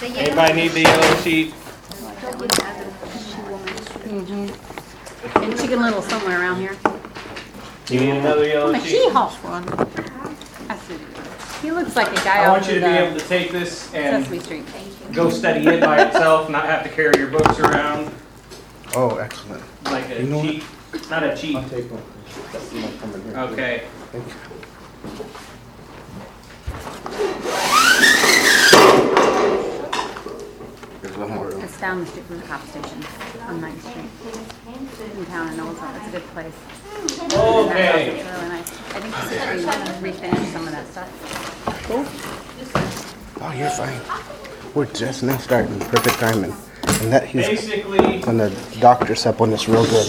The yellow. Anybody need the yellow sheet? And Chicken Little somewhere around here. You need another yellow A sheet? She-Hulk one. That's it. He looks like a guy I off want you to be able the to take this and Street. go study it by itself, not have to carry your books around Oh, excellent. like a You know what? cheat, not a cheat. take one. Okay. Thank you. Here's one more. It's down the street from the cop station on Ninth Street in town in Oldtown. It's a good place. Okay. is really nice. I think it's just we refinished some of that stuff. Oh, you're fine. We're just now starting. Perfect timing. And that he's Basically, when the doctor slept on this real good.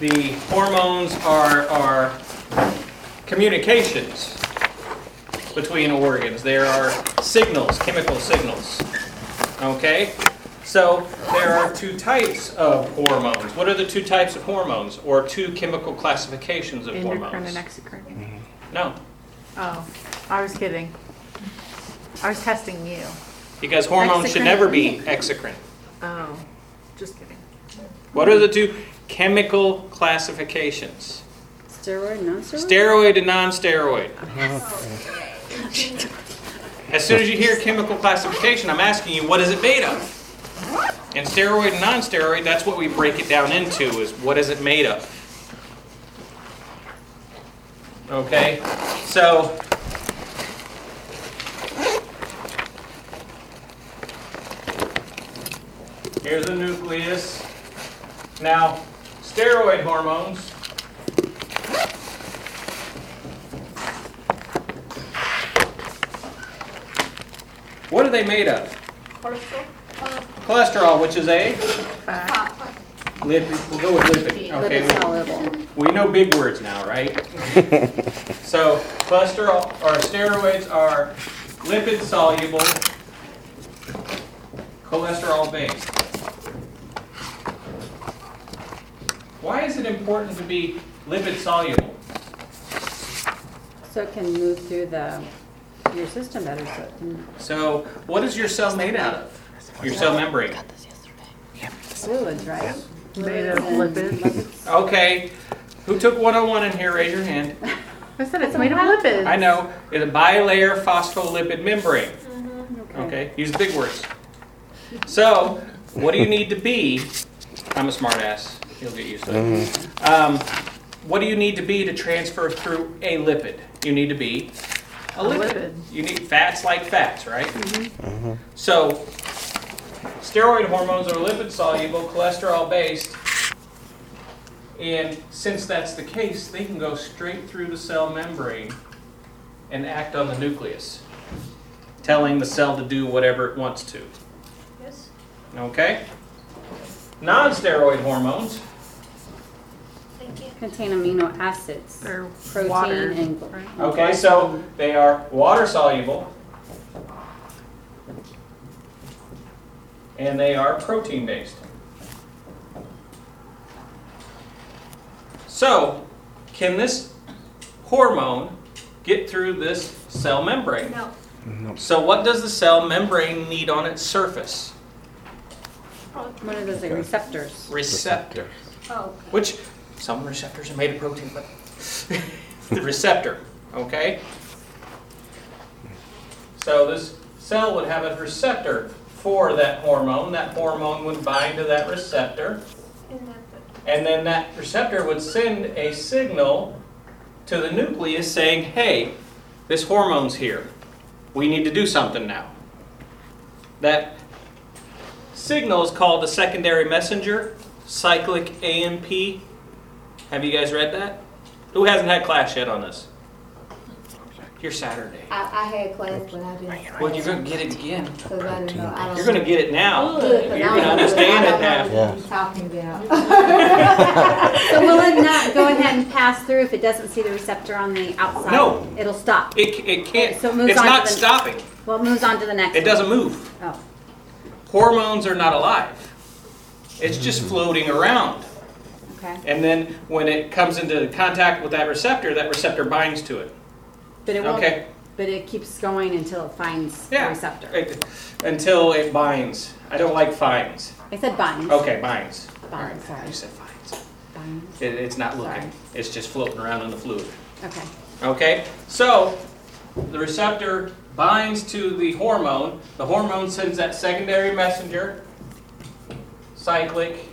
the hormones are, are communications between organs. There are signals, chemical signals. Okay? So there are two types of hormones. What are the two types of hormones or two chemical classifications of Endocrine hormones? and exocrine. No, Oh, I was kidding. I was testing you. because hormones should Exocrine. never be exocrine. Oh, just kidding. What are the two chemical classifications? Steroid, non-steroid? Steroid and non-steroid. Oh, As soon as you hear chemical classification, I'm asking you, what is it made of? And steroid and non-steroid, that's what we break it down into, is what is it made of? Okay, so. Here's the nucleus. Now, steroid hormones What are they made of? Cholesterol, Cholesterol, which is a lipid. We'll go with lipid. Okay, Lipid soluble. we, we know big words now, right? so cholesterol or steroids are lipid soluble, cholesterol based. Why is it important to be lipid soluble? So it can move through the, your system better, so it can, So what is your cell made out of? Your cell membrane. fluids, right? Made of Fluids and lipids. Okay, who took 101 in here? Raise your hand. I said it's made of lipids. I know, it's a bilayer phospholipid membrane. Okay. Okay, use the big words. So, what do you need to be? I'm a smart ass. You'll get used to it. Um, what do you need to be to transfer through a lipid? You need to be a A lipid. lipid. You need fats like fats, right? Mm-hmm. Mm-hmm. So, steroid hormones are lipid soluble, cholesterol based. And since that's the case, they can go straight through the cell membrane and act on the nucleus, telling the cell to do whatever it wants to. Yes. Okay? Non-steroid hormones, Thank you. Contain amino acids, Or protein water. and. right? okay, so they are water soluble and they are protein based. So, can this hormone get through this cell membrane? No. So, what does the cell membrane need on its surface? What are those, like receptors? Receptor. Oh, Which some receptors are made of protein, but the receptor, okay? So this cell would have a receptor for that hormone. That hormone would bind to that receptor, and then that receptor would send a signal to the nucleus saying, hey, this hormone's here. We need to do something now. That signal is called the secondary messenger, cyclic AMP. Have you guys read that? Who hasn't had class yet on this? Your Saturday. I, I had class, but I didn't. Well, you're going to get it again. Because I didn't know. I don't You're going to get it now. Good, 'cause You're I going to don't understand I it don't know now. what you're Talking about. So will it not go ahead and pass through if it doesn't see the receptor on the outside? No. It'll stop. It, it can't, So it moves it's on to not the- stopping. Well, it moves on to the next It one. doesn't move. Oh, Hormones are not alive. It's just floating around. Okay. And then when it comes into contact with that receptor, that receptor binds to it. But it won't, Okay. but it keeps going until it finds the Yeah. receptor. It- Until it binds. I don't like fines. I said binds. Okay, binds. Binds, All right, sorry. You said fines. Binds. It, it's not looking. Sorry. It's just floating around in the fluid. Okay. Okay, so the receptor binds to the hormone. The hormone sends that secondary messenger, cyclic,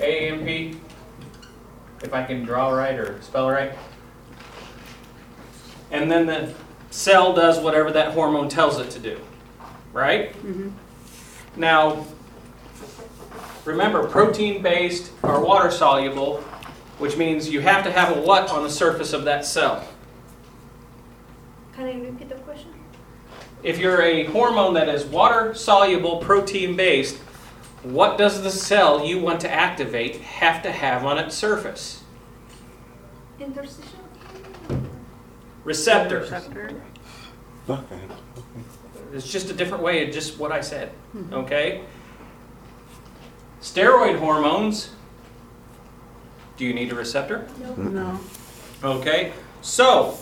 AMP, if I can draw right or spell right. And then the cell does whatever that hormone tells it to do, right? Mhm. Now, remember, protein-based are water soluble, which means you have to have a what on the surface of that cell. Can I repeat the question? If you're a hormone that is water soluble, protein based, what does the cell you want to activate have to have on its surface? Interstitial? Receptor. Receptor. Okay. It's just a different way of just what I said. Hmm. Okay? Steroid hormones. Do you need a receptor? No. Okay, so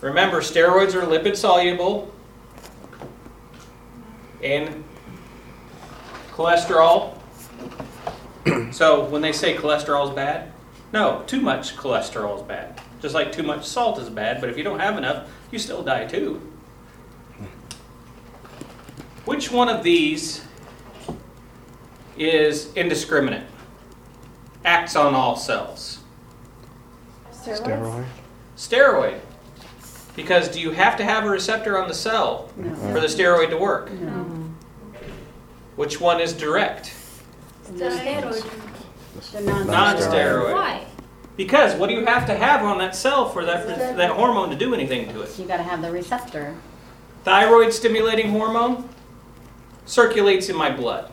remember, steroids are lipid soluble in cholesterol. so when they say cholesterol is bad, no, too much cholesterol is bad. Just like too much salt is bad, but if you don't have enough, you still die too. Which one of these is indiscriminate? Acts on all cells. Steroid. Steroid. Because do you have to have a receptor on the cell No. for the steroid to work? No. Which one is direct? The steroid. The non- Non-steroid. Why? Because what do you have to have on that cell for that, that hormone to do anything to it? You gotta have the receptor. Thyroid stimulating hormone circulates in my blood.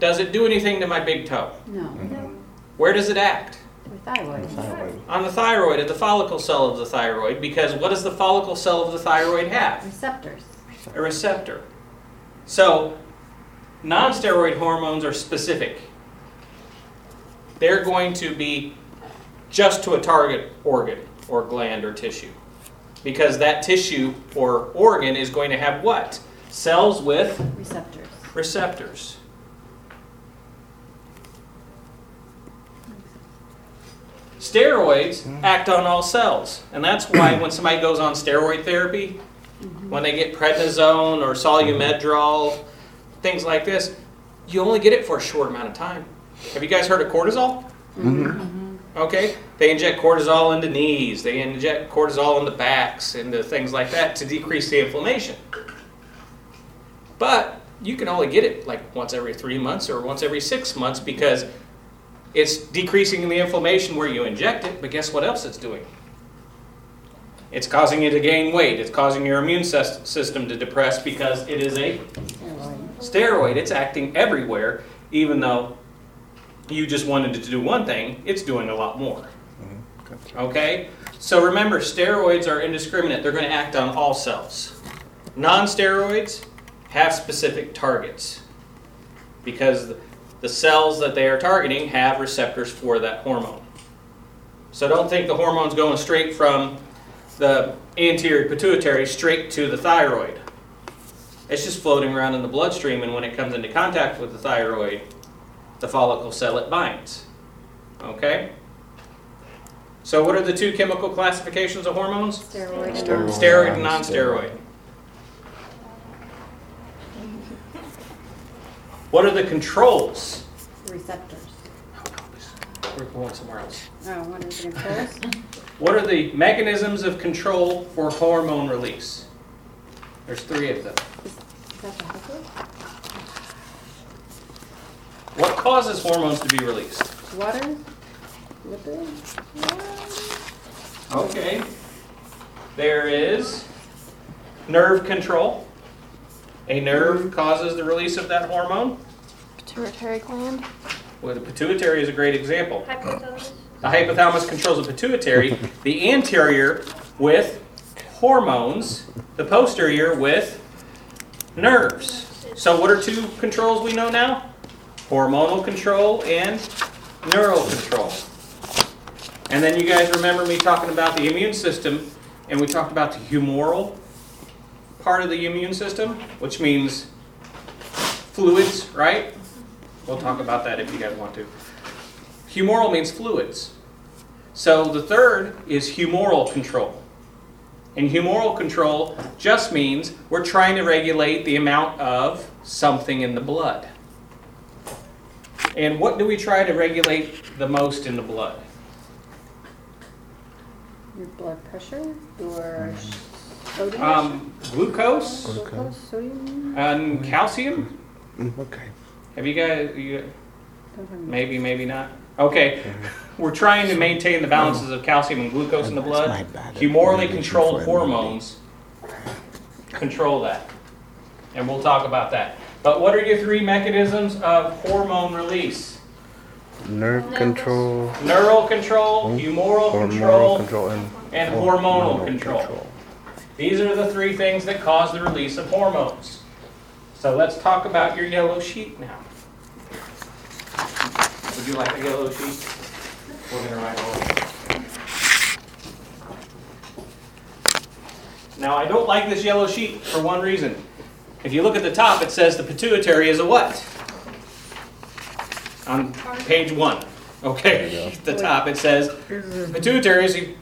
Does it do anything to my big toe? No. No. Where does it act? The thyroid. Thyroid. On the thyroid, at the follicle cell of the thyroid, because what does the follicle cell of the thyroid have? Receptors. a receptor. So, non-steroid hormones are specific. They're going to be just to a target organ or gland or tissue. Because that tissue or organ is going to have what? Cells with Receptors. receptors. Steroids hmm. act on all cells, and that's why when somebody goes on steroid therapy, when they get prednisone or solumedrol, things like this, you only get it for a short amount of time. Have you guys heard of cortisol? Mm-hmm. Okay, they inject cortisol into knees, they inject cortisol into backs, into things like that to decrease the inflammation. But you can only get it like once every three months or once every six months because it's decreasing the inflammation where you inject it, but guess what else it's doing? It's causing you to gain weight. It's causing your immune system to depress because it is a Steroid. steroid. It's acting everywhere, even though you just wanted it to do one thing, it's doing a lot more. Mm-hmm. Okay? So remember, steroids are indiscriminate. They're going to act on all cells. Non steroids have specific targets because the- the cells that they are targeting have receptors for that hormone. So don't think the hormone's going straight from the anterior pituitary straight to the thyroid. It's just floating around in the bloodstream, and when it comes into contact with the thyroid, the follicle cell it binds. Okay? So, what are the two chemical classifications of hormones? Steroid. and Steroid. Steroid and non-steroid. What are the controls? Receptors. We're going somewhere else. Oh, what is it controls? What are the mechanisms of control for hormone release? There's three of them. Is that the liquid? What causes hormones to be released? Water? Lipid? Okay. There is nerve control. A nerve causes the release of that hormone. Pituitary gland. Well, the pituitary is a great example. Hypothalamus? The hypothalamus controls the pituitary, the anterior with hormones, the posterior with nerves. So, what are two controls we know now? Hormonal control and neural control. And then you guys remember me talking about the immune system, and we talked about the humoral part of the immune system, which means fluids, right? We'll talk about that if you guys want to. Humoral means fluids. So the third is humoral control. And humoral control just means we're trying to regulate the amount of something in the blood. And what do we try to regulate the most in the blood? Your blood pressure, your sodium, Um, glucose glucose, sodium. and calcium. Mm, Okay. Have you guys? You, maybe, maybe not. Okay, we're trying to maintain the balances of calcium and glucose in the blood. my bad. Humorally controlled For a movie. hormones control that, and we'll talk about that. But what are your three mechanisms of hormone release? Nerve control, Neural control, Hmm? humoral control, control, and, and hormonal control. These are the three things that cause the release of hormones. So let's talk about your yellow sheet now. Would you like a yellow sheet? We're gonna write all of it. Now, I don't like this yellow sheet for one reason. If you look at the top, it says the pituitary is a what? On page one. Okay, at the top, it says pituitary is a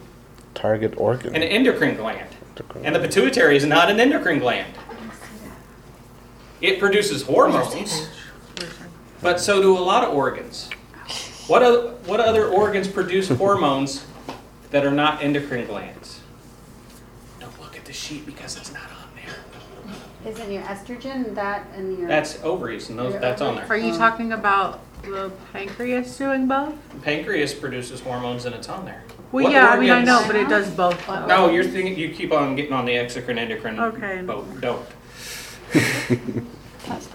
Target organ. an endocrine gland. And the pituitary is not an endocrine gland. It produces hormones, but so do a lot of organs. What, o- what other organs produce hormones that are not endocrine glands? Don't look at the sheet because it's not on there. Isn't your estrogen that and your? That's ovaries, and those, that's on there. Are you talking about the pancreas doing both? Pancreas produces hormones, and it's on there. Well, What yeah, I mean, I organs- know, but it does both. though. No, you're thinking, you keep on getting on the exocrine endocrine Okay. boat. Don't.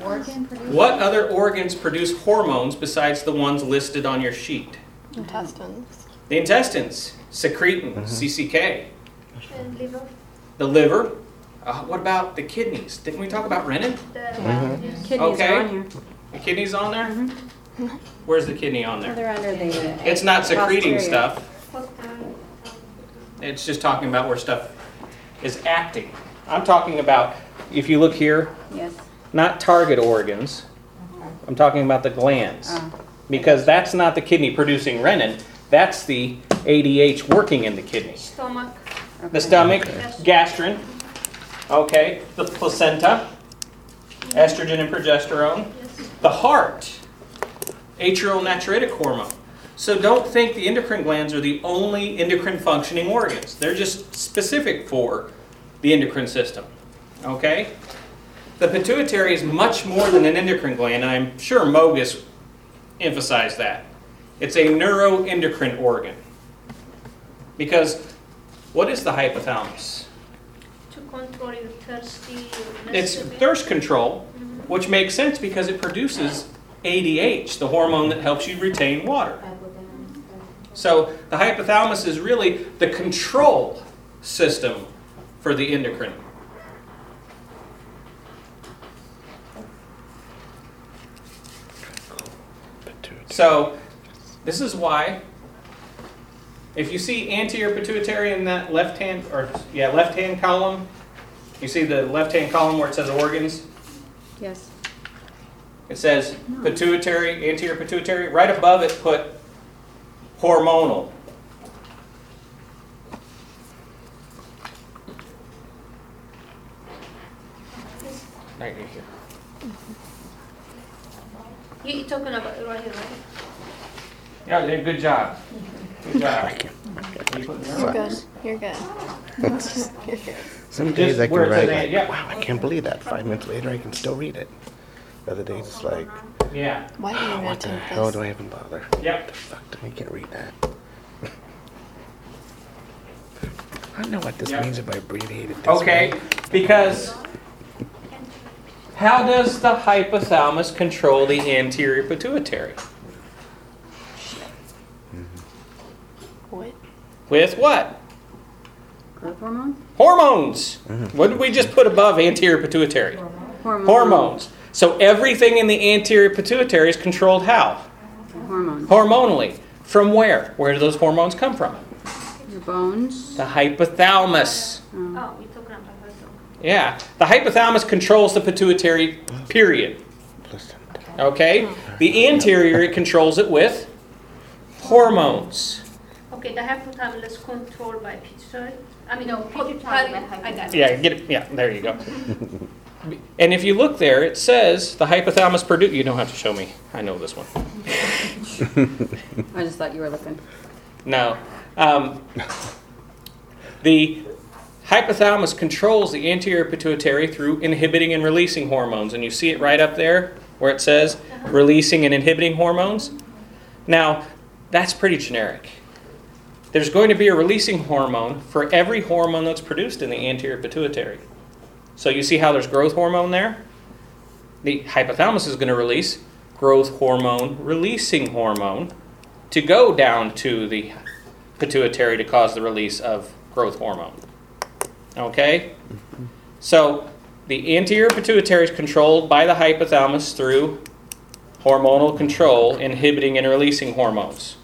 Organ? What other organs produce hormones besides the ones listed on your sheet? Intestines. The intestines, secretin, CCK. And liver, The liver. Uh, what about the kidneys? Didn't we talk about renin? the, Mhm. Kidneys Okay. are on here. The kidney's on there? Where's the kidney on there? They're under the. It's not secreting posterior. stuff. Um, It's just talking about where stuff is acting. I'm talking about, if you look here, Yes. Not target organs. I'm talking about the glands. Oh. Because that's not the kidney producing renin, that's the ADH working in the kidney. stomach, The Okay. stomach, gastrin, okay, the placenta, mm-hmm. estrogen and progesterone, yes. the heart, atrial natriuretic hormone. So don't think the endocrine glands are the only endocrine functioning organs. They're just specific for the endocrine system, okay? The pituitary is much more than an endocrine gland, and I'm sure Mogus emphasized that. It's a neuroendocrine organ. Because what is the hypothalamus? To control your thirsty. It's thirst control, mm-hmm. which makes sense because it produces ADH, the hormone that helps you retain water. So the hypothalamus is really the control system for the endocrine. So this is why if you see anterior pituitary in that left hand or yeah, left hand column, you see the left hand column where it says organs, Yes. it says pituitary, anterior pituitary, right above it put hormonal. Right here. You, you talking about it right here, right? Yeah, yeah, good job. Good job. I You putting it You're right? good. You're good. You're good. Some days I can where it says write A, like, yeah. wow, I can't believe that. Five minutes later, I can still read it. The other days, it's like, Yeah, Why do you oh, not what the do hell this? do I even bother? yep. Fuck, I can't read that. I don't know what this Yeah. means if I abbreviate it this Okay, way. because how does the hypothalamus control the anterior pituitary? What? With what? Growth hormone? Hormones. Mm-hmm. What did we just put above anterior pituitary? Hormone. Hormones. So everything in the anterior pituitary is controlled how? Hormones. Hormonally. From where? Where do those hormones come from? Your bones. The hypothalamus. Oh, oh you're talking about her. Yeah, the hypothalamus controls the pituitary, period. Okay? The anterior, it controls it with hormones. Okay, the hypothalamus is controlled by pituitary. I mean, No, pituitary by I got it. Yeah, get it. Yeah, there you go. And if you look there, it says the hypothalamus produce. You don't have to show me. I know this one. I just thought you were looking. No. Um, the hypothalamus controls the anterior pituitary through inhibiting and releasing hormones. And you see it right up there where it says uh-huh. releasing and inhibiting hormones. Now, that's pretty generic. There's going to be a releasing hormone for every hormone that's produced in the anterior pituitary. So you see how there's growth hormone there? The hypothalamus is going to release growth hormone releasing hormone to go down to the pituitary to cause the release of growth hormone. Okay? So the anterior pituitary is controlled by the hypothalamus through hormonal control, inhibiting and releasing hormones.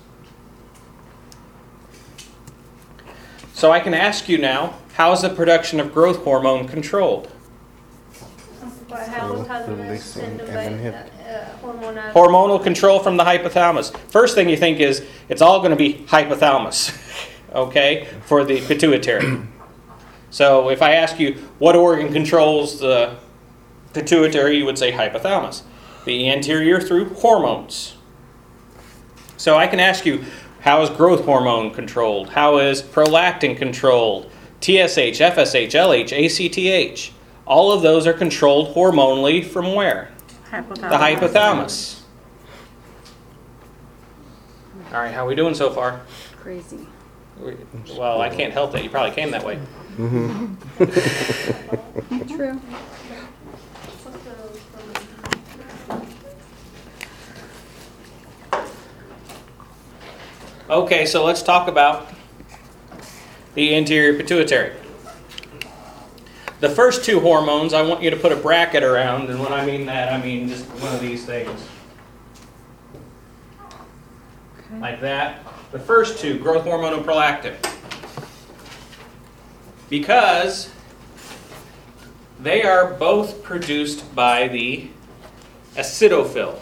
So I can ask you now, how is the production of growth hormone controlled? By hypothalamus releasing and and by inhibit. hormonal. Hormonal control from the hypothalamus. First thing you think is it's all going to be hypothalamus, okay, for the pituitary. So if I ask you what organ controls the pituitary, you would say hypothalamus. The anterior through hormones. So I can ask you how is growth hormone controlled? How is prolactin controlled? TSH, FSH, LH, ACTH. All of those are controlled hormonally from where? Hypothalamus. The hypothalamus. All right, how are we doing so far? Crazy. We- Well, I can't help that. You probably came that way. Mm-hmm. True. Okay, so let's talk about the anterior pituitary. The first two hormones, I want you to put a bracket around, and when I mean that, I mean just one of these things. Like that. The first two, growth hormone and prolactin. Because they are both produced by the acidophil.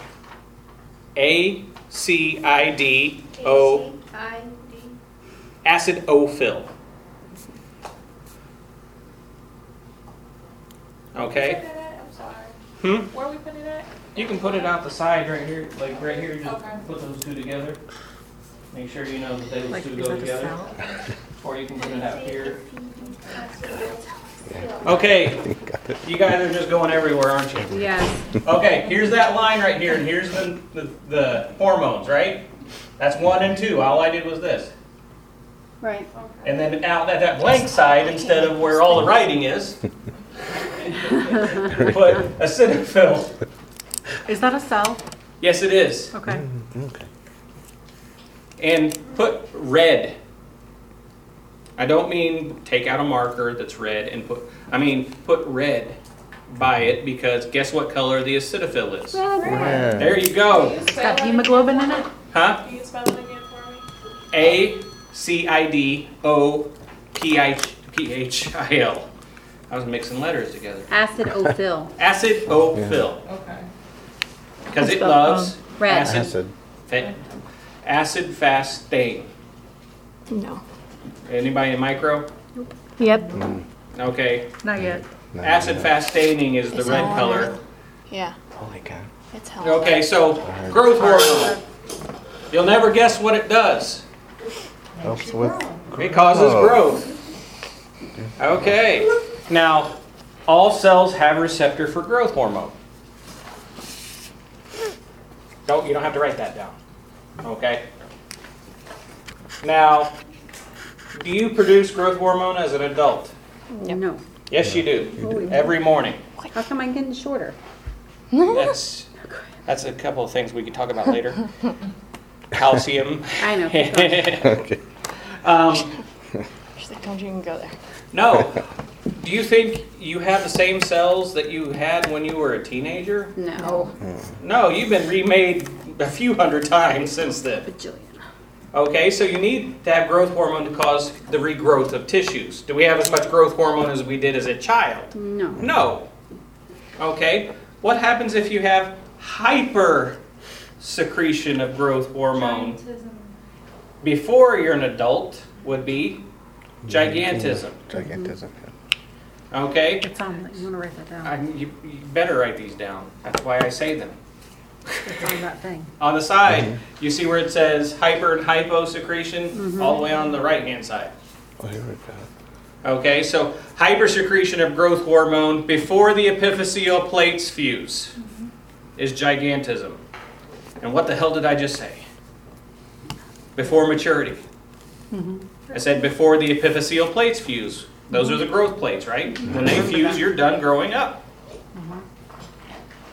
A C I D O A-C-I-D. acidophil. Okay? I'm sorry. Hmm? Where are we putting it at? You can put it out the side right here, like right here, just Okay. put those two together. Make sure you know that those Like, two is go that a together. cell? Or you can put it out here. Okay, you guys are just going everywhere, aren't you? Yes. Okay, here's that line right here, and here's the, the, the hormones, right? That's one and two, all I did was this. Right. And then out at that blank side, instead of where all the writing is, put acidophil. Is that a cell? Yes, it is. Okay. Okay. And put red. I don't mean take out a marker that's red and put, I mean, put red by it because guess what color the acidophil is? Oh, red. There you go. It's got hemoglobin in it? Huh? Can you spell it again for me? A C I D O P I P H I L. I was mixing letters together. Acidophil. Acidophil. Okay. Because it loves Red. acid, Acid. fa- acid fast stain. No. Anybody in micro? Yep. Mm. Okay. Not yet. No, Acid no. fast staining is the It's red all color. Yeah. Holy cow. It's hell. Okay, so growth hormone. You'll never guess what it does. Helps with. It causes Oh. growth. Okay. Now, all cells have a receptor for growth hormone. Don't you don't have to write that down. Okay. Now, do you produce growth hormone as an adult? No. Yes, you do. Every morning. How come I'm getting shorter? That's that's a couple of things we could talk about later. Calcium. I know. keep going. Okay. um, She's like, don't you even go there. no. Do you think you have the same cells that you had when you were a teenager? No. No, you've been remade a few hundred times since then. Bajillion. Okay, so you need to have growth hormone to cause the regrowth of tissues. Do we have as much growth hormone as we did as a child? No. No. Okay, what happens if you have hyper secretion of growth hormone Gigantism. before you're an adult would be gigantism. Mm-hmm. Gigantism. Okay? It's on, you wanna write that down? I, you, you better write these down. That's why I say them. It's on that thing. On the side, mm-hmm. you see where it says hyper and hypo secretion? Mm-hmm. All the way on the right hand side. Oh, here we go. Okay, so hypersecretion of growth hormone before the epiphyseal plates fuse mm-hmm. is gigantism. And what the hell did I just say? Before maturity. I said before the epiphyseal plates fuse. Those are the growth plates, right? When they fuse, you're done growing up.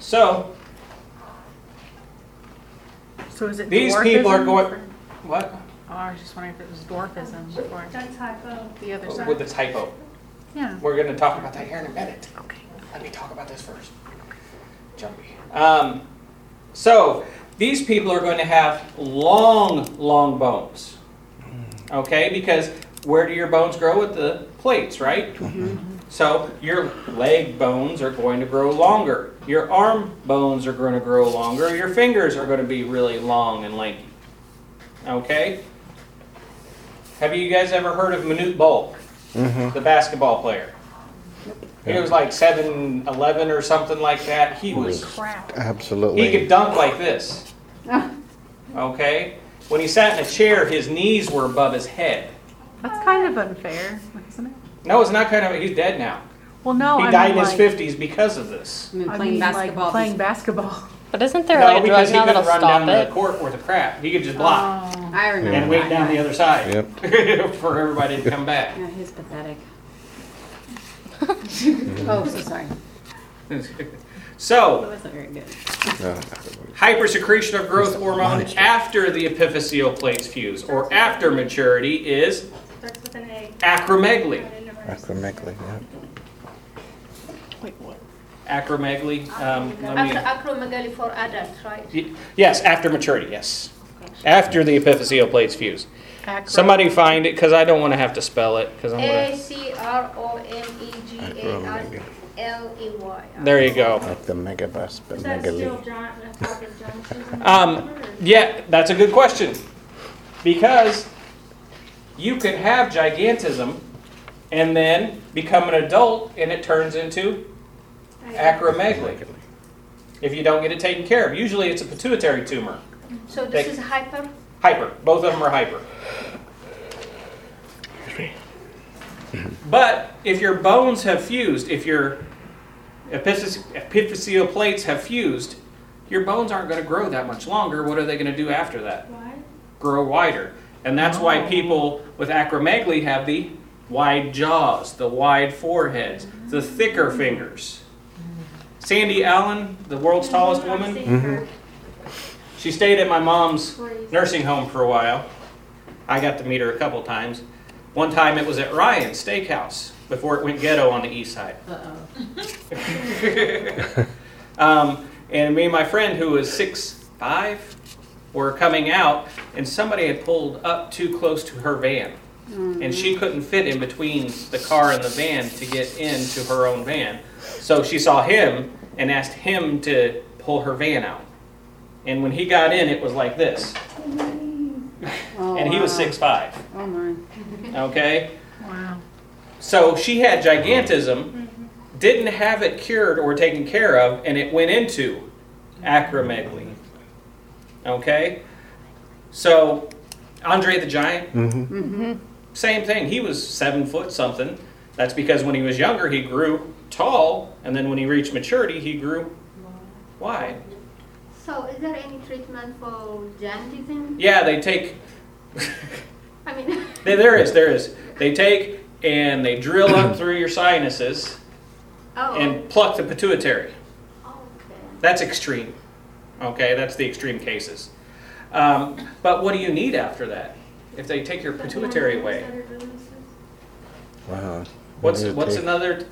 So, So is it These people are dwarfism going- what? Oh, I was just wondering if it was dwarfism or That's hypo. the other side. With the typo. Yeah. We're going to talk about that here in a minute. Okay. Let me talk about this first. Jumpy. Um, so these people are going to have long, long bones. Okay, because where do your bones grow? With the plates, right? So your leg bones are going to grow longer. Your arm bones are going to grow longer. Your fingers are going to be really long and lanky. Okay? Have you guys ever heard of Manute Bol, Mm-hmm. the basketball player? He was like 7'11 or something like that. He was Crap. Absolutely. he could dunk like this. Okay? When he sat in a chair, his knees were above his head. That's kind of unfair, isn't it? No, it's not kind of, he's dead now. Well, no. He I died in mean, his like, 50s because of this. I mean, I playing mean, basketball. Like playing basketball. But isn't there No, like a drug because he now couldn't that'll run stop down the it? court worth of crap. He could just block Oh. I remember. and wait that down guy. the other side Yep. for everybody to come back. Yeah, he's pathetic. Oh, so sorry. It So, wasn't very good. No. hypersecretion of growth hormone monster. after the epiphyseal plates fuse or after maturity is Starts with an A. acromegaly. I never heard of Acromegaly, yeah. Wait, what? Acromegaly. Um, let me- After acromegaly for adults, right? Y- Yes, after maturity, yes. After the epiphyseal plates fuse. Acro- Somebody find it, because I don't want to have to spell it, because I'm A gonna, C R O M E G A R Acromegaly. L E Y. there you go. Like the megabus, but Is that still megaly. John, the top Johnson's? Um, yeah, that's a good question. Because you could have gigantism and then become an adult and it turns into acromegaly if you don't get it taken care of. Usually it's a pituitary tumor. So this They- is hyper? Hyper. Both of them are hyper. But if your bones have fused, if your epiphyse- epiphyseal plates have fused, your bones aren't going to grow that much longer. What are they going to do after that? Why? Grow wider. And that's why oh. people with acromegaly have the wide jaws, the wide foreheads, the thicker fingers. Sandy Allen, the world's tallest woman, Mhm. she stayed at my mom's Crazy. nursing home for a while. I got to meet her a couple times. One time it was at Ryan's Steakhouse before it went ghetto on the east side. um, and me and my friend, who was six five, were coming out, and somebody had pulled up too close to her van, and she couldn't fit in between the car and the van to get into her own van. So she saw him and asked him to pull her van out. And when he got in, it was like this, Oh, and he was wow. six five. Oh, my. Okay. Wow. So she had gigantism, didn't have it cured or taken care of, and it went into acromegaly. Okay? So, Andre the Giant, Mm-hmm. same thing. He was seven foot something. That's because when he was younger, he grew tall, and then when he reached maturity, he grew wide. So is there any treatment for giantism? Yeah, they take, I mean, there there is, there is. They take and they drill up through your sinuses oh, and pluck the pituitary. okay. That's extreme. Okay, that's the extreme cases. Um, but what do you need after that? If they take your pituitary away, Wow. what's What do you what's take? another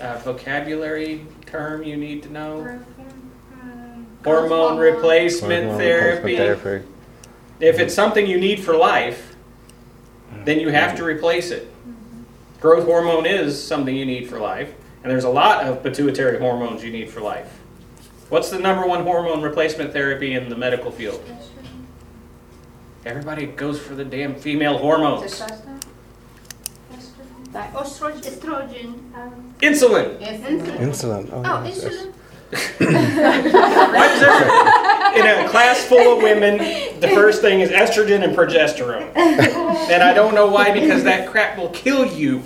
uh, vocabulary term you need to know? Um, Hormone replacement Hormone therapy. replacement therapy. If it's something you need for life, then you have to replace it. Growth hormone is something you need for life, and there's a lot of pituitary hormones you need for life. What's the number one hormone replacement therapy in the medical field? Everybody goes for the damn female hormones. Testosterone? Estrogen? Like- Estrogen, estrogen, um, Insulin. insulin. Insulin. Oh, Oh, yes, yes. insulin. Why is there, in a class full of women, the first thing is estrogen and progesterone? And I don't know why, because that crap will kill you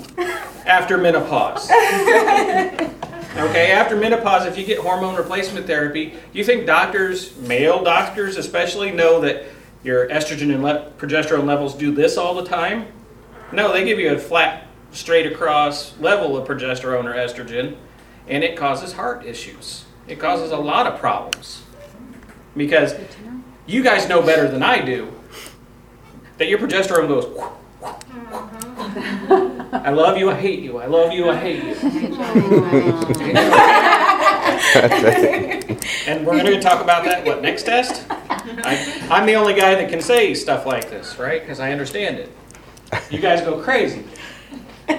after menopause. Okay, after menopause, if you get hormone replacement therapy, you think doctors, male doctors especially, know that your estrogen and le- progesterone levels do this all the time? No, they give you a flat, straight across level of progesterone or estrogen, and it causes heart issues. It causes a lot of problems. Because you guys know better than I do that your progesterone goes. Uh-huh. I love you, I hate you. I love you, I hate you. And we're going to talk about that, what, next test? I, I'm the only guy that can say stuff like this, right? Because I understand it. You guys go crazy.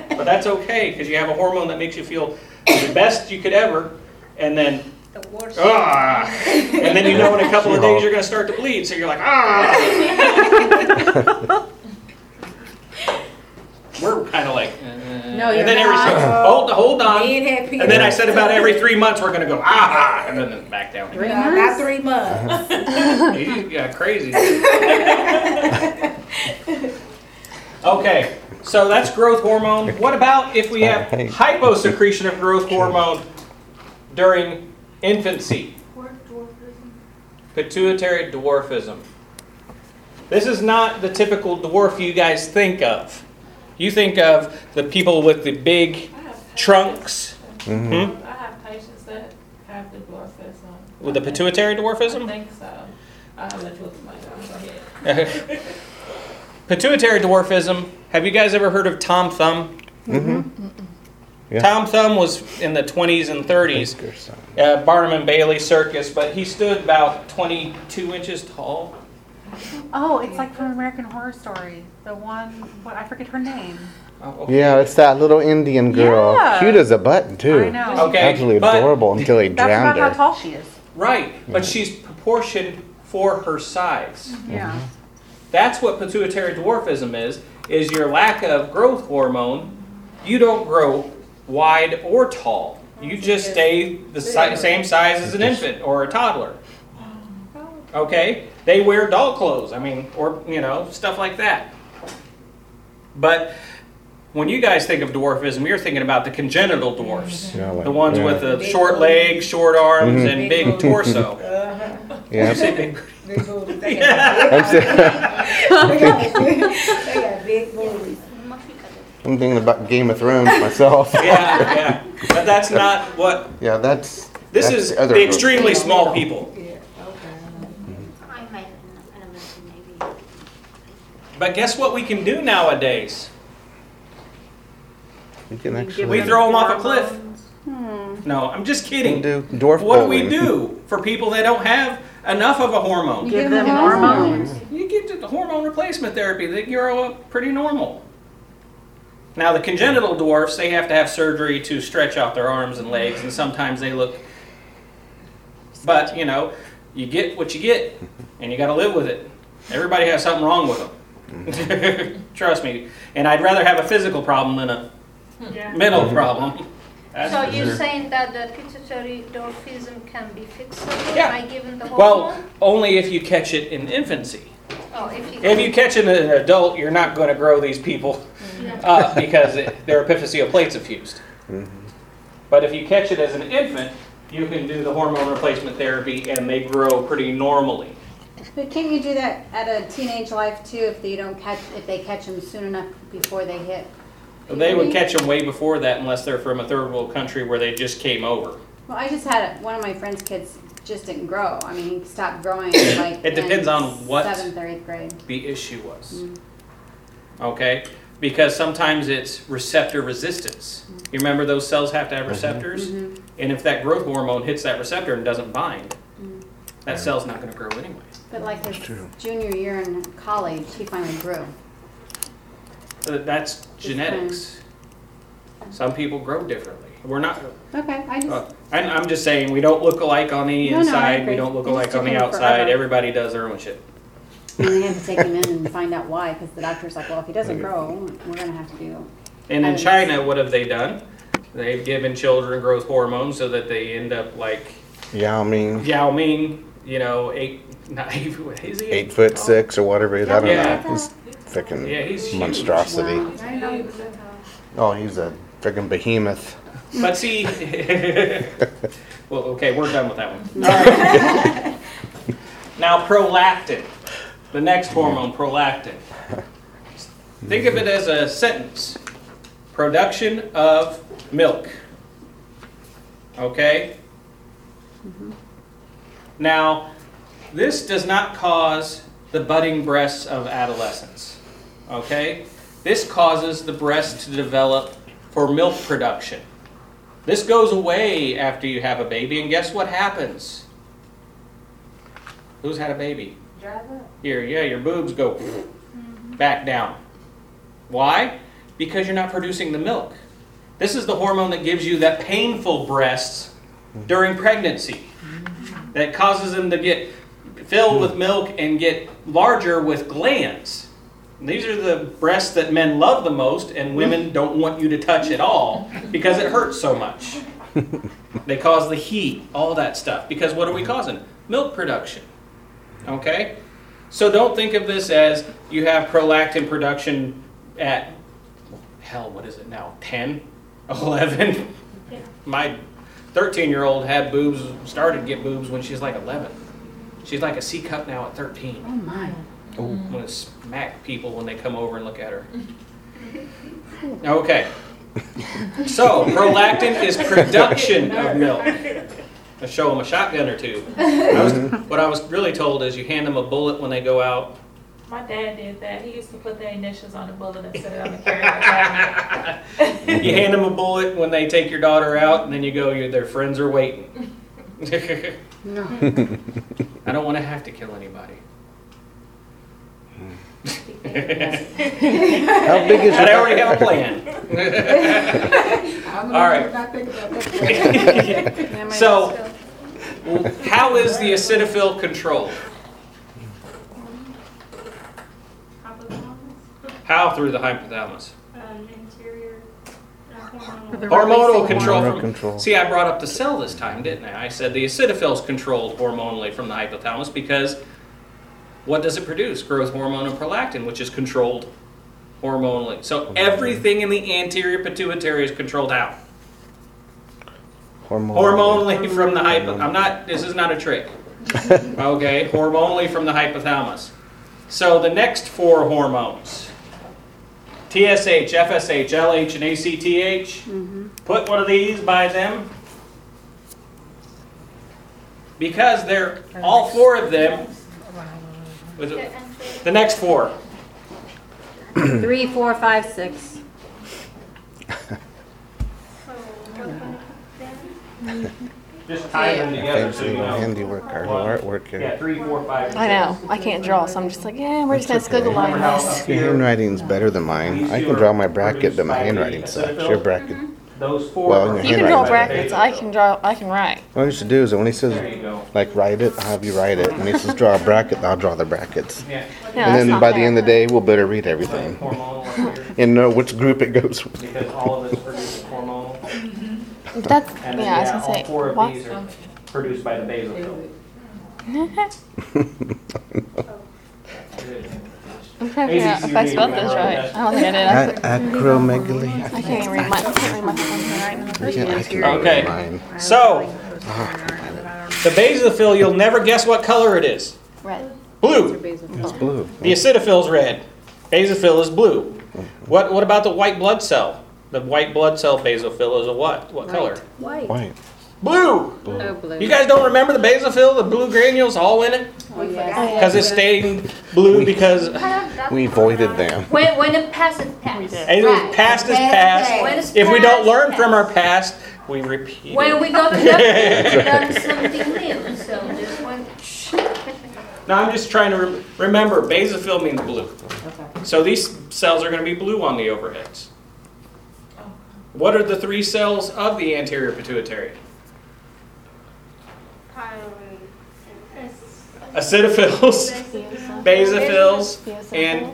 But that's okay, because you have a hormone that makes you feel the best you could ever, and then, The worst. ah! And then you know in a couple of days you're going to start to bleed, so you're like, ah! We're kind of like, uh, No, and you're then every not. hold, hold on. And then I said about every three months we're gonna go ah, and then back down. Three No, months? Not three months. You got crazy. Okay, so that's growth hormone. What about if we have hyposecretion of growth hormone during infancy? Pituitary dwarfism. This is not the typical dwarf you guys think of. You think of the people with the big I have trunks Mhm. hmm? I have patients that have the dwarfism. with the pituitary dwarfism? I dwarfism. think so. I'll let you look at my, go ahead. Pituitary dwarfism. Have you guys ever heard of Tom Thumb? Mm-hmm. Yeah. Tom Thumb was in the 20s and 30s, Oscar uh, Barnum and Bailey Circus, but he stood about 22 inches tall. Oh, it's like from American Horror Story. The one, what I forget her name. Oh, okay. Yeah, it's that little Indian girl. Yeah. Cute as a button, too. I know. Okay, Absolutely but- adorable until they That's drowned about how her. tall she is. Right, but she's proportioned for her size. Yeah. That's what pituitary dwarfism is, is your lack of growth hormone. You don't grow wide or tall. You just stay the si- same size as an infant or a toddler. Okay? They wear doll clothes, I mean, or, you know, stuff like that. But when you guys think of dwarfism, you're thinking about the congenital dwarfs. Yeah, like- The ones yeah. with the short legs, short arms, Mhm. and big torso. Uh-huh. Yeah. Say big- Big booties. They Yeah. got I'm, saying- big- they got big booties. I'm thinking about Game of Thrones myself. Yeah, yeah. But that's not what Yeah, that's. This that's is the other the group. extremely small people. Yeah, okay. I might, I don't know, maybe. But guess what we can do nowadays? You can actually give We them off a cliff. hormones. No, I'm just kidding. can do dwarf What do we bowling. do for people that don't have enough of a hormone? Give give them them hormones. hormones. You get the hormone replacement therapy, they grow up pretty normal. Now, the congenital dwarfs, they have to have surgery to stretch out their arms and legs, and sometimes they look. But, you know, you get what you get, and you got to live with it. Everybody has something wrong with them. Trust me. And I'd rather have a physical problem than a Yeah. mental problem. That's So for you're sure. saying that the pituitary dwarfism can be fixed Yeah. by giving the Well, hormone? only if you catch it in infancy. Oh, if you. If you catch it in an adult, you're not going to grow these people Yeah. up because it, their epiphyseal plates are fused. Mhm. But if you catch it as an infant, you can do the hormone replacement therapy and they grow pretty normally. But can't you do that at a teenage life too if you don't catch, if they catch them soon enough before they hit? They would puberty? catch them way before that unless they're from a third world country where they just came over. Well, I just had, a- one of my friend's kids just didn't grow. I mean, he stopped growing like. It depends in on what- Seventh or eighth grade. The issue was. Mm. Okay? Because sometimes it's receptor resistance. You remember those cells have to have receptors? Mhm. And if that growth hormone hits that receptor and doesn't bind, Mm. that cell's not going to grow anyway. But like his true. junior year in college, he finally grew. Uh, That's genetics. Some people grow differently. We're not, Okay, I uh, just, and I'm just saying, we don't look alike on the No, no, I inside, we agree. don't look It just alike on took the him outside, forever. everybody does their own shit. and they had to take him in and find out why, because the doctor's like, well, if he doesn't grow, we're gonna have to do. And in And- China, what have they done? They've given children growth hormones so that they end up like Yao Ming, Yao Ming, you know, eight, not eight, what is he? eight foot six or whatever it is. I don't Yeah. know. He's freaking Yeah, he's huge. monstrosity. Wow. Oh, he's a freaking behemoth. But see, well, okay, we're done with that one. All right. Now, prolactin, the next hormone, prolactin. Think of it as a sentence production of milk. Okay? Mm-hmm. Now, this does not cause the budding breasts of adolescence. Okay? This causes the breast to develop for milk production. This goes away after you have a baby, and guess what happens? Who's had a baby? Here, yeah, your boobs go back down. Why? Because you're not producing the milk. This is the hormone that gives you that painful breasts during pregnancy that causes them to get filled with milk and get larger with glands. These are the breasts that men love the most and women mm-hmm. don't want you to touch at all because it hurts so much. They cause the heat, all that stuff. Because what are we causing? Milk production. Okay? So don't think of this as you have prolactin production at, hell, what is it now? 10? 11? My 13 year old had boobs, started to get boobs when she's like 11. She's like a C cup now at 13. Oh my. I'm gonna smack people when they come over and look at her. Okay. So, prolactin is production of milk. I show them a shotgun or two. I was, what I was really told is you hand them a bullet when they go out. My dad did that. He used to put their initials on the bullet and set it on the carrier cabinet. You hand them a bullet when they take your daughter out, and then you go, your, their friends are waiting. No. I don't want to have to kill anybody. How big is But I already have a plan. All right. Yeah, my So- dad's Well, How is the acidophil controlled? How through the hypothalamus? Um, interior, uh, hormonal. Hormonal control Hormonal from. control. See, I brought up the cell this time, didn't I? I said the acidophil is controlled hormonally from the hypothalamus because what does it produce? Growth hormone and prolactin, which is controlled hormonally. So everything in the anterior pituitary is controlled how? Hormone. Hormonally from the hypo. I'm not. This is not a trick. Okay, hormonally from the hypothalamus. So the next four hormones TSH, FSH, LH, and ACTH. Mm-hmm. Put one of these by them. Because they're all four of them. Was it- The next four. Three, four, five, six. So, what? Just tie them together so you know. handiwork, our artwork Yeah, here. three, four, five. I know. I can't draw, so I'm just like, yeah, we're just gonna That's okay. squiggle line Remember how this. Your here, handwriting's better than mine. I can draw my bracket, but my handwriting sucks. Your bracket. Mm-hmm. Those four. Well, are- your You can draw brackets. I can draw. I can write. What you should do is when he says There you go. like write it, I'll have you write it. When he says draw a bracket, I'll draw the brackets. Yeah. Yeah, and that's then not by the fair. end of the day, we'll better read everything Hormonal up here, and know which group it goes with. because all of it's produced hormonal. Mm-hmm. That's And then, yeah. I was yeah, gonna all say. four of what? these are produced by the basophil. I'm trying to if I spelled this right. I don't think I did. I, A- acromegaly. I can't even read my. I can't read my phone handwriting. I can, I can Okay. read mine. So, ah, the basophil, you'll never guess what color it is. Red. Blue. It's blue. The acidophil's red. Basophil is blue. Mm-hmm. What, what about the white blood cell? The white blood cell basophil is a what? What color? White. White. Blue. Oh, blue. You guys don't remember the basophil, the blue granules all in it? Oh, oh yes. Because it stayed blue because We voided them. When, when the past is past. it was past is past. When it's If we don't past, learn from our past. past, we repeat When it. we go to the, we learn something new, so just one. Now, I'm just trying to rem- remember, basophil means blue. So these cells are gonna be blue on the overheads. What are the three cells of the anterior pituitary? Acidophils, basophils, and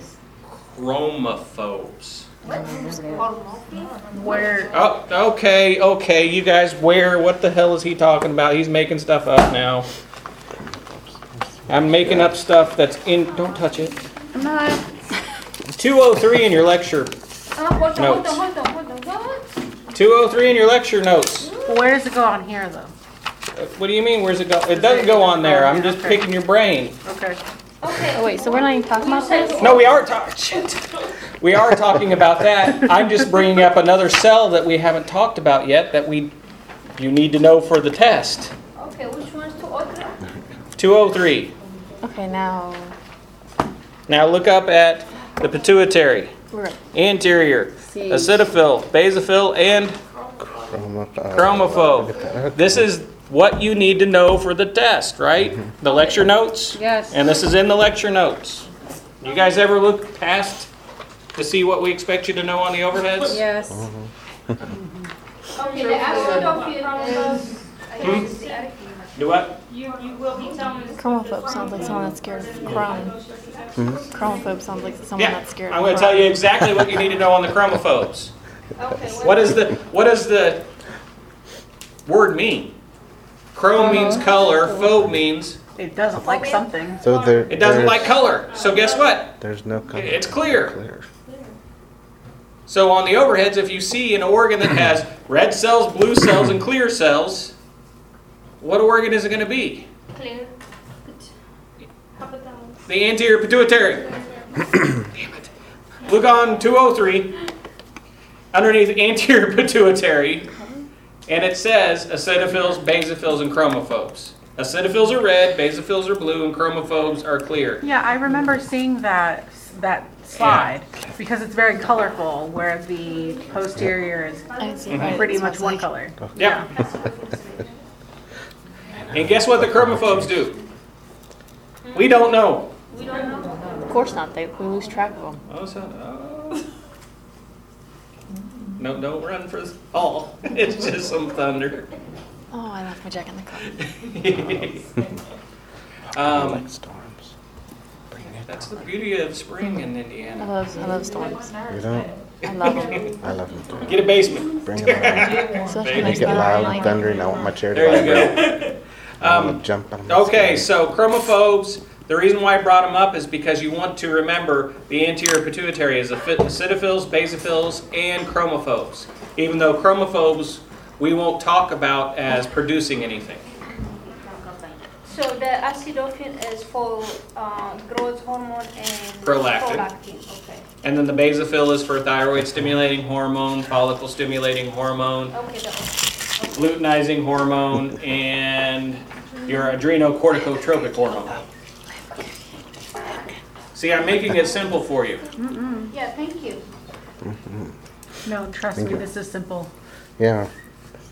chromophobes. Where, Oh, okay, okay, you guys, where, what the hell is he talking about? He's making stuff up now. I'm making up stuff that's in, don't touch it. I'm not, 203 in your lecture, oh, hold Notes. on, hold on, hold on, what? 203 in your lecture notes. where does it go on here though? What do you mean, where's it go? It doesn't go on there, I'm just picking your brain. Okay. Okay. Oh wait, so we're not even talking about this? No, we are talking, shit. We are talking about that. I'm just bringing up another cell that we haven't talked about yet that we, you need to know for the test. Okay, which one's to order? 203. Okay, now Now look up at the pituitary, we're anterior, See. acidophil, basophil, and chromophobe. This is what you need to know for the test, right? Mm-hmm. The lecture notes? Yes. And this is in the lecture notes. You guys ever look past to see what we expect you to know on the overheads? Yes. Okay, the acidophil is. Hmm? Do what? chromophobe sounds like someone that's scared of chrome. Mm-hmm. Chromophobe sounds like someone Yeah, that's scared I'm of gonna chrome. tell you exactly what you need to know on the chromophobes. Okay, What is the, what does the word mean? Chrome means uh-huh. color, phobe means It doesn't like something. So there. it doesn't there's- like color. So guess what? There's no color. It's clear. Clear. So on the overheads, if you see an organ that has red cells, blue cells, and clear cells, what organ is it going to be? Clear. The anterior pituitary. Damn it. Look on 203, underneath anterior pituitary, and it says acidophils, basophils, and chromophobes. Acidophils are red, basophils are blue, and chromophobes are clear. Yeah, I remember seeing that, that slide because it's very colorful where the posterior is I can see mm-hmm. it pretty much one like. color. Yeah. And guess what the chromophobes do? We don't know. We don't know. Of course not. They we lose track of them. Oh, so, oh. No, don't run for the ball. It's just some thunder. Oh, I left my jacket in the car. um, like storms. Bring it. that's the beauty of spring in I Indiana. love I love storms. You don't? I love them. I love them too. Get a basement. Bring it on. Especially when Make it's it not loud, like thundering. I want my chair to There you vibrate. go. I want Um, to jump on my Okay, skin. so chromophobes, the reason why I brought them up is because you want to remember the anterior pituitary is aci- acidophils, basophils, and chromophobes. Even though chromophobes we won't talk about as producing anything. So the acidophil is for uh, growth hormone and Prolactin. prolactin. Okay. And then the basophil is for thyroid stimulating hormone, follicle stimulating hormone, Okay. The, luteinizing hormone, and your adrenocorticotropic hormone. See, I'm making it simple for you. yeah. Thank you. No, trust Thank me, you. this is simple. Yeah.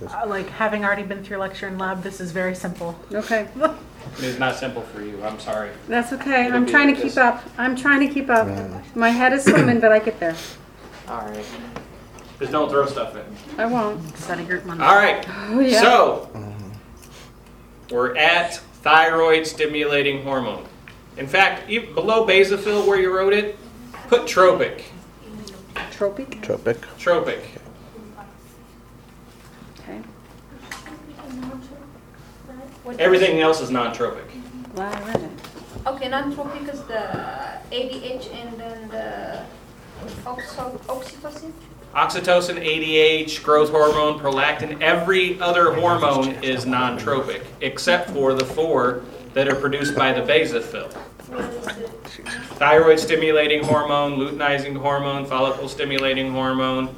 Uh, Like having already been through lecture and lab, this is very simple. Okay, It's not simple for you, I'm sorry. that's okay. It'll I'm be trying to like keep this. up. I'm trying to keep up. My head is swimming, but I get there. Alright. Just don't throw stuff in. I won't. Study group Monday. Alright, Oh, yeah. so, we're at thyroid stimulating hormone. In fact, you, below basophil where you wrote it, put tropic. Tropic? Tropic. Tropic. Okay. What Everything else is non-tropic. Glad I read it. Okay. Non-tropic is the ADH and then the oxo- oxytocin. Oxytocin, ADH, growth hormone, prolactin, every other hormone is non-tropic, except for the four that are produced by the basophil. Thyroid stimulating hormone, luteinizing hormone, follicle stimulating hormone,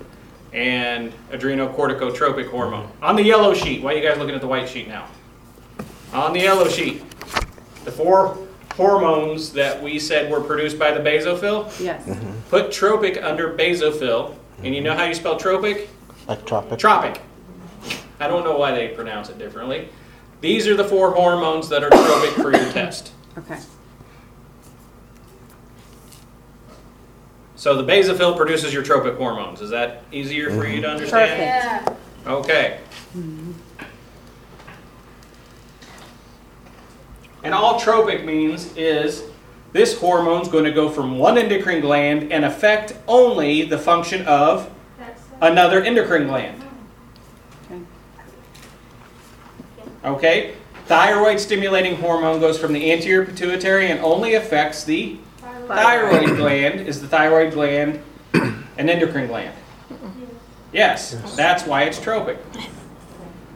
and adrenocorticotropic hormone. On the yellow sheet, why are you guys looking at the white sheet now? On the yellow sheet, the four hormones that we said were produced by the basophil, Yes. Mm-hmm. Put tropic under basophil, and you know how you spell tropic? Like tropic. Tropic. I don't know why they pronounce it differently. These are the four hormones that are aerobic for your test. Okay. So the basophil produces your tropic hormones. Is that easier for you to mm-hmm. understand? Perfect. Yeah. Okay. And all tropic means is this hormone's going to go from one endocrine gland and affect only the function of another endocrine gland. Okay? Thyroid stimulating hormone goes from the anterior pituitary and only affects the thyroid gland. Is the thyroid gland an endocrine gland? Yes, that's why it's tropic.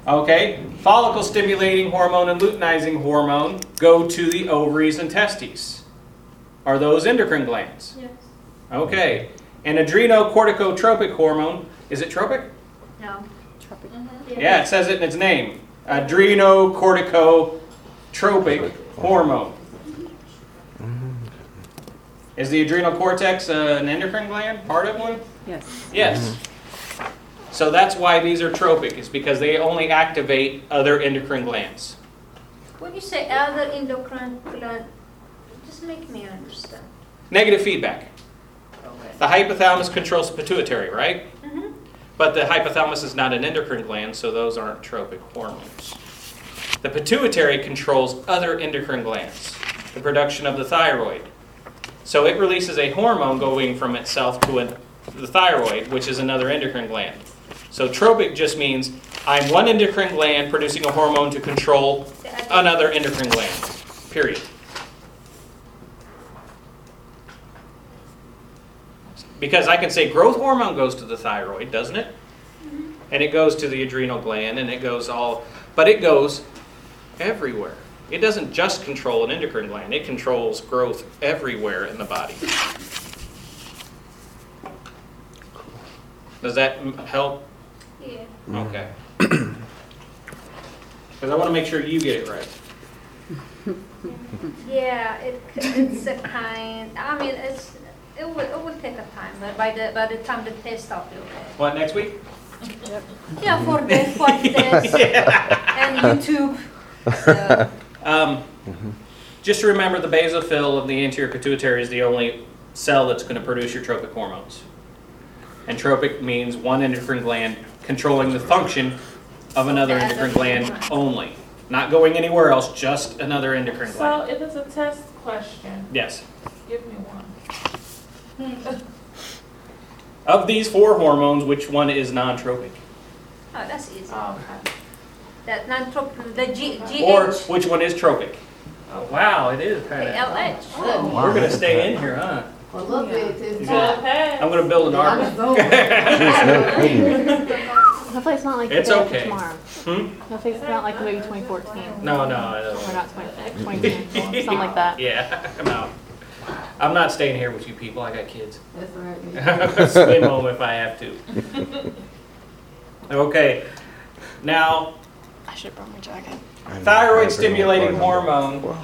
Okay, follicle stimulating hormone and luteinizing hormone go to the ovaries and testes. Are those endocrine glands? Yes. Okay, and adrenocorticotropic hormone, is it tropic? No. tropic mm-hmm. Yeah, it says it in its name. Adrenocorticotropic hormone. Is the adrenal cortex uh, an endocrine gland? Part of one? Yes. Yes. So that's why these are tropic, is because they only activate other endocrine glands. When you say other endocrine gland, just make me understand. Negative feedback. The hypothalamus controls the pituitary, right? But the hypothalamus is not an endocrine gland, so those aren't tropic hormones. The pituitary controls other endocrine glands, the production of the thyroid. So it releases a hormone going from itself to a, the thyroid, which is another endocrine gland. So tropic just means I'm one endocrine gland producing a hormone to control another endocrine gland. Period. Because I can say growth hormone goes to the thyroid, doesn't it? Mm-hmm. And it goes to the adrenal gland and it goes all, but it goes everywhere. It doesn't just control an endocrine gland, it controls growth everywhere in the body. Does that help? Yeah. Okay. Because I want to make sure you get it right. Yeah, it, it's a kind, I mean, it's, it will, it will take a time, but by the, by the time the test I'll be. What, next week? Yeah, for the, for test and YouTube, so, Um, Just remember the basophil of the anterior pituitary is the only cell that's going to produce your tropic hormones. And tropic means one endocrine gland controlling the function of another The endocrine gland one. only. Not going anywhere else, just another endocrine So gland. if it's a test question, Yes. give me one. Of these four hormones, which one is non-tropic? oh, that's easy. Oh, okay. That non-trop, the G, Or which one is tropic? Oh, wow, it is the kind of. LH. We're going to stay in here, huh? Well, look, it's, it's. I'm going to build an I'm ark. voting. Jeez. Hopefully it's not like It's the day okay. after tomorrow. Hmm? Hopefully it's not like the movie 2014. No, no, I don't. Or not 20, 2010, something like that. Yeah, I'm out. I'm not staying here with you people. I got kids. That's right. I'm gonna swim home if I have to. Okay. Now, I should have brought my jacket. thyroid stimulating hormone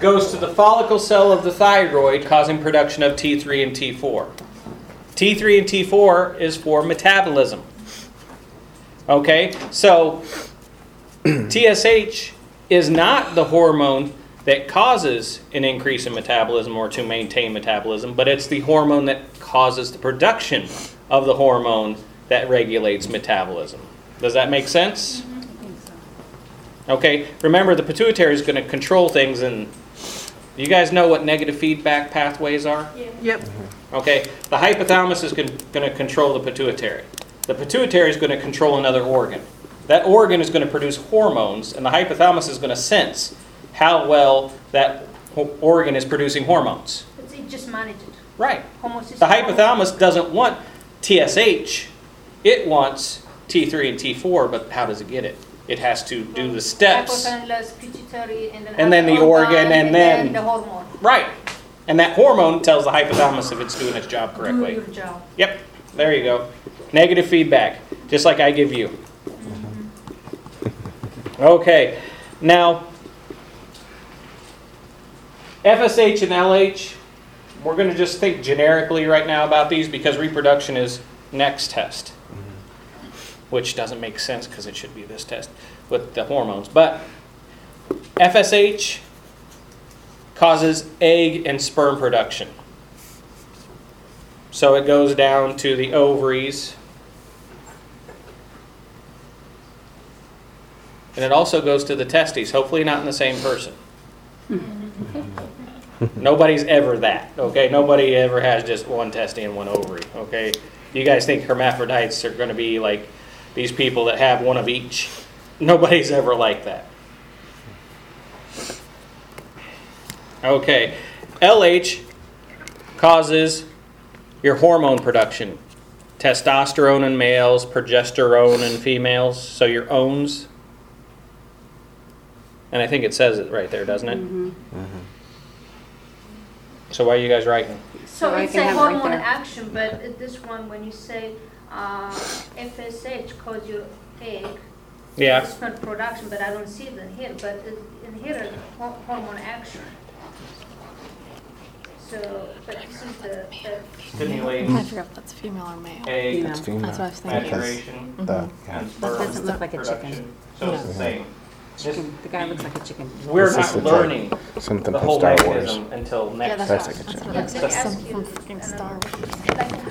goes to the follicle cell of the thyroid, causing production of T3 and T4. T3 and T4 is for metabolism. Okay, so TSH is not the hormone that causes an increase in metabolism or to maintain metabolism, but it's the hormone that causes the production of the hormone that regulates metabolism. Does that make sense? Mm-hmm, okay, remember the pituitary is going to control things, and you guys know what negative feedback pathways are? Yep. Mm-hmm. Okay, the hypothalamus is going to control the pituitary. The pituitary is going to control another organ. That organ is going to produce hormones, and the hypothalamus is going to sense how well that organ is producing hormones. It just managed. Right. The hypothalamus doesn't want TSH, it wants T3 and T4, but how does it get it? It has to do the steps. And then. The organ, and then- the hormone. Right. And that hormone tells the hypothalamus if it's doing its job Do correctly. your job. Yep, there you go. Negative feedback, just like I give you. Mm-hmm. Okay, now, FSH and LH, we're going to just think generically right now about these because reproduction is next test, mm-hmm. which doesn't make sense because it should be this test with the hormones. But FSH causes egg and sperm production. So it goes down to the ovaries. And it also goes to the testes, hopefully not in the same person. Mm-hmm. Mm-hmm. Nobody's ever that, okay? Nobody ever has just one testy and one ovary, okay? You guys think hermaphrodites are gonna be like these people that have one of each? Nobody's ever like that. Okay, LH causes your hormone production. Testosterone in males, progesterone in females, so your owns. And I think it says it right there, doesn't it? Mm-hmm. Mm-hmm. So why are you guys writing? So So I it's can a have it right hormone there. action, but it- this one, when you say uh, FSH cause your egg, Yeah, sperm production, but I don't see it in here, but it- in here, it's hor- hormone action. So, but this is the, the I stimulates forgot if that's female or male. egg It's female. That's what I was thinking. Because maturation the, yeah. and That sperm doesn't look like a production. chicken. So it's the same. Chicken. The guy looks like a chicken. We're This not is like learning Something the from whole Star Wars. mechanism until Yeah, next. that's, That's what, like a chicken. what I was Let me thinking. ask Some from freaking Star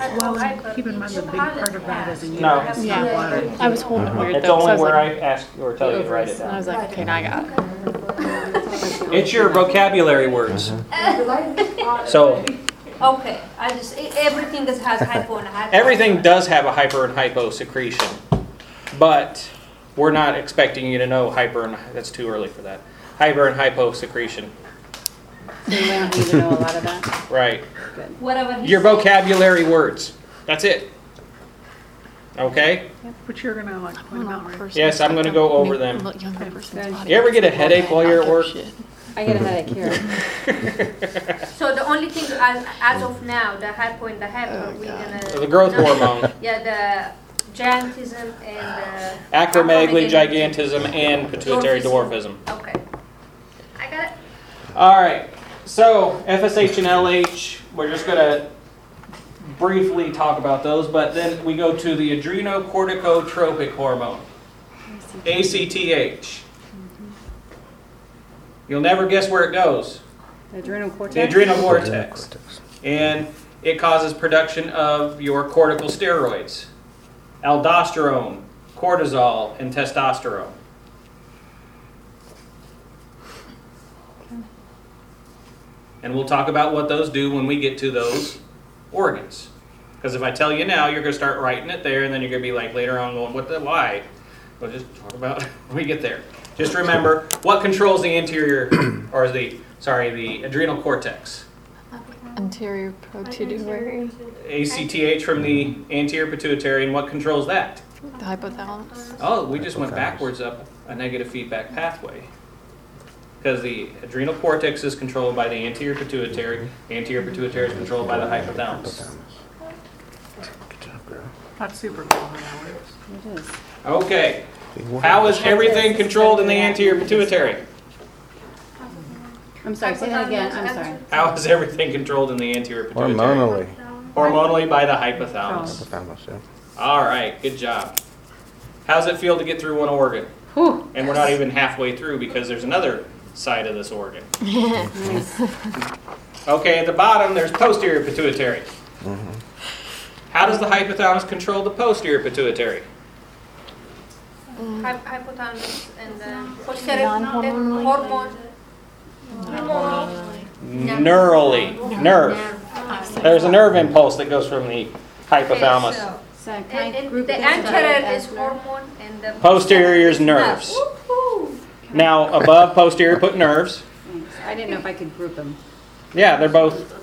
Wars. Well, hyper- and keep in mind the big part of that is in No. uterus. Yeah. bladder. I was holding mhm. it weird It's though. 'cause I only was where like, I ask or tell you to write it and I was like, okay, now I got it. It's your vocabulary words. Mhm. So Okay, I just, e- everything that has hypo and hypo. everything does have a hyper and hypo secretion, but we're not expecting you to know hyper and that's too early for that. Hyper and hypo secretion, So we don't need to know a lot of that. right? Good. Whatever he Your said. vocabulary words. That's it. Okay? But you're gonna like I'm point an out, right? Yes, I'm gonna go over them. Look, Younger person's Good. body. You ever get a headache while you're at work? I get a headache here. So the only thing as, as of now, the hypo and the hyper, Oh, we're gonna. The growth hormone, Yeah, the giantism and uh, the. acromegaly, gigantism, and pituitary dwarfism. Okay. I got it. All right, so FSH and LH, we're just gonna briefly talk about those, but then we go to the adrenocorticotropic hormone, ACTH. You'll never guess where it goes. The adrenal The cortex. adrenal cortex. And it causes production of your cortical steroids, aldosterone, cortisol, and testosterone. And we'll talk about what those do when we get to those organs. Because if I tell you now, you're going to start writing it there, and then you're going to be like later on going, what the, why? We'll just talk about when we get there. Just remember what controls the anterior, or the, sorry, the adrenal cortex. Anterior pituitary, ACTH from the anterior pituitary, and what controls that? the hypothalamus. Oh, we just went backwards up a negative feedback pathway. Because the adrenal cortex is controlled by the anterior pituitary, anterior pituitary is controlled by the hypothalamus. Good job, girl. That's super cool how that works. It is. Okay, how is everything controlled in the anterior pituitary? I'm sorry, say that again, I'm sorry. How is everything controlled in the anterior pituitary? Hormonally. Hormonally by the hypothalamus. Hypothalamus, yeah. All right, good job. How's it feel to get through one organ? Whew, And we're not even halfway through because there's another side of this organ. Okay, at the bottom, there's posterior pituitary. Mm-hmm. How does the hypothalamus control the posterior pituitary? Hy- Hypothalamus and then posterior, Non-hormonally? hormone. Neurally, nerve. There's a nerve impulse that goes from the hypothalamus. So And, and the anterior is hormone and the. Posterior is nerves. Woo-hoo. Now, above posterior, put nerves. I didn't know if I could group them. Yeah, they're both.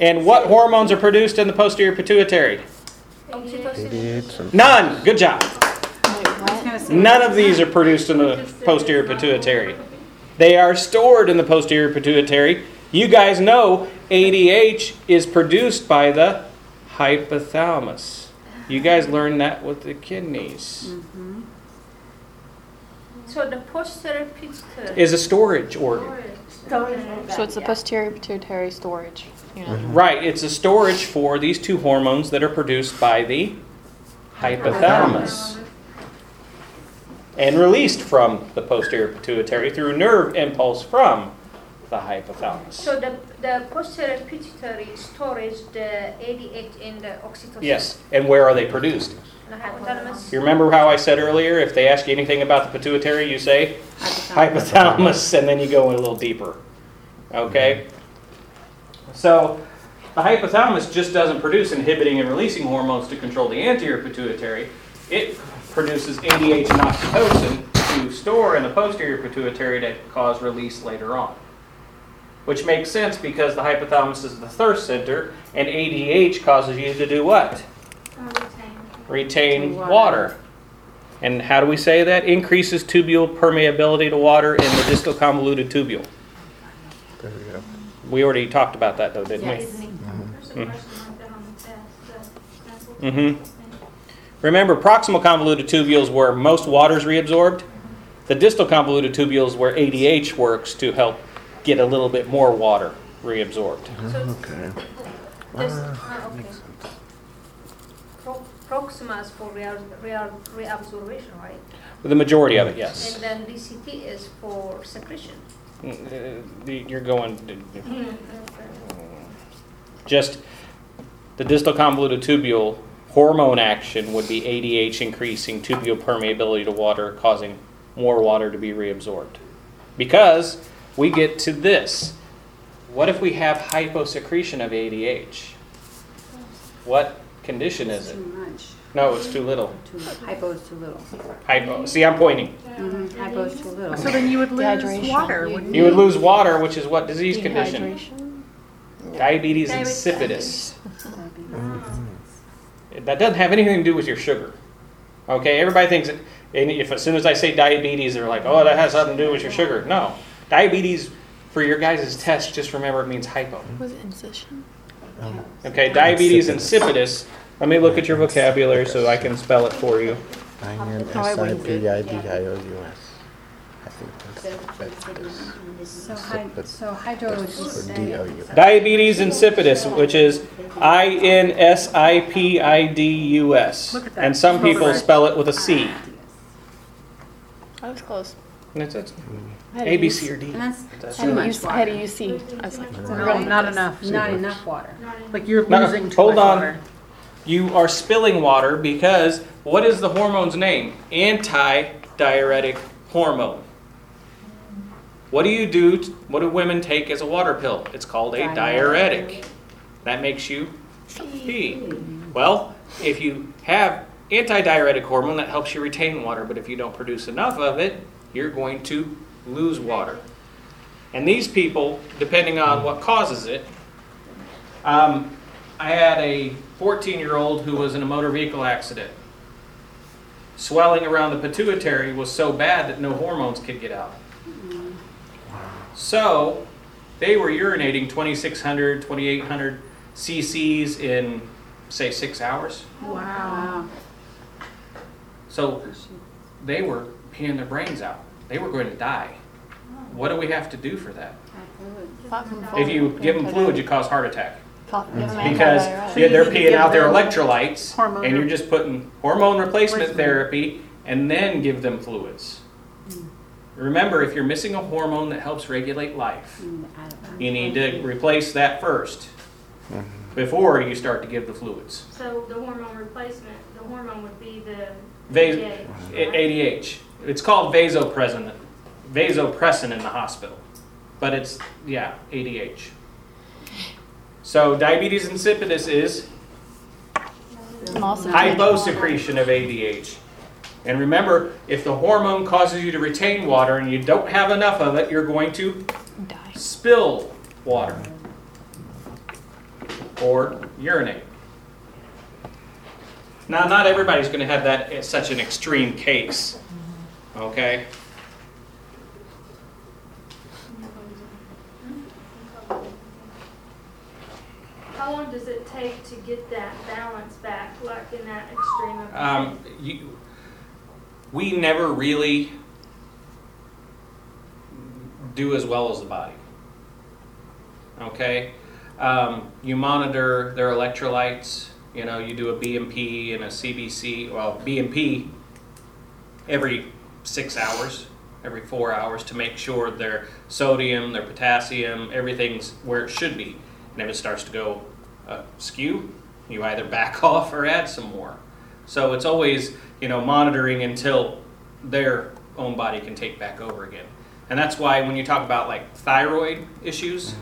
And what hormones are produced in the posterior pituitary? Oxytocin. None. Good job. Wait, I was what? gonna say. None of these are produced in the posterior pituitary. They are stored in the posterior pituitary. You guys know ADH is produced by the hypothalamus. You guys learned that with the kidneys. Mm-hmm. So the posterior pituitary. Is a storage organ. So it's the posterior pituitary storage unit. Mm-hmm. Right, it's a storage for these two hormones that are produced by the hypothalamus and released from the posterior pituitary through nerve impulse from the hypothalamus. So the, the posterior pituitary stores the ADH in the oxytocin. Yes, and where are they produced? The hypothalamus. You remember how I said earlier, if they ask you anything about the pituitary, you say hypothalamus, and then you go in a little deeper. Okay? So, the hypothalamus just doesn't produce inhibiting and releasing hormones to control the anterior pituitary. It produces ADH and oxytocin to store in the posterior pituitary to cause release later on. Which makes sense because the hypothalamus is the thirst center, and ADH causes you to do what? retain Water. water. And how do we say that? Increases tubule permeability to water in the distal convoluted tubule. There we go. We already talked about that though, didn't Yes. we? hmm Remember, proximal convoluted tubules where most water is reabsorbed. The distal convoluted tubules where ADH works to help get a little bit more water reabsorbed. Okay. This, ah, okay. Pro- Proxima is for real, real, reabsorption, right? The majority of it, yes. And then DCT is for secretion. Uh, You're going, just the distal convoluted tubule hormone action would be ADH increasing tubule permeability to water, causing more water to be reabsorbed. Because we get to this. What if we have hyposecretion of ADH? What condition is it? Too much. No, it's too little. Too, hypo is too little. Hypo. See, I'm pointing. Mhm, Hypo is too little. So then you would lose Dehydration. water, wouldn't You would lose water, which is what disease condition? Dehydration. Diabetes Diabetes. Insipidus. That doesn't have anything to do with your sugar. Okay, everybody thinks, that- and if as soon as I say diabetes, they're like, oh, that has something to do with your sugar. No. Diabetes, for your guys' test, just remember it means hypo. Was it incision? Um, okay, diabetes insipidus. Let me look at your vocabulary so I can spell it for you. I N S I I wouldn't P do- I D I O U S. I think that's, that's So hy, so hydro is this. just. Or D O U S. Diabetes insipidus, which is I N S I P I D U S. Look at that. And some people spell it with a C. Ah. I was close. And it's, it's mm. I had to A, B, use- C, or D. And that's That's too I had to much use, I had to water. use C. I was like, No, not enough. Not enough water. Like you're No, losing too hold much on. water. You are spilling water because what is the hormone's name? Anti-diuretic hormone. What do you do? t- what do women take as a water pill? It's called a diuretic. That makes you pee. Well, if you have anti-diuretic hormone, that helps you retain water. But if you don't produce enough of it, you're going to lose water. And these people, depending on what causes it, um, I had a 14 year old who was in a motor vehicle accident. Swelling around the pituitary was so bad that no hormones could get out. So they were urinating 2,600, 2,800 cc's in, say, six hours. Wow. So they were peeing their brains out. They were going to die. What do we have to do for that? If you give them fluid, you cause heart attack. Because yeah, they're peeing out their electrolytes, and you're just putting hormone Replacement. therapy, and then give them fluids. Remember, if you're missing a hormone that helps regulate life, you need to replace that first mm-hmm. before you start to give the fluids. So the hormone replacement, the hormone would be the Vas- ADH, A- right? ADH. It's called vasopressin, vasopressin in the hospital, but it's yeah ADH. So diabetes insipidus is hyposecretion of ADH. And remember, if the hormone causes you to retain water and you don't have enough of it, you're going to Die. spill water or urinate. Now, not everybody's going to have that as such an extreme case, okay? How long does it take to get that balance back, like in that extreme of? Um, you, we never really do as well as the body. Okay? Um, you monitor their electrolytes, you know, you do a BMP and a CBC, well, BMP every six hours. every four hours to make sure their sodium, their potassium, everything's where it should be. And if it starts to go uh, skew, you either back off or add some more. So it's always, you know, monitoring until their own body can take back over again. And that's why when you talk about like thyroid issues,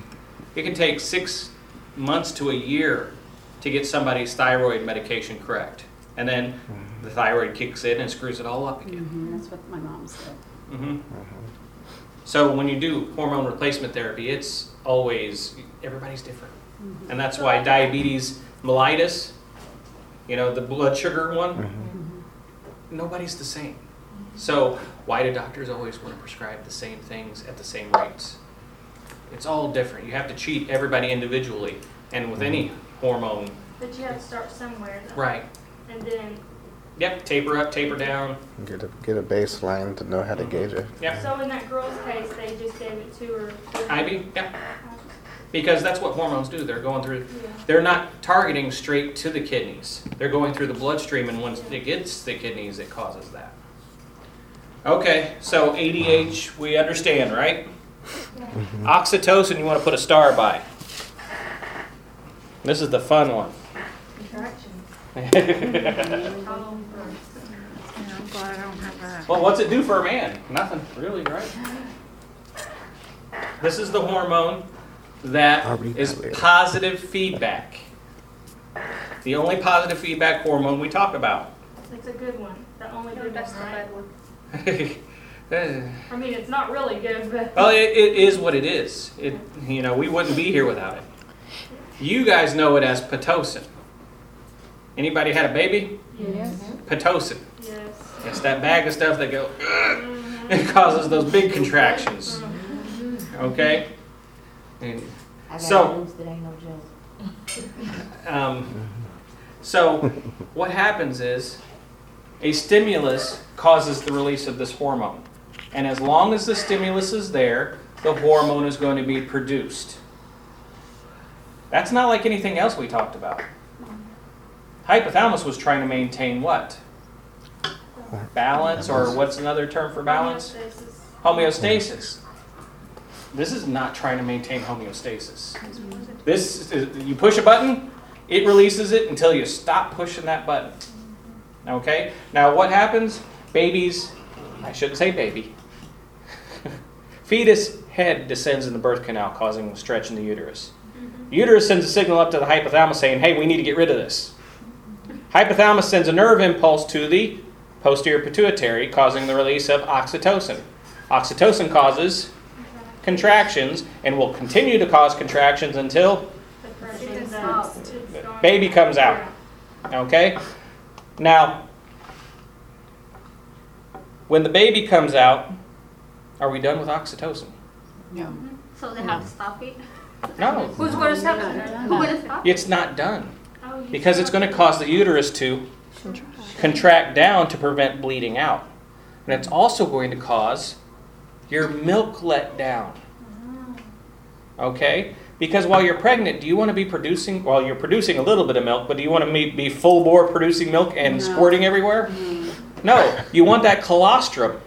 it can take six months to a year to get somebody's thyroid medication correct. And then the thyroid kicks in and screws it all up again. Mhm, That's what my mom said. hmm So when you do hormone replacement therapy, it's always everybody's different, and that's why diabetes mellitus, you know, the blood sugar one, mm-hmm. Mm-hmm. nobody's the same. So why do doctors always want to prescribe the same things at the same rates? It's all different. You have to treat everybody individually, and with any mm-hmm. hormone, But you have to start somewhere though. right? And then, Yep, taper up, taper down. Get a get a baseline to know how to gauge it. Yep. so in that girl's case, they just gave it to her. IV, yeah. Because that's what hormones do. They're going through, they're not targeting straight to the kidneys. They're going through the bloodstream, and once it gets the kidneys, it causes that. Okay, so ADH, we understand, right? Mm-hmm. Oxytocin, you want to put a star by. This is the fun one. Yeah, I'm glad I don't have that. Well, what's it do for a man? Nothing, really, right? This is the hormone I'll that read is that later. positive feedback. The only positive feedback hormone we talk about. It's a good one, the only No, good that's one, the right? bad one. Eh. I mean, it's not really good, but. well, it, it is what it is. It, you know, we wouldn't be here without it. You guys know it as pitocin. Anybody had a baby? Yes. Pitocin. Yes. It's that bag of stuff that go. Mm-hmm. It causes those big contractions. Mm-hmm. Okay. And I got So- news that ain't no joke. Um, so, what happens is a stimulus causes the release of this hormone. And as long as the stimulus is there, the hormone is going to be produced. That's not like anything else we talked about. Hypothalamus was trying to maintain what? Balance, or what's another term for balance? Homeostasis. This is not trying to maintain homeostasis. This is, you push a button, it releases it until you stop pushing that button. Okay? Now what happens? Babies, I shouldn't say baby. Fetus head descends in the birth canal, causing a stretch in the uterus. Uterus sends a signal up to the hypothalamus saying, hey, we need to get rid of this. Hypothalamus sends a nerve impulse to the posterior pituitary, causing the release of oxytocin. Oxytocin causes contractions and will continue to cause contractions until The person's, It's not- it's gone. baby comes out. Okay? Now, when the baby comes out, are we done with oxytocin? No. So they have to stop it? No, Who's gonna stop it? Who's gonna stop it? it's not done Oh, because it's going to cause the uterus to contract down to prevent bleeding out. And it's also going to cause your milk let down. Okay? Because while you're pregnant, do you want to be producing, well, you're producing a little bit of milk, but do you want to be, be full bore producing milk and No. squirting everywhere? No. You want that colostrum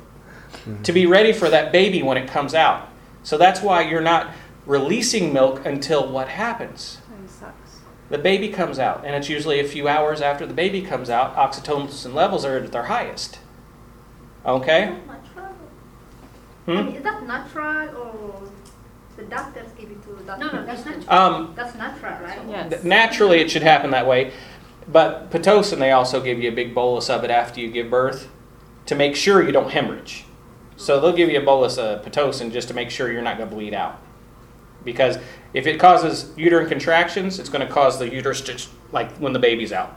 to be ready for that baby when it comes out. So that's why you're not releasing milk until what happens? The baby comes out, and it's usually a few hours after the baby comes out, oxytocin levels are at their highest. Okay? Is that natural? I Hmm? mean, is that natural or the doctors give it to the No, no, that's natural. Um, That's natural, right? Yes. th- naturally, it should happen that way, but pitocin, they also give you a big bolus of it after you give birth to make sure you don't hemorrhage. So they'll give you a bolus of pitocin just to make sure you're not going to bleed out. Because if it causes uterine contractions, it's going to cause the uterus to, like when the baby's out.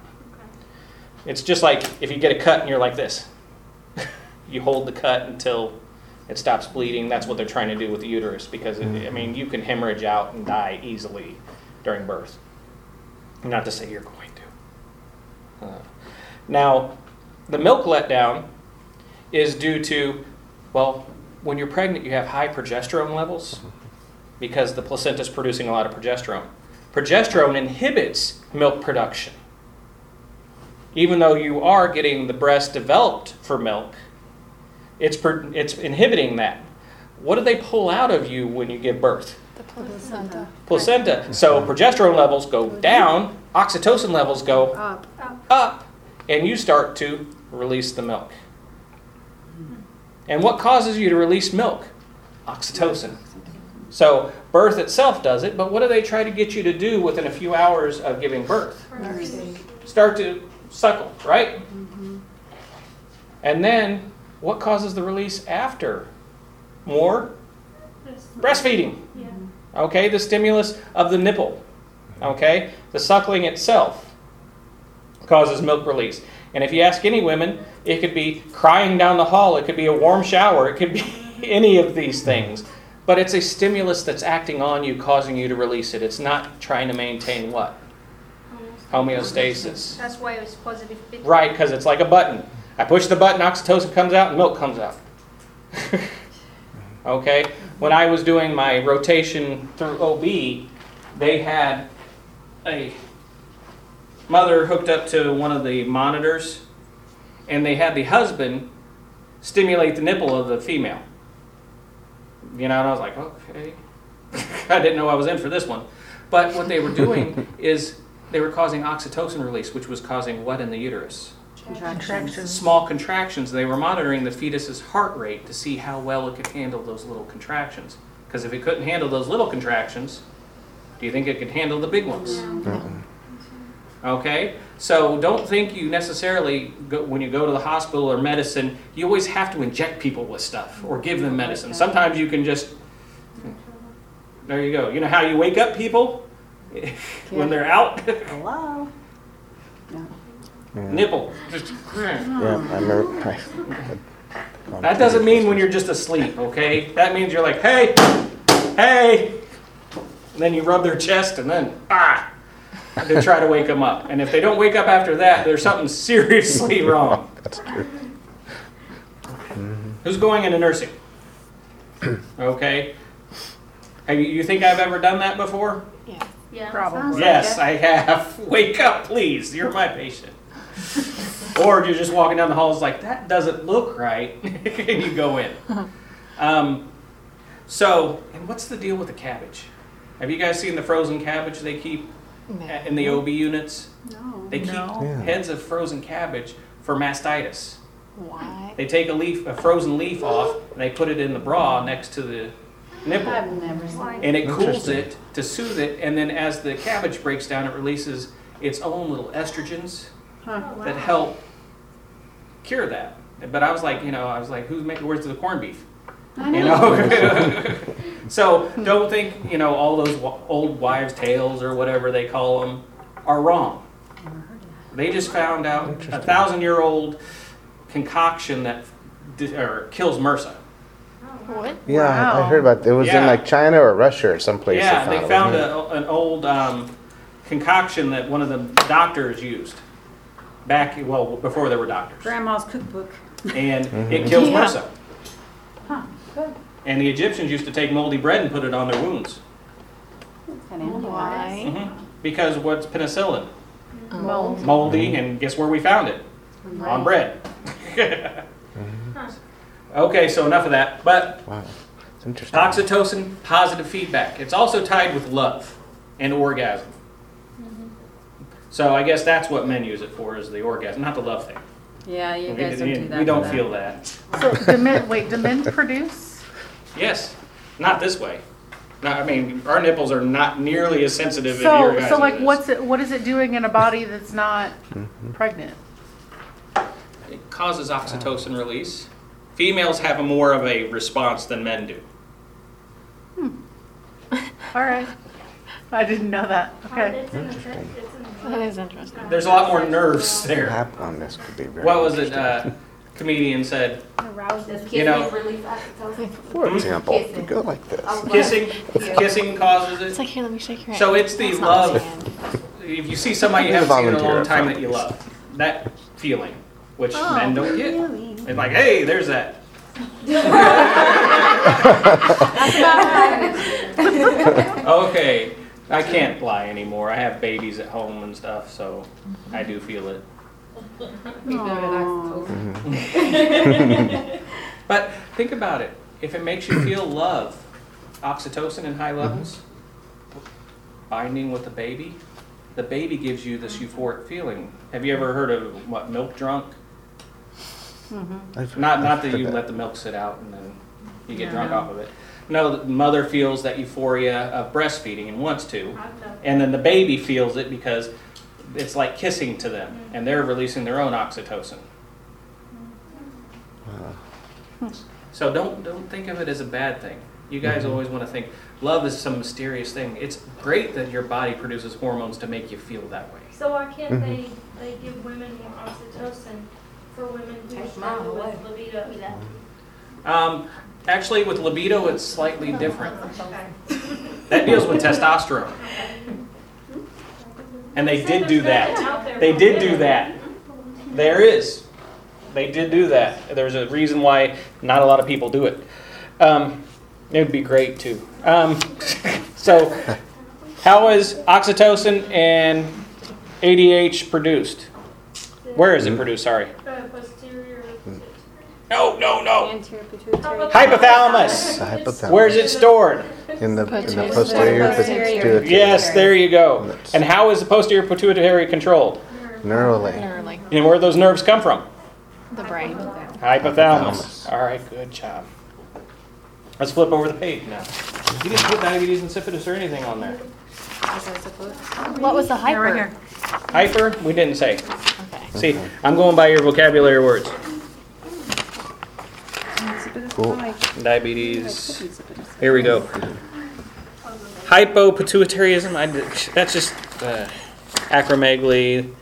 It's just like if you get a cut and you're like this. you hold the cut until it stops bleeding. That's what they're trying to do with the uterus because, it, I mean, you can hemorrhage out and die easily during birth. Not to say you're going to. Uh, now, the milk letdown is due to, well, when you're pregnant, you have high progesterone levels because the placenta is producing a lot of progesterone. Progesterone inhibits milk production. Even though you are getting the breast developed for milk, It's, per- it's inhibiting that. What do they pull out of you when you give birth? The placenta. Placenta. So progesterone levels go down, oxytocin levels go Up. up, and you start to release the milk. And what causes you to release milk? Oxytocin. So birth itself does it, but what do they try to get you to do within a few hours of giving birth? Start to suckle, right? Mm-hmm. And then what causes the release after? More breastfeeding. Yeah. Okay, the stimulus of the nipple. Okay, the suckling itself causes milk release. And if you ask any women, it could be crying down the hall, it could be a warm shower, it could be any of these things. But it's a stimulus that's acting on you, causing you to release it. It's not trying to maintain what? Homeostasis. That's why it's positive. Right, because it's like a button. I push the button, oxytocin comes out, and milk comes out. okay? When I was doing my rotation through OB, they had a mother hooked up to one of the monitors, and they had the husband stimulate the nipple of the female. You know, and I was like, okay. I didn't know I was in for this one. But what they were doing is they were causing oxytocin release, which was causing what in the uterus? Contractions. small contractions. They were monitoring the fetus's heart rate to see how well it could handle those little contractions. Because if it couldn't handle those little contractions, do you think it could handle the big ones? Uh-uh. Okay? So don't think you necessarily, go, when you go to the hospital or medicine, you always have to inject people with stuff or give them medicine. Sometimes you can just, there you go. You know how you wake up people when they're out? Hello? Nipple. Just, Yeah, I remember. I, That doesn't mean when you're just asleep, okay? That means you're like, hey, hey. And then you rub their chest and then, ah, to try to wake them up. And if they don't wake up after that, there's something seriously wrong. That's true. Who's going into nursing? Okay. Have you, you think I've ever done that before? Yeah. Probably. Yes, I have. Wake up, please. You're my patient. or you're just walking down the halls like, that doesn't look right. and you go in. Um, so, and what's the deal with the cabbage? Have you guys seen the frozen cabbage they keep in the OB units? No. They keep No. Yeah. heads of frozen cabbage for mastitis. Why? They take a leaf, a frozen leaf off, and they put it in the bra next to the nipple I've never seen. Like, and it cools Interesting. it to soothe it and then as the cabbage breaks down it releases its own little estrogens that help cure that. But i was like you know i was like who's making words where's the corned beef? I you know. know? So don't think you know all those wa- old wives tales or whatever they call them are wrong. They just found out a thousand year old concoction that di- or kills mrsa. What? Yeah, I, I heard about it. It was in like China or Russia or someplace. Yeah, they found wasn't a, an old um, concoction that one of the doctors used back, well, before there were doctors. Grandma's cookbook. And mm-hmm. it kills Yeah. MRSA. And the Egyptians used to take moldy bread and put it on their wounds. An antibiotic. Why? Mhm. Because what's penicillin? Mold. Moldy, mm-hmm. and guess where we found it? On bread. Mm-hmm. Okay, so enough of that. But? Wow, it's interesting. Oxytocin, positive feedback. It's also tied with love and orgasm. So I guess that's what men use it for is the orgasm, not the love thing. Yeah, you We- guys don't do that. We don't that. feel that. So, do men, wait, do men produce? Yes, not this way. No, I mean, our nipples are not nearly as sensitive as your So, guys' so like, is. what's it, what is it doing in a body that's not Mm-hmm. pregnant? It causes oxytocin release. Females have a more of a response than men do. All right. I didn't know that. Okay. It's in the, it's in the. That is interesting. There's a lot more nerves there. app on this could be very. What was it? Uh, comedian said, Arousal. you know, For example, if you go like this. kissing, kissing causes It's it. like here, let me shake your hand. So it's the That's not love. his. If you see somebody you He's a haven't seen in a volunteer, long time that you love, that feeling, which Oh, men don't get. They're like, hey, there's that. Okay, I can't lie anymore. I have babies at home and stuff, so I do feel it. But think about it. If it makes you feel love, oxytocin in high mm-hmm. levels, binding with the baby, the baby gives you this euphoric feeling. Have you ever heard of what milk drunk? I've- Not not I've that heard you let the milk sit out and then you get drunk off of it. No, the mother feels that euphoria of breastfeeding and wants to, and then the baby feels it because it's like kissing to them, and they're releasing their own oxytocin. So don't don't think of it as a bad thing. You guys mm-hmm. always want to think love is some mysterious thing. It's great that your body produces hormones to make you feel that way. So why can't mm-hmm. they, they give women more oxytocin for women who struggle with libido? Mm-hmm. Um, actually, with libido, it's slightly different. That deals with testosterone. And they did do that. They did do that. There is. They did do that. There's a reason why not a lot of people do it. Um, it would be great too. Um, so, how is oxytocin and ADH produced? Where is it produced? Sorry. Posterior. No, no, no. Anterior pituitary. Hypothalamus. The hypothalamus. Where's it stored? In the, in the Posterior. posterior Posterior. pituitary. Yes, there you go. And how is the posterior pituitary controlled? Neurally. Neurally. And where do those nerves come from? The brain. Hypothalamus. Hypothalamus. All right, good job. Let's flip over the page now. You didn't put diabetes insipidus or anything on there. What was the hyper? here. Hyper, we didn't say. Okay. See, I'm going by your vocabulary words. Cool. Diabetes. Here we go. Hypopituitarism. I, that's just uh, acromegaly.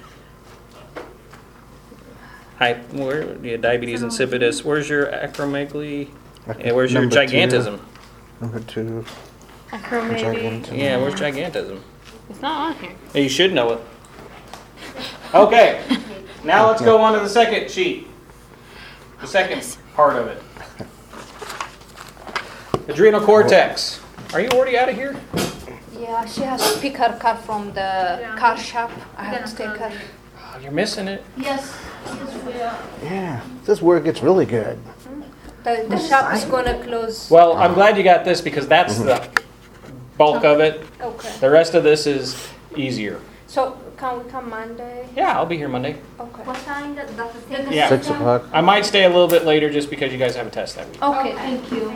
Hy, where, yeah, diabetes insipidus. Where's your acromegaly? And where's your Number two. gigantism? Number two. Acromegaly. Gigantism. Yeah, where's gigantism? It's not on here. Yeah, You should know it. Okay, now let's go on to the second sheet. The second part of it. Adrenal cortex. Are you already out of here? Yeah, she has to pick her car from the car shop. I have to take her. Oh, you're missing it. Yes, yes, we are. Yeah, this is where it gets really good. The, the shop is gonna close. Well, I'm glad you got this because that's mm-hmm. the bulk of it. Okay. The rest of this is easier. So can we come Monday? Yeah, I'll be here Monday. Okay. What time does that thing? Yeah. Six o'clock. I might stay a little bit later just because you guys have a test that week. Okay, thank you.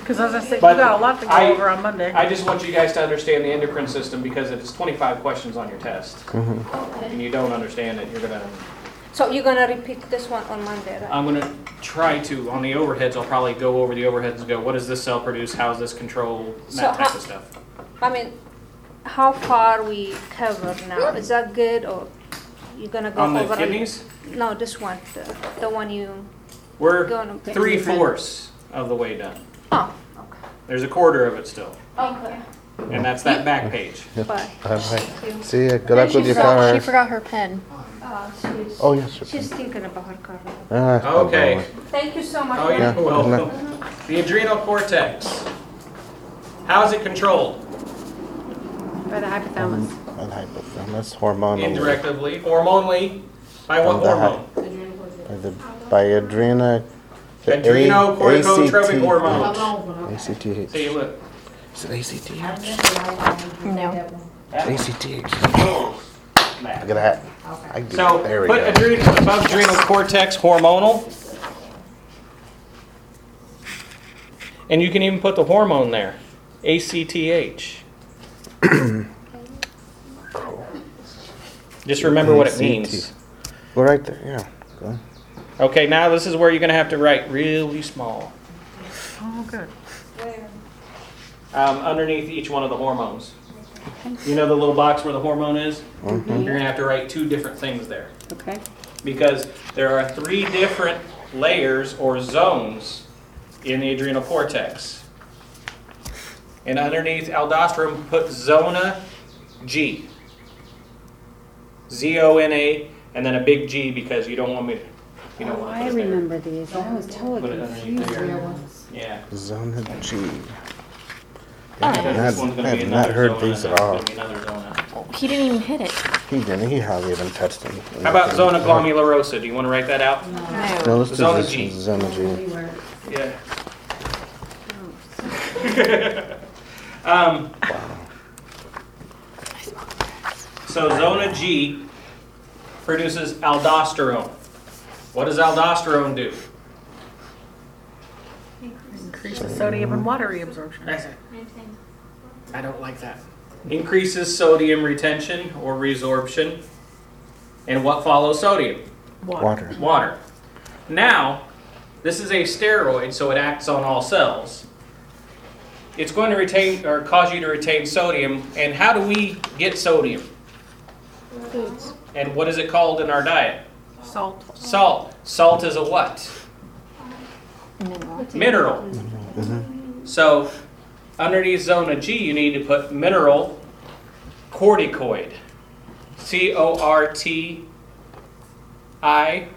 Because as I said, you But got a lot to go I- over on Monday. I just want you guys to understand the endocrine system because it's 25 questions on your test. Mm-hmm. And you don't understand it, you're gonna So you're gonna repeat this one on Monday, right? I'm gonna try to, on the overheads, I'll probably go over the overheads and go, what does this cell produce, how's this controlled, and So that type how- of stuff. I mean, how far we cover now? Is that good or you're gonna go On the over? a- kidneys, No, this one, the, the one you we're gonna. three fourths of the way done. Oh, okay. There's a quarter of it still, Okay. and that's that back page. Bye. Bye bye. See ya. Good luck with your car. She forgot her pen. Uh, she's, Oh, yes. sir. she's thinking about her car. Ah, oh, Okay. Thank you so much. Oh, you're Yeah, welcome. The adrenal cortex. How's it controlled? By the hypothalamus. An hypothalamus, hormonal. Indirectly, hormonally, by what By the hy- hormone? By the by adrena. the A- Adrenocorticotropic ACT. hormone. ACTH. See, look. Is it ACTH? No. ACTH. Look at that. I do. So there we put go. adrenal, above adrenal cortex hormonal. And you can even put the hormone there, ACTH. Just remember what it means. Well, right there. Yeah. Go. Okay, now this is where you're gonna have to write really small, Oh, good. um, underneath each one of the hormones. You know the little box where the hormone is? Mhm. You're gonna have to write two different things there. Okay. because there are three different layers or zones in the adrenal cortex. And underneath aldosterone, put zona G. Z O N A, and then a big G because you don't want me to. You don't Oh, want to oh, I put it there. remember these. I was totally Put it underneath confused. there. Yeah. Zona G. Because I this had, one's gonna I be had not another heard zona, these at that's all. gonna be another zona. He didn't even hit it. He didn't. He hardly even touched him. How about zona glomerulosa? Do you want to write that out? No. No, let's do Zona this. G. Zona G. Yeah. Oh. um, so zona G produces aldosterone. What does aldosterone do? Increase sodium and water reabsorption. I don't like that. Increases sodium retention or resorption. And what follows sodium? Water. Water. Now, this is a steroid, so it acts on all cells. It's going to retain or cause you to retain sodium. And how do we get sodium? Foods. And what is it called in our diet? Salt. Salt. Salt is a what? Mineral. Mineral. Mm-hmm. So, underneath zona G, you need to put mineral corticoid. C O R T I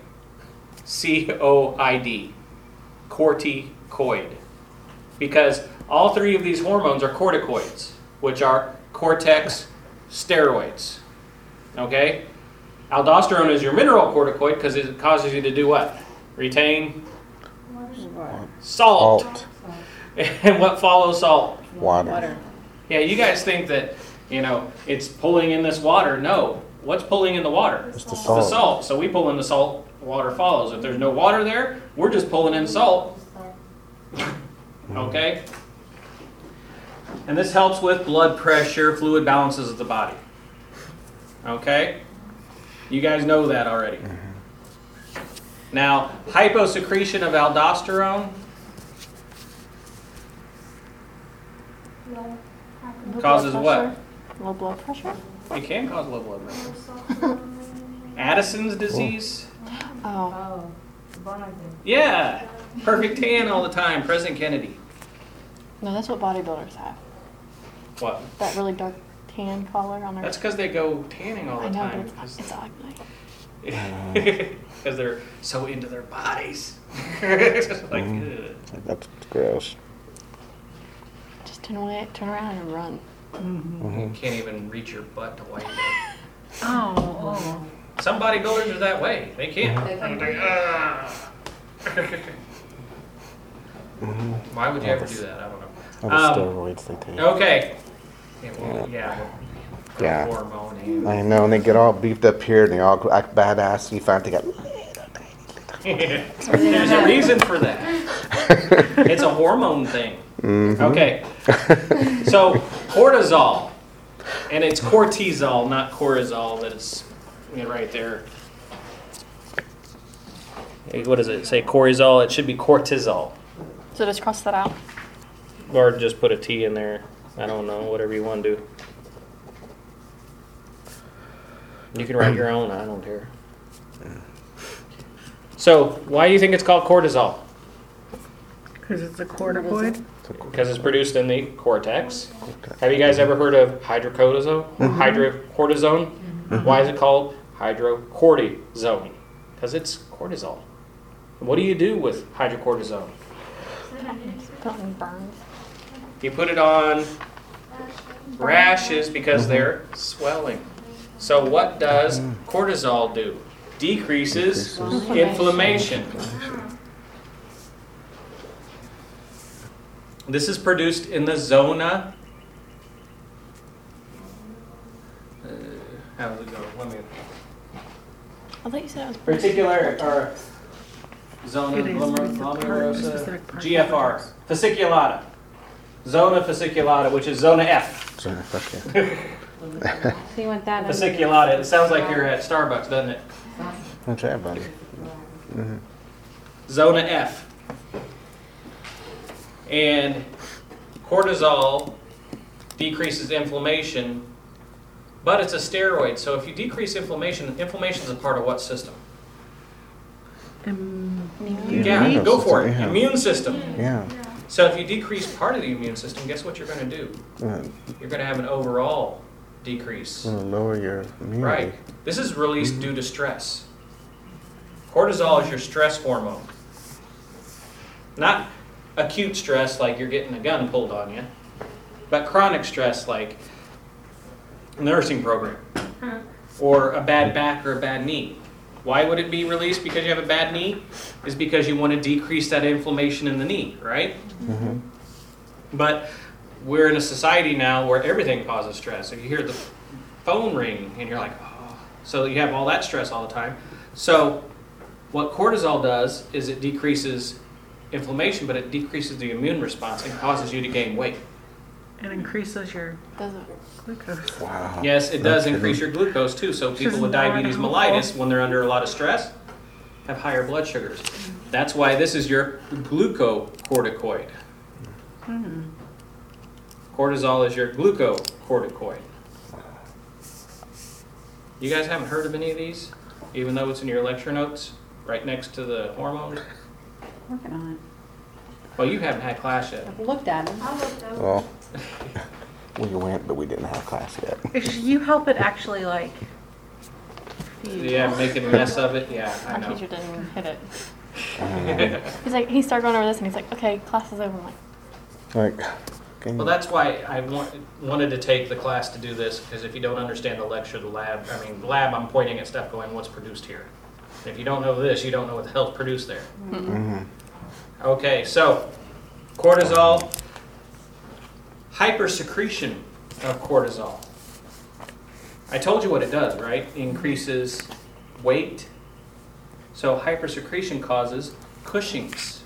C O I D. Corticoid. Because all three of these hormones are corticoids, which are cortex steroids. Okay? Aldosterone is your mineral corticoid because it causes you to do what? Retain salt. Salt. And what follows salt? Water. Yeah, you guys think that, you know, it's pulling in this water. No. What's pulling in the water? It's the It's the salt. salt. So we pull in the salt, water follows. If there's no water there, we're just pulling in salt. Okay? And this helps with blood pressure, fluid balances of the body. Okay? You guys know that already. Mm-hmm. Now, hyposecretion of aldosterone Low Causes blood what? Low blood pressure. it can cause low blood pressure. Addison's disease? Oh. Oh, Yeah. Perfect tan all the time. President Kennedy. No, that's what bodybuilders have. What? That really dark tan color on their. That's because they go tanning all the I the know, time. but it's, it's ugly. Because they're so into their bodies. It's just like, Mhm. ugh. That's gross. Just turn away, turn around and run. You can't even reach your butt to wipe it. Oh, oh. Some bodybuilders are that way. They can't. I'm like, "Ah." Why would you ever do that? I don't know. All Um, steroids they take. Okay. Yeah, well, yeah. well, Yeah. Hormone and I know, and they get all beefed up here, and they all act badass, and you find they got. There's a reason for that. It's a hormone thing. Mhm. Okay. So cortisol, and it's cortisol, not cortisol. That is you right there. Hey, What does it say? Cortisol. It should be cortisol, So just cross that out. Or just put a T in there. I don't know. Whatever you want to do. You can write your own. I don't care. So why do you think it's called cortisol? Because it's a corticoid. Because it's produced in the cortex. Have you guys ever heard of hydrocortisone? Mm-hmm. Hydrocortisone? Mm-hmm. Why is it called hydrocortisone? Because it's cortisol. What do you do with hydrocortisone? Put on burns. You put it on rashes because they're swelling. So what does cortisol do? Decreases inflammation. This is produced in the zona. Uh, how does it go? Let me. I thought you said it was Particular or zona It is glomer- glomerulosa. GFR, fasciculata, zona fasciculata, which is zona F. Sorry, fuck yeah. So you want that? Fasciculata. It sounds like you're at Starbucks, doesn't it? That's right, buddy. Zona F. And cortisol decreases inflammation, but it's a steroid. So if you decrease inflammation, inflammation is a part of what system? Um, Yeah, go for it. yeah. Immune system. Yeah. So if you decrease part of the immune system, guess what you're going to do? You're going to have an overall decrease. gonna lower your immunity. Right. This is released due to stress. Cortisol is your stress hormone. Not acute stress like you're getting a gun pulled on you, but chronic stress like nursing program or a bad back or a bad knee. Why would it be released because you have a bad knee? Is because you want to decrease that inflammation in the knee, right? Mm-hmm. But we're in a society now where everything causes stress. If you hear the phone ring and you're like, oh, so you have all that stress all the time. So, what cortisol does is it decreases inflammation, but it decreases the immune response and causes you to gain weight. It increases your Does it? glucose. Wow. Yes, it does That's increase your glucose too. So, people with Isn't diabetes mellitus, when they're under a lot of stress, have higher blood sugars. That's why this is your glucocorticoid. Hmm. Cortisol is your glucocorticoid. You guys haven't heard of any of these, even though it's in your lecture notes, right next to the hormones? Working on Well, you haven't had class yet. I've looked at them. I looked over. Well, we went, but we didn't have class yet. You help it actually like feed. Yeah, making a mess of it. Yeah, I Our know. teacher didn't even hit it. Uh, He's like, he started going over this and he's like, okay, class is over. I'm like, like, can Well, you, that's why I want, wanted to take the class to do this, because if you don't understand the lecture, the lab, I mean, the lab, I'm pointing at stuff going, what's produced here? If you don't know this, you don't know what the hell's produced there. Mhm. Okay, so cortisol, hypersecretion of cortisol. I told you what it does, right? Increases weight. So hypersecretion causes Cushing's.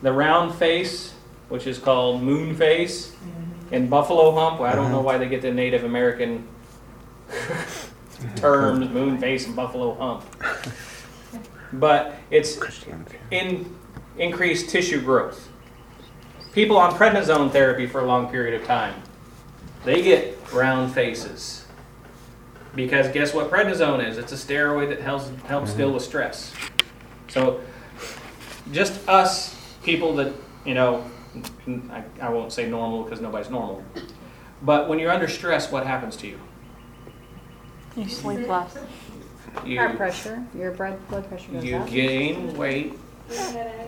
The round face, which is called moon face, mm-hmm. and buffalo hump. Well, I don't know mm-hmm. why they get the Native American terms, moon face and buffalo hump. But it's in increased tissue growth. People on prednisone therapy for a long period of time, they get round faces. Because guess what prednisone is? It's a steroid that helps helps mm-hmm. deal with stress. So just us people that, you know, I, I won't say normal because nobody's normal. But when you're under stress, what happens to you? you sleep less. You, Heart pressure, your blood blood pressure goes you up. gain weight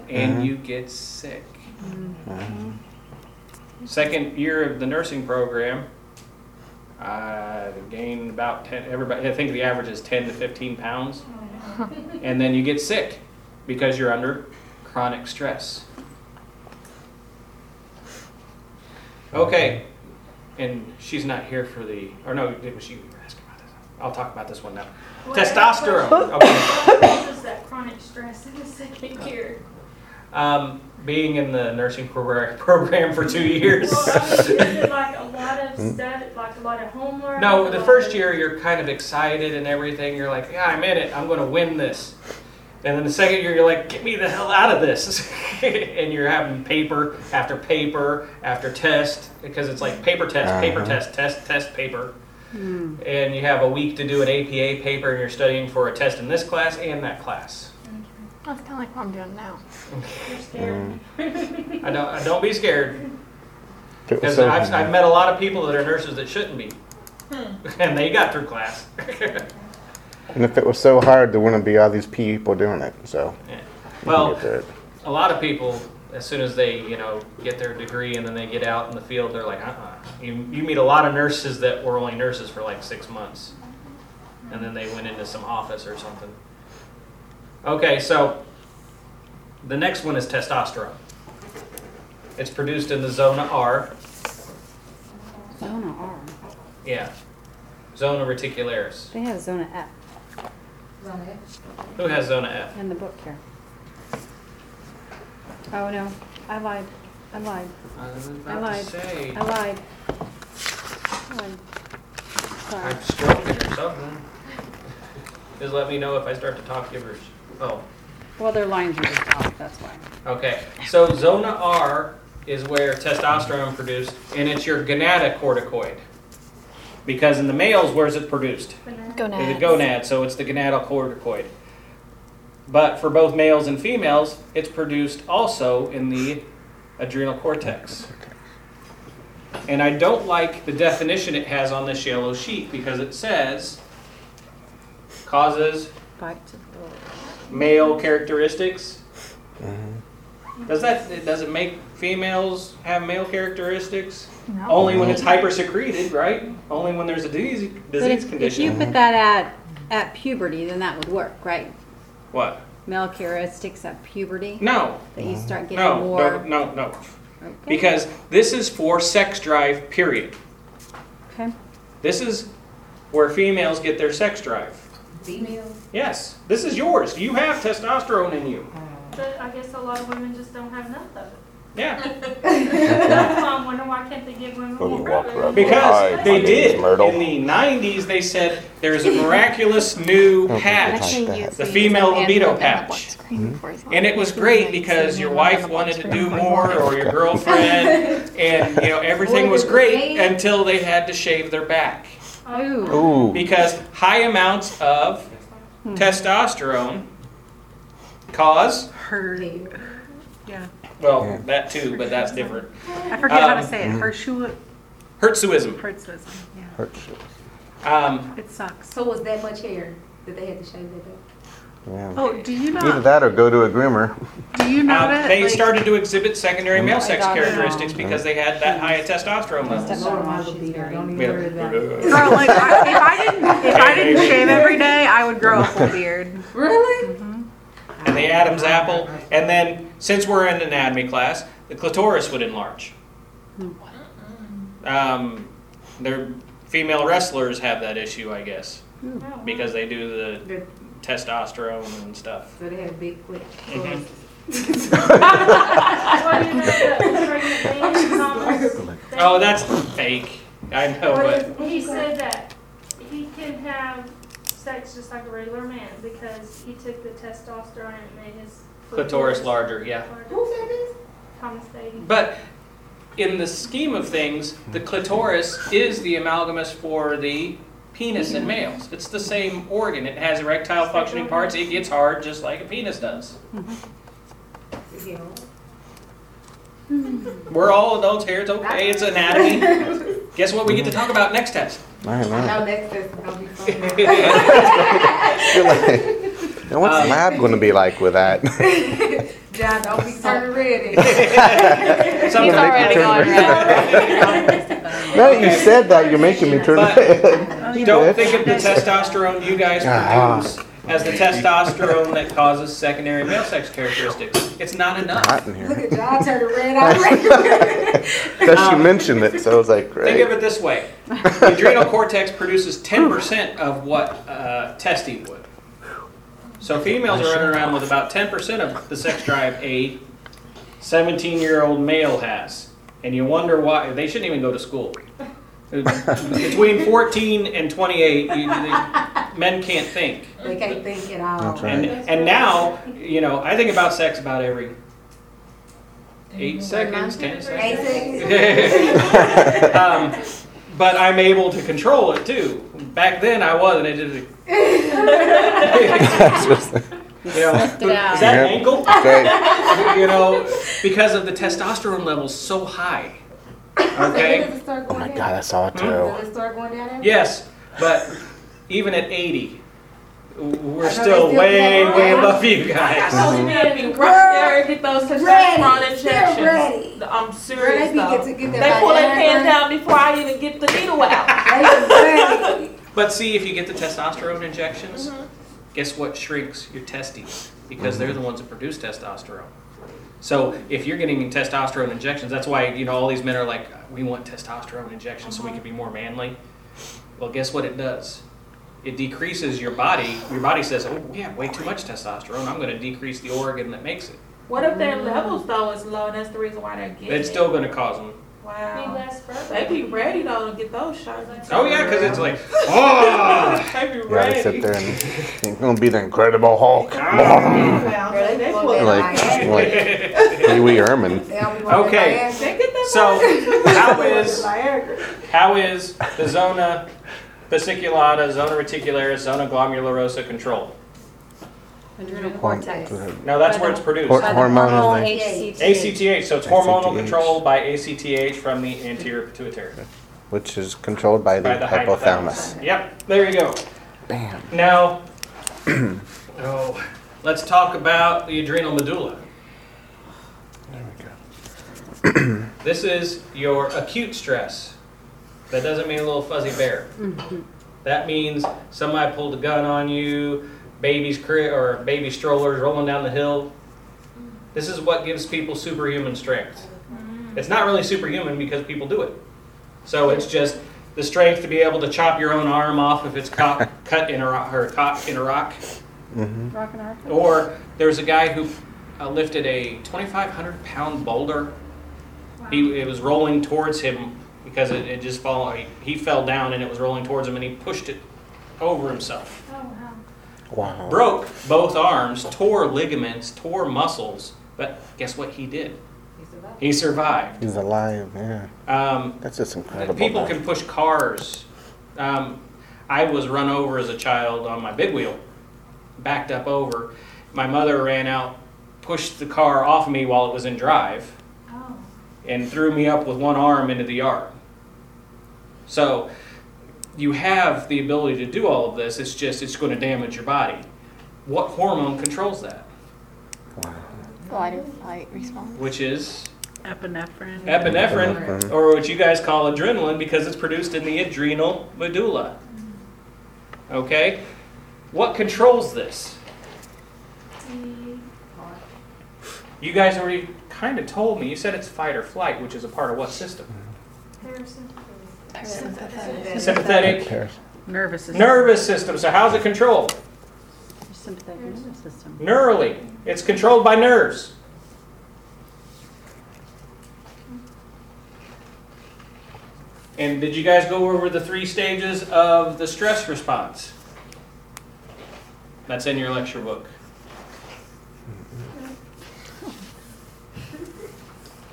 and you get sick. Mhm. Second year of the nursing program, I gained about 10, everybody, I think the average is 10 to 15 pounds. And then you get sick because you're under chronic stress. Okay, and she's not here for the, or no, it was you who were asking about this. I'll talk about this one now. Well, Testosterone. What Okay. causes that chronic stress in the second year? Um, being in the nursing progr- program for two years. Well, is it like a lot of study, like a lot of homework? No, the first year you're kind of excited and everything. You're like, yeah, I'm in it. I'm going to win this. And then the second year you're like, get me the hell out of this. and you're having paper after paper after test because it's like paper test, paper Uh-huh. test, test, test, paper. Hmm. And you have a week to do an APA paper and you're studying for a test in this class and that class. That's kind of like what I'm doing now. You're scared. Mm. I don't, I don't be scared If it was because so- I've, I've met a lot of people that are nurses that shouldn't be. And they got through class. and if it was so hard, there wouldn't be all these people doing it. So, Yeah. you can Well, get through it. a lot of people, as soon as they, you know, get their degree and then they get out in the field, they're like, uh-uh. You, you meet a lot of nurses that were only nurses for like six months. And then they went into some office or something. Okay, so the next one is testosterone. It's produced in the zona R. Zona R. Yeah. Zona reticularis. They have zona F. zona F Who has zona F? in the book here. Oh no, I lied. I lied. I was I about to lied. say. I lied. I lied. Sorry. I'm stroking or something. Just let me know if I start to talk gibberish. Oh. Well, their lines are just off, that's why. Okay, so zona R is where testosterone produced, and it's your gonadocorticoid. Because in the males, where's it produced? Go now. In the gonad, so it's the gonadocorticoid. But for both males and females, it's produced also in the adrenal cortex. And I don't like the definition it has on this yellow sheet because it says causes Bite to the male characteristics. Mhm. Does that, it does it make females have male characteristics? No. Only when it's hypersecreted, right? Only when there's a disease, But disease if, if you put that at, at puberty, then that would work, right? What? Male characteristics at puberty, No, that you start getting no, no, more. no, no. Okay. Because this is for sex drive, period. Okay. This is where females get their sex drive. Female? Yes, this is yours. You have testosterone in you. But I guess a lot of women just don't have enough of it. Yeah, That's why I'm wondering why can't they give women When you more walk of around. because Hi, my they name is did. Myrtle. In the 90s, they said there's a miraculous new oh, patch. The female libido patch. And it was great because your wife wanted to do more or your girlfriend and you know everything was great until they had to shave their back. Ooh. Ooh. Because high amounts of testosterone cause Her, yeah. well Yeah. that too, but that's different. I forget how to Um, say it. Hershu, Hirsuism. Hertzism. Yeah. Hurts you. Um, It sucks. So was that much hair that they had to shave their back? Yeah. Oh, do you know Either not? that or go to a groomer. Do you know uh, that? they like- started to exhibit secondary male sex daughter- characteristics because they had that high testosterone levels. Lord, my libido, don't even Yeah. worry about it. Girl, like I, if I didn't, if I didn't shave every day, I would grow a full beard. Really? And the Adam's apple, and then since we're in anatomy class, the clitoris would enlarge. Um, their female wrestlers have that issue, I guess, because they do the Good. testosterone and stuff. So they had big quick. Mhm. Well, you know, the pregnant man, Thomas, Oh, that's fake. I know, but He said that he can have sex just like a regular man because he took the testosterone and it made his clitoris larger, yeah. Who said this? Thomas Davy. But in the scheme of things, the clitoris is the amalgamous for the penis in males. It's the same organ. It has erectile functioning parts. It gets hard just like a penis does. Mm-hmm. You know. We're all adults here. It's okay. It's anatomy. Guess what we get to talk about next test? I don't. Now next test is gonna be fun. Feel like- Now, what's Um, lab going to be like with that? John, don't be turning red. Something Gonna make me already turn going red. now that you said that, you're making me turn But- red. Don't think of the testosterone you guys Ah. produce as the testosterone that causes secondary male sex characteristics. It's not enough. Hot in Look here. at John turning red already. Because you mentioned it, so I was like, Um, Think of it this way: the adrenal cortex produces 10% of what uh, testing would. So females are running around with about 10% of the sex drive a 17-year-old male has, and you wonder why. They shouldn't even go to school. Between 14 and 28, you, they- men can't think. They can't think at all. That's right. And and now, you know, I think about sex about every eight seconds, ten seconds. Eight seconds. um, but I'm able to control it too. Back then, I wasn't. It just, you know, Lift it out. is that an ankle? Great. You know, because of the testosterone levels so high. Okay. Does it start Oh going my down? God, I saw it too. Does it start going down? Yes, but even at 80, we're they still still way, going way above you guys. Man, be right there, get those testosterone Ready. injections. They're ready. I'm Girl, serious they be get though. to get their They pull their body pants down. down before I even get the needle out. They be ready. But see, if you get the testosterone injections, Mm-hmm. guess what shrinks your testes? Because they're the ones that produce testosterone. So if you're getting testosterone injections, that's why you know all these men are like, we want testosterone injections so we can be more manly. Well, guess what it does? It decreases your body. Your body says, "Oh, we have way too much testosterone. I'm going to decrease the organ that makes it." What if their levels though is low and that's the reason why they're getting It's it? still going to cause them. He Wow. lasts forever. They be ready though to get those shots. Oh yeah, because it's like, oh, oh! They be You gotta sit there and you're gonna be the Incredible Hulk. Wow, they, they like, like Pee Wee Herman. They all be going Okay. down. They get that So, how is how is the zona fasciculata, zona reticularis, zona glomerulosa controlled? Adrenal cortex. No, that's where it's produced. Hor- By the hormonal. HCT. ACTH, so it's hormonal ACTH. controlled by ACTH from the anterior pituitary. Which is controlled by the By the hypothalamus. Yep, there you go. Bam. Now, oh, let's talk about the adrenal medulla. There we go. This is your acute stress. That doesn't mean a little fuzzy bear. Mm-hmm. That means somebody pulled a gun on you, baby's crib or baby strollers rolling down the hill. This is what gives people superhuman strength. It's not really superhuman because people do it. So it's just the strength to be able to chop your own arm off if it's caught, cut in a rock or caught in a rock. Rock and. Or there's a guy who uh, lifted a 2,500 pound boulder. He it was rolling towards him because it, it just fall. He, he fell down and it was rolling towards him, and he pushed it over himself. Oh, wow. Wow. Broke both arms, tore ligaments, tore muscles. But guess what he did? He survived. He survived. He's alive, yeah. Um, That's just incredible. People man. can push cars. Um, I was run over as a child on my big wheel, backed up over. My mother ran out, pushed the car off of me while it was in drive, Oh. and threw me up with one arm into the yard. So you have the ability to do all of this. It's just it's going to damage your body. What hormone controls that? Wow. Flight or fight response. Which is Epinephrine. epinephrine, Epinephrine. or what you guys call adrenaline, because it's produced in the adrenal medulla. Okay? What controls this? You guys already kind of told me. You said it's fight or flight, which is a part of what system? Parasympathetic. Sympathetic Paris. Nervous system. nervous system. So, how's it controlled? Sympathetic nervous system. Neurally. It's controlled by nerves. And did you guys go over the three stages of the stress response? That's in your lecture book.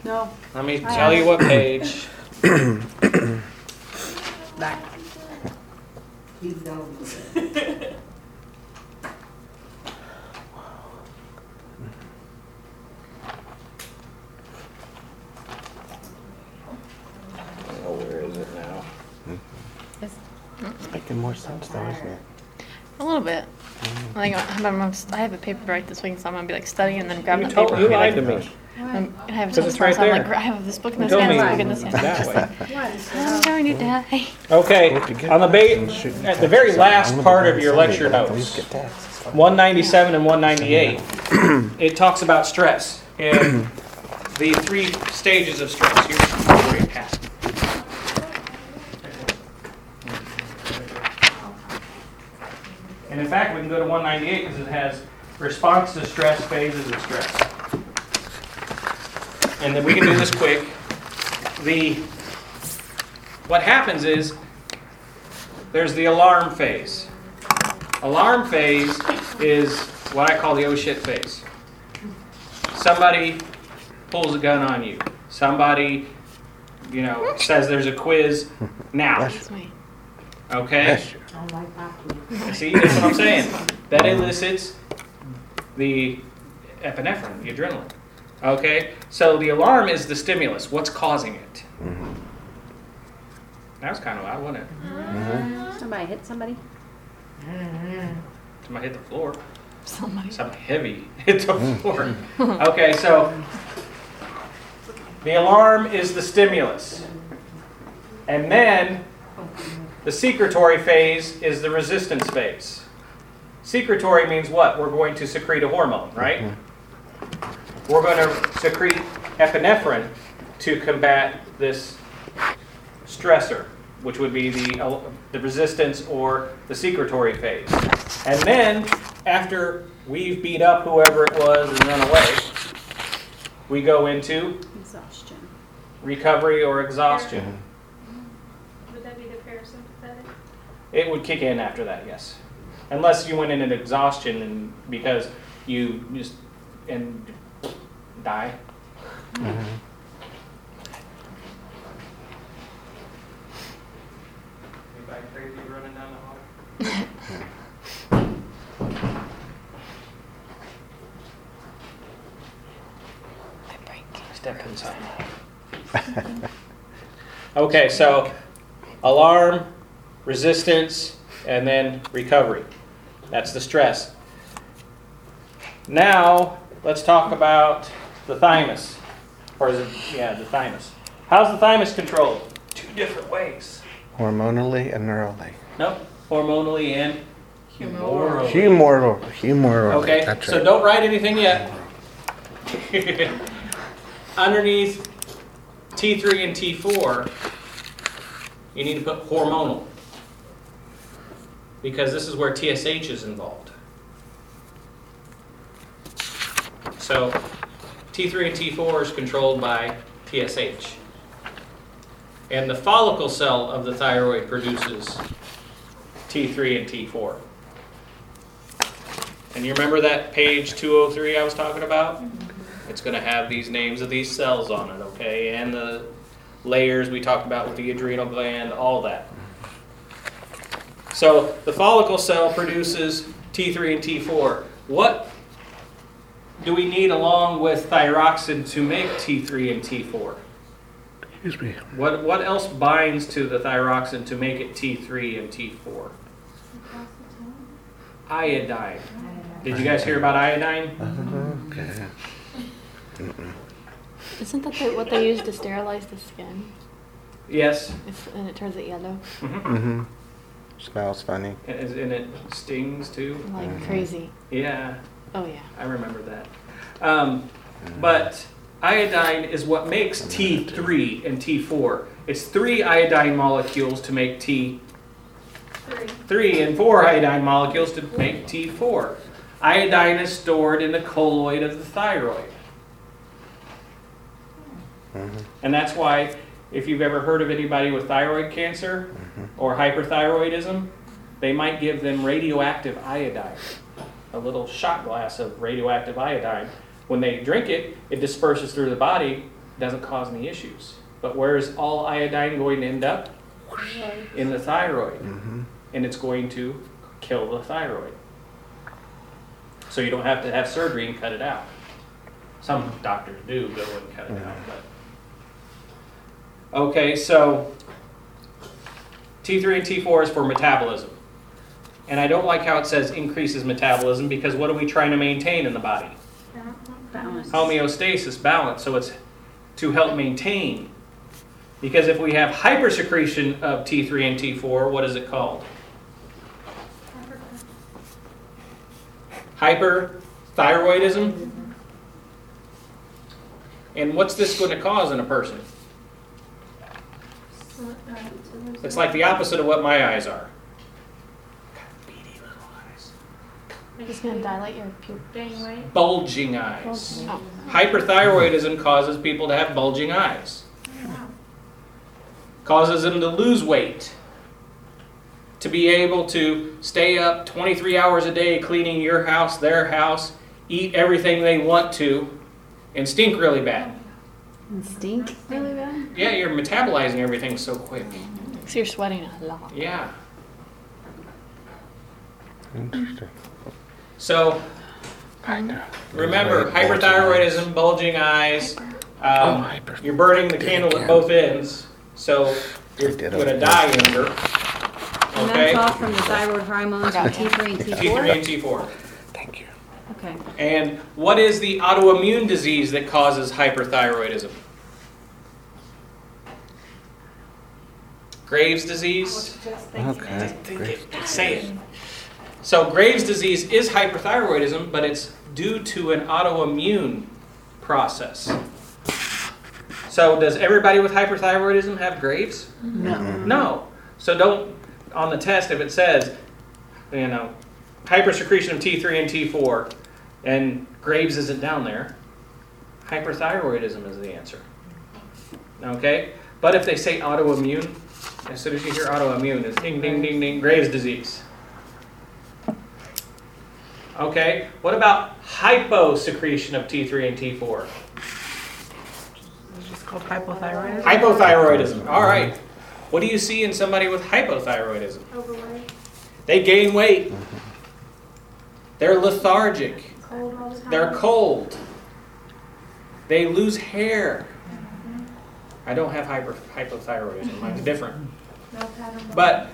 No. Let me tell you what page. Back. He's going. Oh, where is it now? It's making more sense though, isn't it? A little bit. I think I, I'm, I'm, I have a paper to write this week, so I'm gonna be like studying and then grabbing You that told paper. you lied like, to me. I'm gonna have it's test right so I'm like, there. I have this book in You this told hand, me this book in this hand. that Just way. like, I'm going to die. Okay, Well, if you get on the ba- at the very last part of your lecture but at least notes, 197 and 198, it talks about stress and the three stages of stress. Here's where you pass. And in fact, we can go to 198 because it has response to stress, phases of stress. And then we can do this quick. The what happens is there's the alarm phase. Alarm phase is what I call the oh shit phase. Somebody pulls a gun on you. Somebody, you know, says there's a quiz now. Okay? Bless. I like hockey. See, that's what I'm saying. That elicits the epinephrine, the adrenaline. Okay? So the alarm is the stimulus. What's causing it? Mm-hmm. That was kind of loud, wasn't it? Mm-hmm. Somebody hit somebody? Mm-hmm. Somebody hit the floor. Somebody. Something heavy hit the floor. Mm. Okay, so the alarm is the stimulus. And then the secretory phase is the resistance phase. Secretory means what? We're going to secrete a hormone, right? Mm-hmm. We're going to secrete epinephrine to combat this stressor, which would be the, uh, the resistance or the secretory phase. And then, after we've beat up whoever it was and run away, we go into Exhaustion. recovery or exhaustion. Would that be the parasympathetic? It would kick in after that, yes. Unless you went into exhaustion and because you just and die. Anybody crazy running down the hall? My. Step inside. okay, so alarm, resistance, and then recovery. That's the stress. Now, let's talk about the thymus. Or is it, yeah, the thymus. How's the thymus controlled? Two different ways. Hormonally and neurally. Nope, hormonally and humorally. Humoral, humorally. Okay, That's so right. don't write anything yet. Underneath T3 and T4, you need to put hormonal. Because this is where TSH is involved. So T3 and T4 is controlled by TSH. And the follicle cell of the thyroid produces T3 and T4. And you remember that page 203 I was talking about? Mm-hmm. It's going to have these names of these cells on it, okay? And the layers we talked about with the adrenal gland, all that. So the follicle cell produces T3 and T4. What do we need along with thyroxine to make T3 and T4? Excuse me. What, what else binds to the thyroxine to make it T3 and T4? Iodine. Did you guys hear about iodine? Okay. Isn't that the, what they use to sterilize the skin? Yes. It's, and it turns it yellow, Mm-hmm. Smells funny. And it- and it stings too. like crazy. Yeah, Oh yeah. I remember that. Um, but iodine is what makes T3 and T4. It's three iodine molecules to make T3 Three. and four iodine molecules to make T4. Iodine is stored in the colloid of the thyroid. Mm-hmm. And that's why, if you've ever heard of anybody with thyroid cancer or hyperthyroidism, they might give them radioactive iodine, a little shot glass of radioactive iodine. When they drink it, it disperses through the body, doesn't cause any issues. But where is all iodine going to end up? In the thyroid. Mm-hmm. And it's going to kill the thyroid. So you don't have to have surgery and cut it out. Some doctors do go and cut it out, but. Okay, so T3 and T4 is for metabolism. And I don't like how it says increases metabolism because what are we trying to maintain in the body? Balance. Homeostasis, balance, so it's to help maintain. Because if we have hypersecretion of T3 and T4, what is it called? Hyperthyroidism? And what's this going to cause in a person? It's like the opposite of what my eyes are. Beady little eyes. It's gonna dilate your pupils. Gain weight. Bulging eyes. Oh. Hyperthyroidism causes people to have bulging eyes. Oh, causes them to lose weight. To be able to stay up 23 hours a day cleaning your house, their house, eat everything they want to, and stink really bad. And stink really bad? Yeah, you're metabolizing everything so quick. So you're sweating a lot. Yeah. Interesting. So remember, hyperthyroidism, bulging eyes. Oh, Um, you're burning the candle at both ends, so you're going to die younger. And Okay? that's all from the thyroid hormones from T3 and T3 T4? and T4. Thank you. Okay. And what is the autoimmune disease that causes hyperthyroidism? Graves' disease? Okay. Say it. So Graves' disease is hyperthyroidism, but it's due to an autoimmune process. So does everybody with hyperthyroidism have Graves? No. Mm-hmm. No. So don't, on the test, if it says, you know, hypersecretion of T3 and T4, and Graves isn't down there, hyperthyroidism is the answer. Okay? But if they say autoimmune, as soon as you hear autoimmune, it's ding, ding, ding, ding, Graves' disease. Okay? What about hyposecretion of T3 and T4? It's just called hypothyroidism. Hypothyroidism. All right. What do you see in somebody with hypothyroidism? Overweight. They gain weight. They're lethargic. Cold all the time. They're cold. They lose hair. I don't have hyper, hypothyroidism. Mine's different. No. But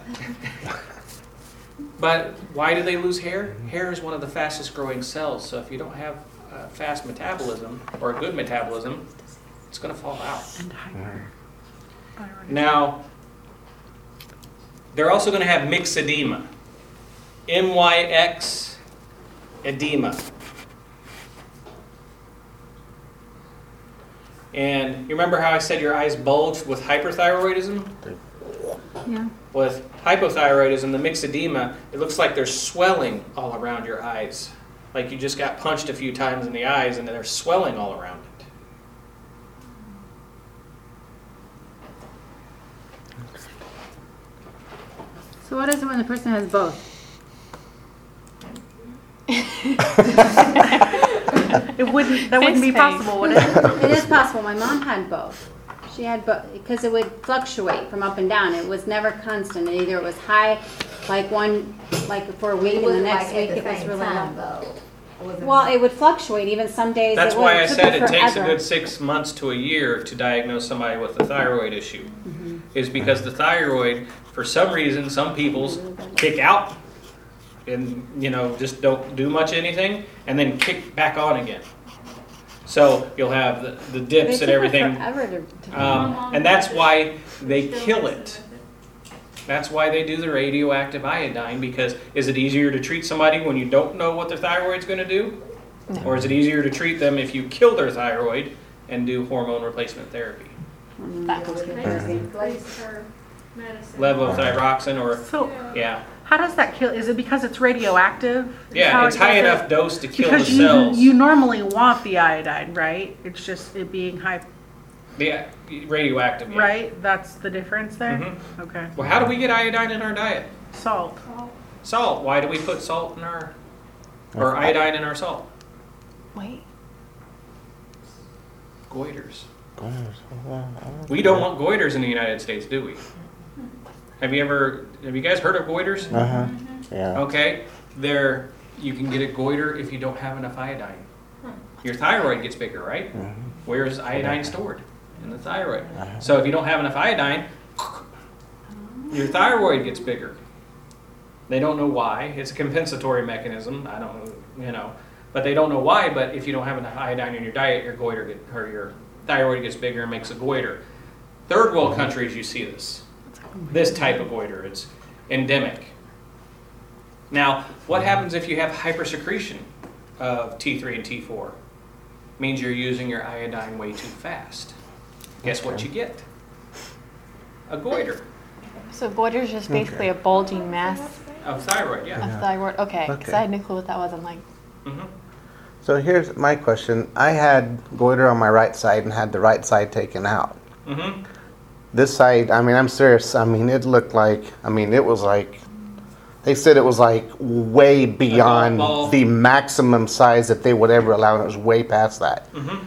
but why do they lose hair? Hair is one of the fastest growing cells. So if you don't have uh, fast metabolism or a good metabolism, It's going to fall out. And hyper. Now, they're also going to have myxedema. M Y X edema. And you remember how I said your eyes bulge with hyperthyroidism? Yeah. With hypothyroidism, the myxedema, it looks like there's swelling all around your eyes. Like you just got punched a few times in the eyes and then there's swelling all around it. So what is it when the person has both? It wouldn't, that wouldn't be Face possible, would it? It is possible. My mom had both. She had both because it would fluctuate from up and down. It was never constant. Either it was high, like one, like for a week, and the next week it was really low. Well, it would fluctuate. Even some days. That's it would. why I took said it takes a forever. good six months to a year to diagnose somebody with a thyroid issue. Mm-hmm. Is because the thyroid, for some reason, some people's kick out and, you know, just don't do much anything and then kick back on again. So you'll have the, the dips and everything. forever to, to Um, and that's why they kill it. That's why they do the radioactive iodine because is it easier to treat somebody when you don't know what their thyroid's going to do? Or is it easier to treat them if you kill their thyroid and do hormone replacement therapy? that goes They with just therapy. replaced her medicine. Levothyroxine or, So, yeah. how does that kill? Is it because it's radioactive? Is Yeah, it's it high does it? enough dose to kill the Because you, cells. you normally want the iodine, right? It's just it being high, Yeah, radioactive, yeah. right? That's the difference there? Mhm. Okay. Well, how do we get iodine in our diet? Salt. Salt. Why do we put salt in our, or iodine in our salt? Wait. Goiters. Goiters. We don't want goiters in the United States, do we? Have you ever, have you guys heard of goiters? Uh huh. Yeah. Okay, they're, you can get a goiter if you don't have enough iodine. Your thyroid gets bigger, right? Mm-hmm. Where is iodine stored? In the thyroid. Uh-huh. So if you don't have enough iodine, your thyroid gets bigger. They don't know why. It's a compensatory mechanism. I don't know, you know, but they don't know why. But if you don't have enough iodine in your diet, your goiter get, or your thyroid gets bigger and makes a goiter. Third world mm-hmm. countries, you see this. This type of goiter. It's endemic. Now, what happens if you have hypersecretion of T3 and T4? Means you're using your iodine way too fast. Guess what you get? A goiter So goiter is just basically a bulging mass of thyroid, yeah. of thyroid. Okay, because Okay. I had no clue what that was. I'm like, hmm So here's my question. I had goiter on my right side and had the right side taken out. hmm This side, I mean, I'm serious. I mean, it looked like, I mean, it was like, they said it was like way beyond the maximum size that they would ever allow, and it was way past that. hmm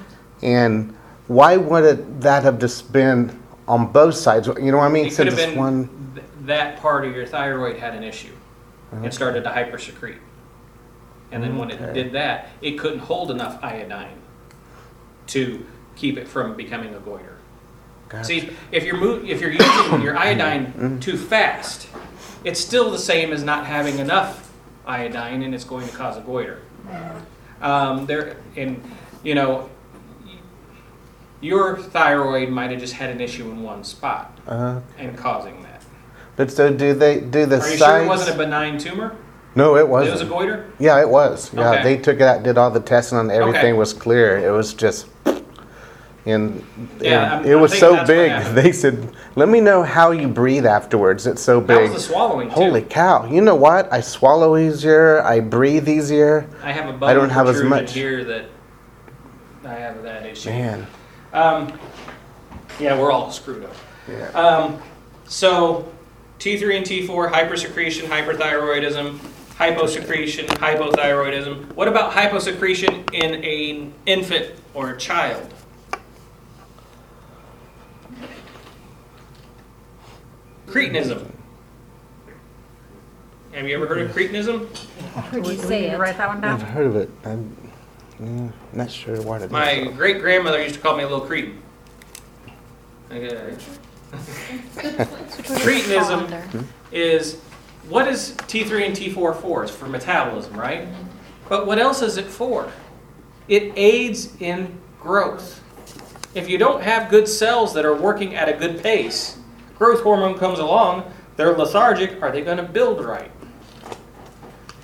And why would it, that have just been on both sides? You know what I mean? It could have been one. th- that part of your thyroid had an issue Uh-huh. and started to hypersecrete. And then when it did that, it couldn't hold enough iodine to keep it from becoming a goiter. Gotcha. See, if you're mo- if you're using your iodine Mm-hmm. too fast, it's still the same as not having enough iodine, and it's going to cause a goiter. Um, there, and you know, your thyroid might have just had an issue in one spot Uh, and causing that. but so do they do the Are you sides? sure it wasn't a benign tumor? no, it It wasn't. was a goiter. Yeah, it was. Yeah, Okay. they took it out, did all the testing, and everything Okay. was clear. It was just, and, Yeah, and it was so big. They said, "Let me know how you breathe afterwards." It's so That big. was the swallowing too. Holy cow! You know what? I swallow easier. I breathe easier. I have a bone I don't have as much. here that I have that issue. Man. Um, yeah, we're all screwed up. Yeah. Um, so, T3 and T4, hypersecretion, hyperthyroidism, hyposecretion, hypothyroidism. What about hyposecretion in an infant or a child? Cretinism. Have you ever heard of cretinism? Do we, you say it? write that one I've down? heard of it. I'm yeah, not sure why it is. My great grandmother used to call me a little cretin. Okay. Cretinism hmm? is what is T3 and T4 for? It's for metabolism, right? But what else is it for? It aids in growth. If you don't have good cells that are working at a good pace, growth hormone comes along, they're lethargic, are they going to build right?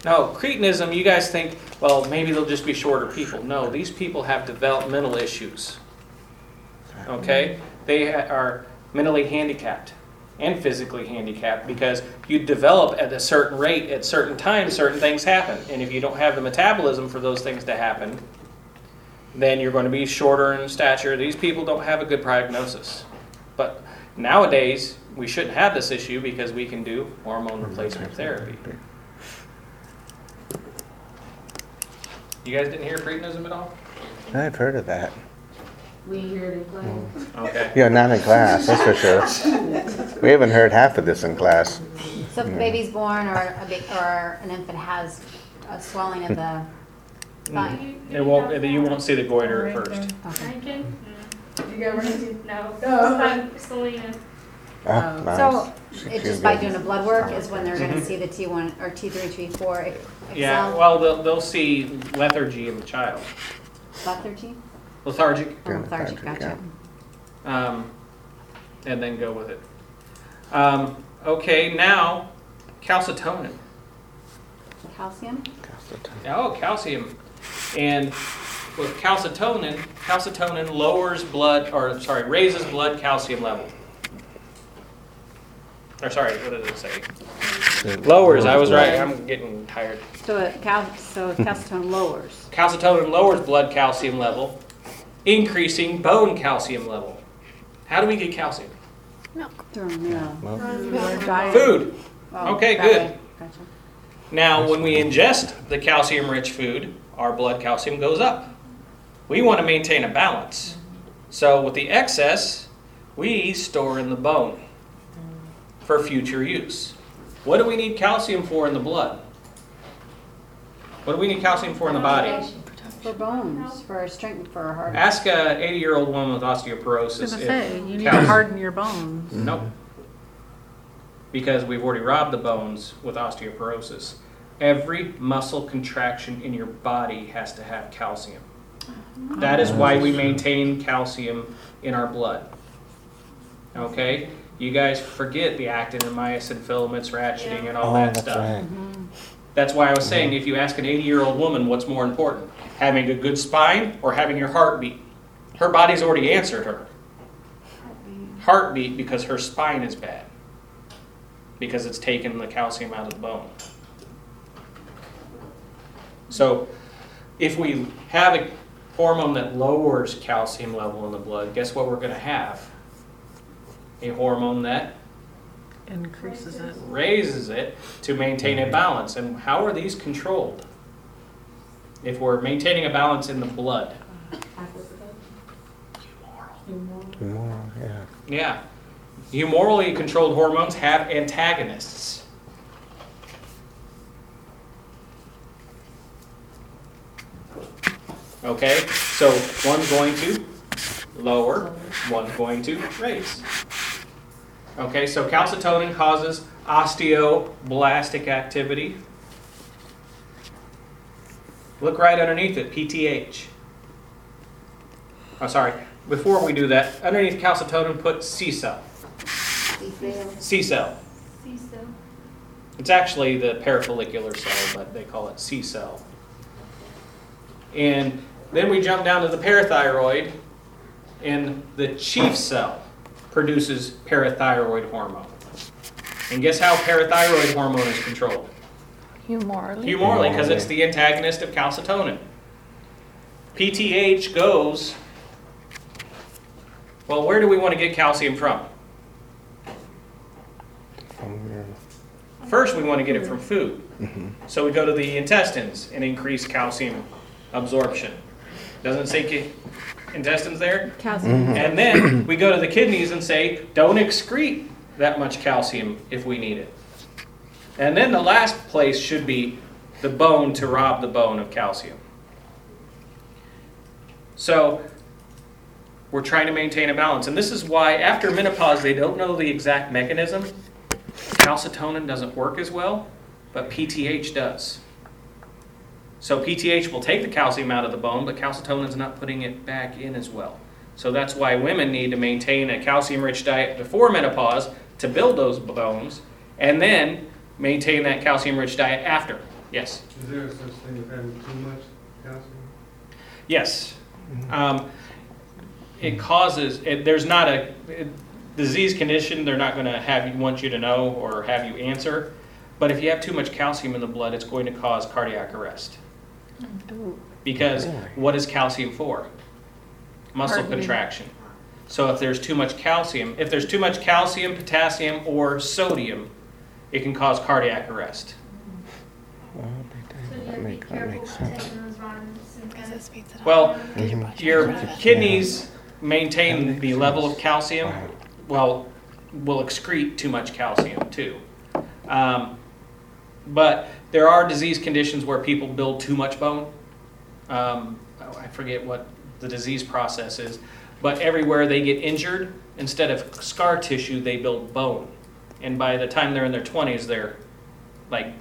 No, cretinism, you guys think, well, maybe they'll just be shorter people. No, these people have developmental issues. Okay? They are mentally handicapped and physically handicapped because you develop at a certain rate at certain times, certain things happen. And if you don't have the metabolism for those things to happen, then you're going to be shorter in stature. These people don't have a good prognosis. But nowadays, we shouldn't have this issue because we can do hormone replacement therapy. You guys didn't hear cretinism at all? I've heard of that. We hear it in class. Mm. Okay. Yeah, not in class, that's for sure. We haven't heard half of this in class. So if a baby's born or a ba- or an infant has a swelling of the hmm. spine. It won't, you won't see the goiter at first. Rankin? You got Rankin? No. Oh. Selena. Oh, nice. So She- it's she's just by good. doing a blood work is when they're gonna see the T one or T three, T four excel. Yeah, well, they'll, they'll see lethargy in the child. Lethargy? Lethargic, Oh, lethargy, lethargy, gotcha. um, and then go with it. Um, okay, now calcitonin. Calcium? Calcitonin. Oh, calcium. And with calcitonin, calcitonin lowers blood, or sorry, raises blood calcium level. Or sorry, what did it say? Lowers, I was right, I'm getting tired. So it cal, so calcitonin lowers. Calcitonin lowers blood calcium level, increasing bone calcium level. How do we get calcium? Through milk. Your. Food. Oh, Okay, good. Gotcha. Now, when we ingest the calcium rich food, our blood calcium goes up. We want to maintain a balance. So, with the excess, we store in the bone for future use. What do we need calcium for in the blood? What do we need calcium for in the body? For bones, for strength, for heart. Ask a 80 year old woman with osteoporosis. gonna if say, you need to harden your bones. Nope. Because we've already robbed the bones with osteoporosis. Every muscle contraction in your body has to have calcium. That is why we maintain calcium in our blood. Okay? You guys forget the actin and myosin filaments ratcheting and all Oh, that that's stuff. right. Mm-hmm. That's why I was saying if you ask an 80 year old woman what's more important, having a good spine or having your heartbeat, her body's already answered her. Heartbeat Heartbeat because her spine is bad, because it's taken the calcium out of the bone. So if we have a hormone that lowers calcium level in the blood, guess what we're going to have? A hormone that Increases it. raises it to maintain a mm-hmm. balance. And how are these controlled? If we're maintaining a balance in the blood. More, yeah. Yeah. Humorally controlled hormones have antagonists. Okay, so one's going to lower, one's going to raise. Okay, so calcitonin causes osteoblastic activity. Look right underneath it, PTH. Oh, sorry. Before we do that, underneath calcitonin, put C cell. C cell. C-cell. It's actually the parafollicular cell, but they call it C cell. And then we jump down to the parathyroid, and the chief cell produces parathyroid hormone. And guess how parathyroid hormone is controlled? Humorally. Humorally, because it's the antagonist of calcitonin. PTH goes, well, where do we want to get calcium from? From First, we want to get it from mm-hmm. food. So we go to the intestines and increase calcium absorption. Doesn't say ki- intestines there? Calcium. Mm-hmm. And then we go to the kidneys and say, don't excrete that much calcium if we need it. And then the last place should be the bone to rob the bone of calcium. So we're trying to maintain a balance. And this is why after menopause, they don't know the exact mechanism. Calcitonin doesn't work as well, but PTH does. So PTH will take the calcium out of the bone, but calcitonin's not putting it back in as well. So that's why women need to maintain a calcium-rich diet before menopause to build those bones, and then maintain that calcium-rich diet after. Yes. Is there a such thing as having too much calcium? Yes. Um, it causes, it, there's not a it- disease condition they're not going to have you, want you to know or have you answer. But if you have too much calcium in the blood, it's going to cause cardiac arrest. Because what is calcium for? Muscle Heart rate. contraction. So if there's too much calcium, if there's too much calcium, potassium, or sodium, it can cause cardiac arrest. So you have to be that careful makes with sense. taking those vitamins and kind of speeds it up. Well, your kidneys maintain the level of calcium, well, will excrete too much calcium too. Um, but there are disease conditions where people build too much bone. Um, I forget what the disease process is, but everywhere they get injured, instead of scar tissue, they build bone. And by the time they're in their 20s, they're like,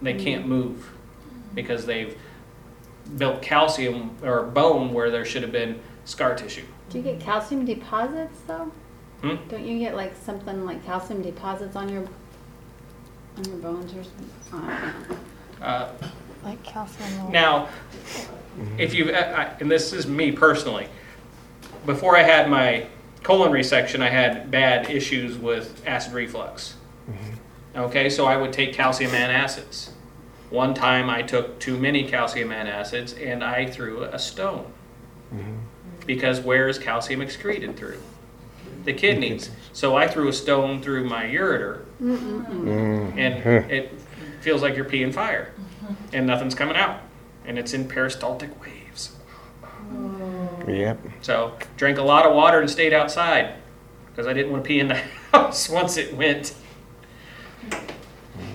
they can't move because they've built calcium or bone where there should have been scar tissue. Do you get calcium deposits though? Hmm? Don't you get like something like calcium deposits on your on your bones or something? I don't know. Uh, Like calcium. will- Now, if you've, and this is me personally, before I had my colon resection, I had bad issues with acid reflux. Okay, so I would take calcium antacids. One time I took too many calcium antacids and I threw a stone. Because where is calcium excreted through? The kidneys. So I threw a stone through my ureter Mm. and it feels like you're peeing fire. And nothing's coming out. And it's in peristaltic waves. Yep. so drank a lot of water and stayed outside because i didn't want to pee in the house once it went.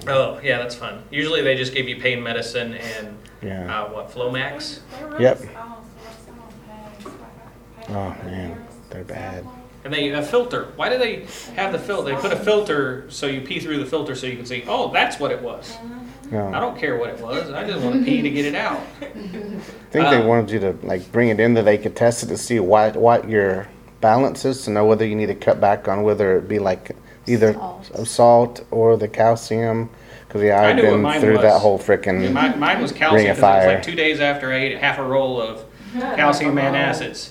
Oh yeah that's fun. Usually they just give you pain medicine and Yeah. uh, what flomax? Yep. Oh man, they're bad. And they a filter why do they have the filter they put a filter so you pee through the filter so you can see oh that's what it was i don't care what it was i just want to pee to get it out I think they Uh, wanted you to like bring it in that they could test it to see what what your balance is to know whether you need to cut back on whether it be like either Salt. salt, salt or the calcium. Because yeah, I I've knew been mine through that was. whole Yeah, freaking. mine, mine was Ring calcium of because it was fire. like two days after I ate half a roll of calcium antacids.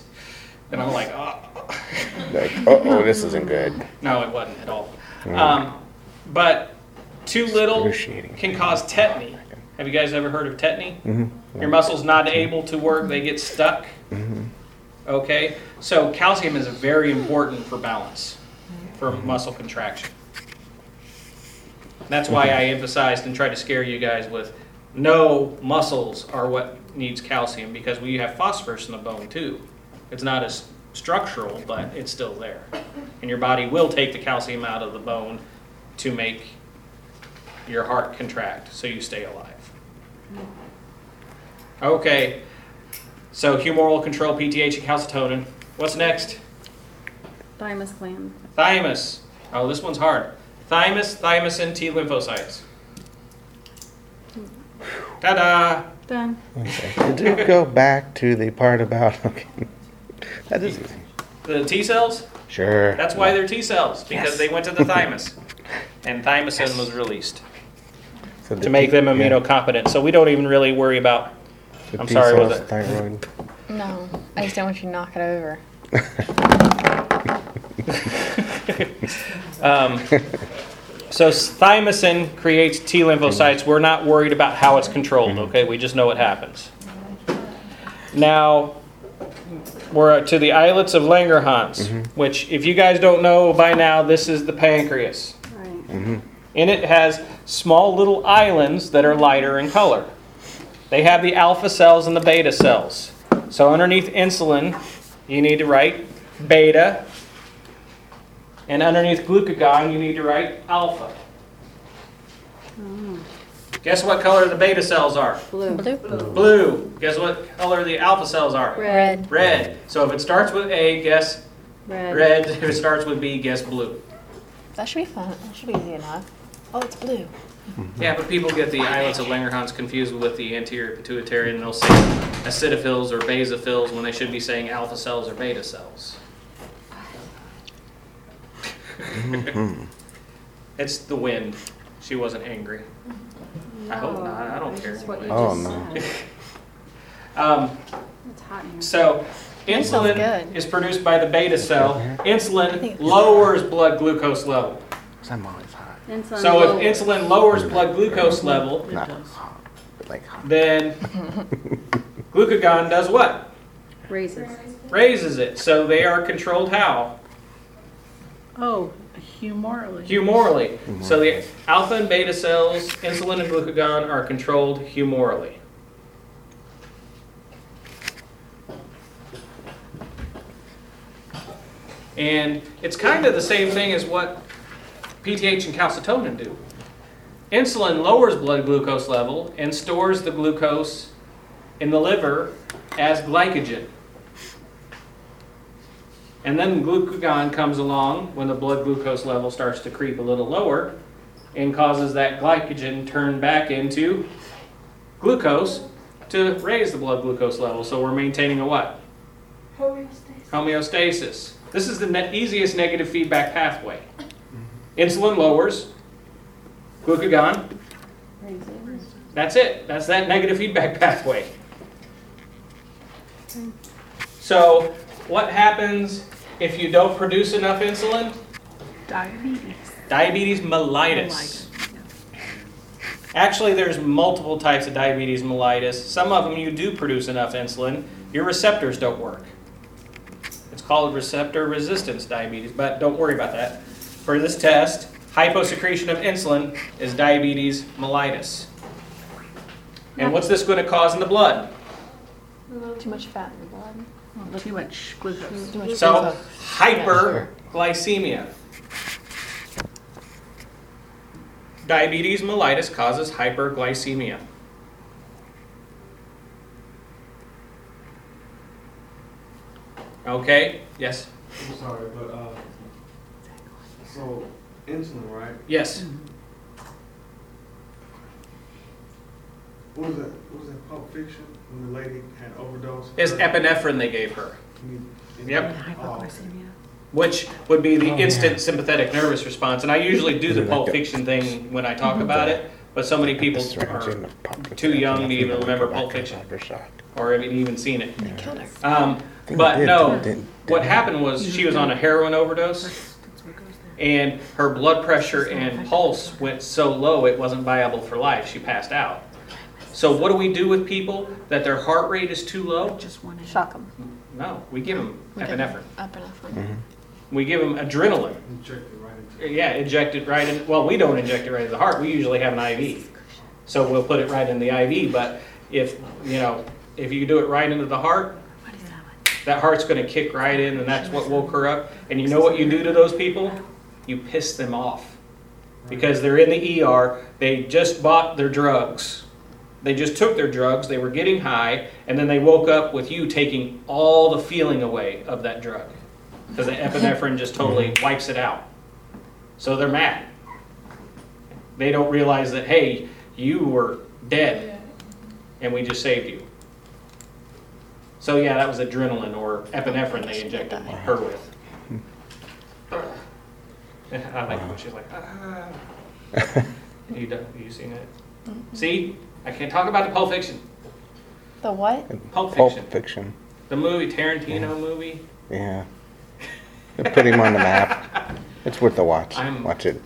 And I'm like, oh. Like, oh, this isn't good. No, it wasn't at all. Mm. Um, but too little can cause tetany. Have you guys ever heard of tetany? Mhm. Your muscles not able to work, they get stuck. Mhm. Okay, so calcium is very important for balance, for muscle contraction. That's why I emphasized and tried to scare you guys with no muscles are what needs calcium because we have phosphorus in the bone too. It's not as structural, but it's still there. And your body will take the calcium out of the bone to make your heart contract so you stay alive. Okay, so humoral control, PTH, and calcitonin. What's next? Thymus gland. Thymus. Oh, this one's hard. Thymus, thymus, and T lymphocytes. Ta-da! Done. Okay. Did you go back to the part about? Okay. That is. The T cells? Sure. That's why they're T cells, because Yes. they went to the thymus. And thymosin was released So the to make T- them yeah, immunocompetent. So we don't even really worry about. the I'm T sorry, was cells, it- Thyroid. No, I just don't want you to knock it over. Um, so thymosin creates T lymphocytes. We're not worried about how it's controlled, okay? We just know it happens. Now, we're to the islets of Langerhans, which, if you guys don't know by now, this is the pancreas. Right. Mm-hmm. And it has small little islands that are lighter in color. They have the alpha cells and the beta cells. So underneath insulin, you need to write beta. And underneath glucagon, you need to write alpha. Guess what color the beta cells are? Blue. Blue. Blue. Guess what color the alpha cells are? Red. Red. So if it starts with A, guess Red. red. If it starts with B, guess blue. That should be fun. That should be easy enough. Oh, it's blue. Yeah, but people get the islets of Langerhans confused with the anterior pituitary, and they'll say acidophils or basophils when they should be saying alpha cells or beta cells. It's the wind. She wasn't angry. I hope not. I don't care it's what you Oh, just no. said. Um, It's hot in here. so insulin good. is produced by the beta cell. think Insulin it's- lowers blood glucose level. 'Cause I'm always hot. Insulin So low- if insulin lowers blood glucose level, Not hot, but like hot. then glucagon does what? raises. Raises it. So they are controlled how? Oh, humorally. Humorally. So the alpha and beta cells, insulin and glucagon are controlled humorally. And it's kind of the same thing as what PTH and calcitonin do. Insulin lowers blood glucose level and stores the glucose in the liver as glycogen. And then glucagon comes along when the blood glucose level starts to creep a little lower and causes that glycogen turn back into glucose to raise the blood glucose level. So we're maintaining a what? Homeostasis. Homeostasis. This is the ne- easiest negative feedback pathway. Insulin lowers, glucagon, that's it. That's that negative feedback pathway. So, what happens if you don't produce enough insulin? Diabetes. Diabetes mellitus. Actually, there's multiple types of diabetes mellitus. Some of them you do produce enough insulin, your receptors don't work. It's called receptor resistance diabetes, but don't worry about that. For this test, hyposecretion of insulin is diabetes mellitus. And what's this going to cause in the blood? A little too much fat in the blood. Too much glucose. Too much So, glucose. hyperglycemia. Diabetes mellitus causes hyperglycemia. Okay, yes, I'm sorry, but, uh, so insulin, right? yes. What was that, what was that Pulp Fiction when the lady had overdose? It's epinephrine they gave her, Yep. Oh, okay. Hypoglycemia. which would be the Oh, instant sympathetic nervous response. And I usually do the Pulp Fiction thing when I talk about it, but so many people are, too young to even remember Pulp Fiction. or haven't even seen it. They killed her. Um, but no, didn't- didn't- what happened was she was on a heroin overdose, That's what goes there. and her blood pressure and pulse went so low it wasn't viable for life. She passed out. So what do we do with people that their heart rate is too low? Just one. Shock them. No, we give them epinephrine. Epinephrine. We give them adrenaline. Injected right into. Yeah, injected right in. Well, we don't inject it right in the heart. We usually have an IV, so we'll put it right in the IV. But if you know, if you do it right into the heart, What is that one? that heart's going to kick right in, and that's what woke her up. And you know what you do to those people? You piss them off because they're in the ER. They just bought their drugs. They just took their drugs. They were getting high, and then they woke up with you taking all the feeling away of that drug because the epinephrine just totally wipes it out. So they're mad. They don't realize that hey, you were dead, and we just saved you. So yeah, that was adrenaline or epinephrine they injected her with. I like when she's like, ah. you done, you seen it? See, I can't talk about the Pulp Fiction. The what? Pulp Pulp Fiction. Fiction. The movie Tarantino movie. Yeah. They put him on the map. It's worth a watch. I'm- Watch it.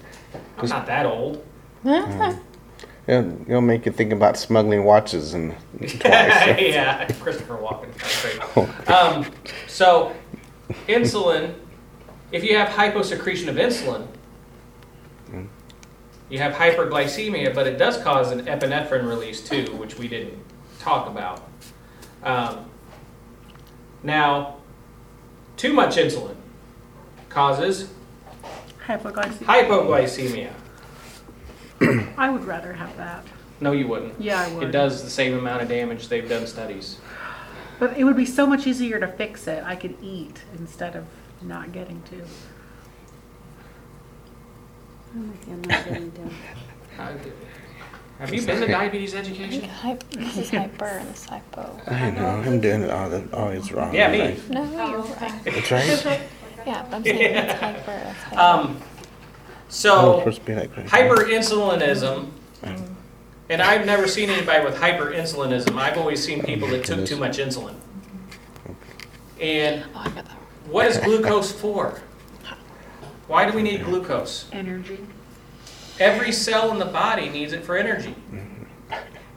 I'm not that old. It'll, it'll make you think about smuggling watches and twice. yeah, Christopher Walken. That's great. Um, so, insulin, if you have hyposecretion of insulin, you have hyperglycemia, but it does cause an epinephrine release too, which we didn't talk about. Um, now, too much insulin causes Hypoglycemia. hypoglycemia. I would rather have that. No, you wouldn't. Yeah, I would. It does the same amount of damage. They've done studies. But it would be so much easier to fix it. I could eat instead of not getting to. I'm with you, I'm not getting to. Have you been to diabetes I think education? hype, this is hyper and this hypo. I know. I'm doing it all, the, all always wrong. Yeah, me. No, you're right. That's right. Yeah, but I'm saying it's hyper, that's hypo. Um, Oh, so supposed to be like hyperinsulinism, and I've never seen anybody with hyperinsulinism. I've always seen people that took too much insulin. And Oh, I got that. what is glucose for? Why do we need glucose? Energy. Every cell in the body needs it for energy.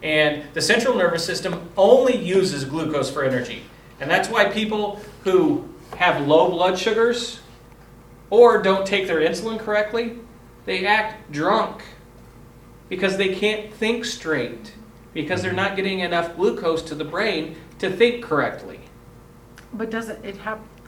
And the central nervous system only uses glucose for energy. And that's why people who have low blood sugars or don't take their insulin correctly, they act drunk because they can't think straight because they're not getting enough glucose to the brain to think correctly. But doesn't it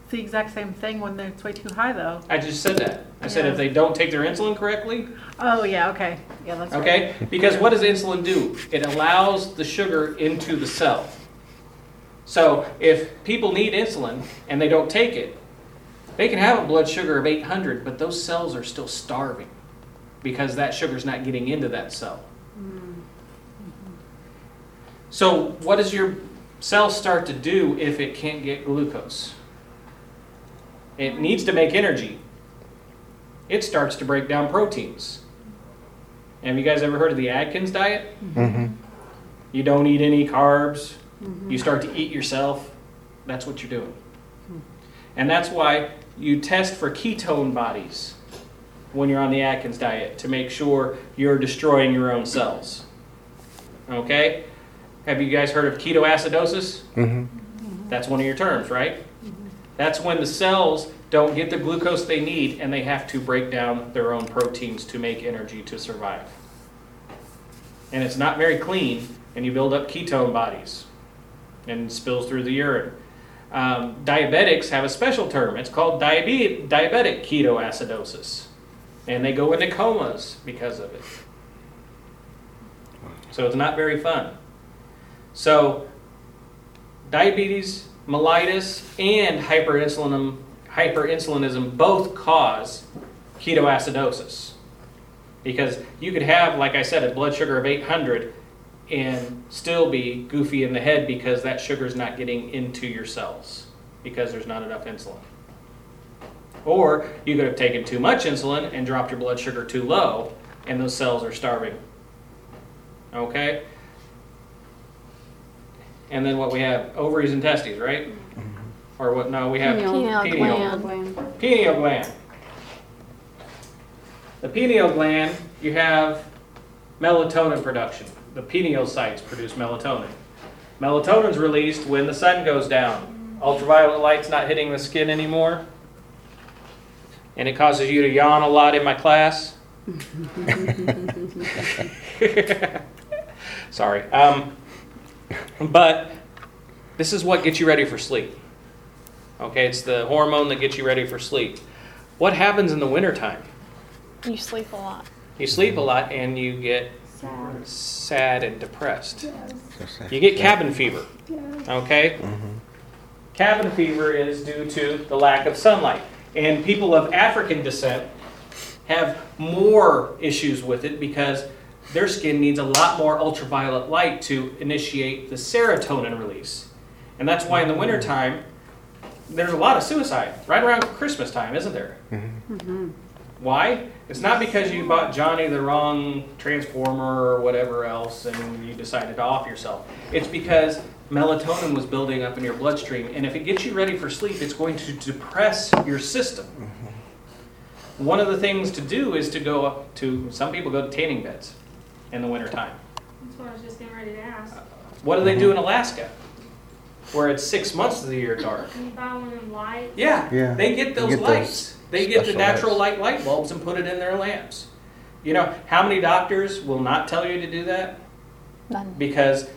have the exact same thing when it's way too high though? I just said that. I said Yeah. if they don't take their insulin correctly, Oh, yeah, okay. Yeah, that's right. Okay? Because what does insulin do? It allows the sugar into the cell. So if people need insulin and they don't take it, they can have a blood sugar of 800, but those cells are still starving because that sugar's not getting into that cell. Mm-hmm. So what does your cell start to do if it can't get glucose? It needs to make energy. It starts to break down proteins. Have you guys ever heard of the Atkins diet? Mm-hmm. You don't eat any carbs. You start to eat yourself. That's what you're doing. And that's why you test for ketone bodies when you're on the Atkins diet to make sure you're destroying your own cells. Okay? Have you guys heard of ketoacidosis? Mm-hmm. That's one of your terms, right? That's when the cells don't get the glucose they need and they have to break down their own proteins to make energy to survive. And it's not very clean, and you build up ketone bodies and spills through the urine. Um, diabetics have a special term. It's called diabe- diabetic ketoacidosis. And they go into comas because of it. So it's not very fun. So, diabetes, mellitus, and hyperinsulinism, hyperinsulinism both cause ketoacidosis. Because you could have, like I said, a blood sugar of 800 and still be goofy in the head because that sugar is not getting into your cells because there's not enough insulin. Or you could have taken too much insulin and dropped your blood sugar too low and those cells are starving. Okay? And then what we have ovaries and testes, right? Or what? No, we have Pineal pineal gland. pineal gland. The pineal gland, you have melatonin production. The pinealocytes produce melatonin. Melatonin's released when the sun goes down. Ultraviolet light's not hitting the skin anymore. And it causes you to yawn a lot in my class. Sorry. Um, but this is what gets you ready for sleep. Okay, it's the hormone that gets you ready for sleep. What happens in the wintertime? You sleep a lot. You sleep a lot and you get sad and depressed. Yes. You get cabin fever. Yes. Okay? Mm-hmm. Cabin fever is due to the lack of sunlight. And people of African descent have more issues with it because their skin needs a lot more ultraviolet light to initiate the serotonin release. And that's why in the wintertime, there's a lot of suicide right around Christmas time, isn't there? Mm-hmm. Why? It's not because you bought Johnny the wrong transformer or whatever else and you decided to off yourself. It's because melatonin was building up in your bloodstream, and if it gets you ready for sleep, it's going to depress your system. Mm-hmm. One of the things to do is to go up to, some people go to tanning beds in the wintertime. That's what I was just getting ready to ask. What do they do in Alaska? Where it's six months of the year dark. Can you buy one of them lights? Yeah, Yeah. they get those get those lights. they get the special natural lights. light light bulbs and put it in their lamps. You know, how many doctors will not tell you to do that? None. Because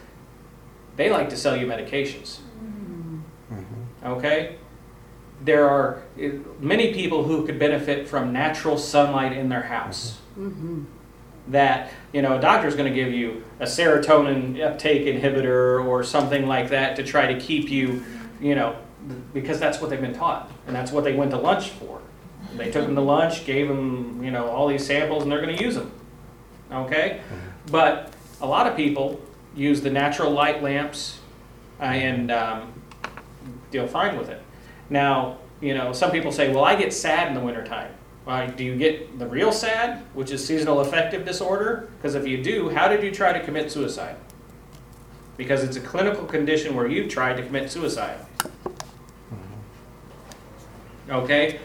they like to sell you medications. Okay? There are eh, many people who could benefit from natural sunlight in their house. That, you know, a doctor's going to give you a serotonin uptake inhibitor or something like that to try to keep you, you know, because that's what they've been taught. And that's what they went to lunch for. They took them to lunch, gave them, you know, all these samples, and they're going to use them. okay? But a lot of people use the natural light lamps uh, and um, deal fine with it. Now, you know, some people say, well, I get sad in the wintertime. Do you get the real sad, which is seasonal affective disorder? Because if you do, how did you try to commit suicide? Because it's a clinical condition where you've tried to commit suicide. Mm-hmm. Okay?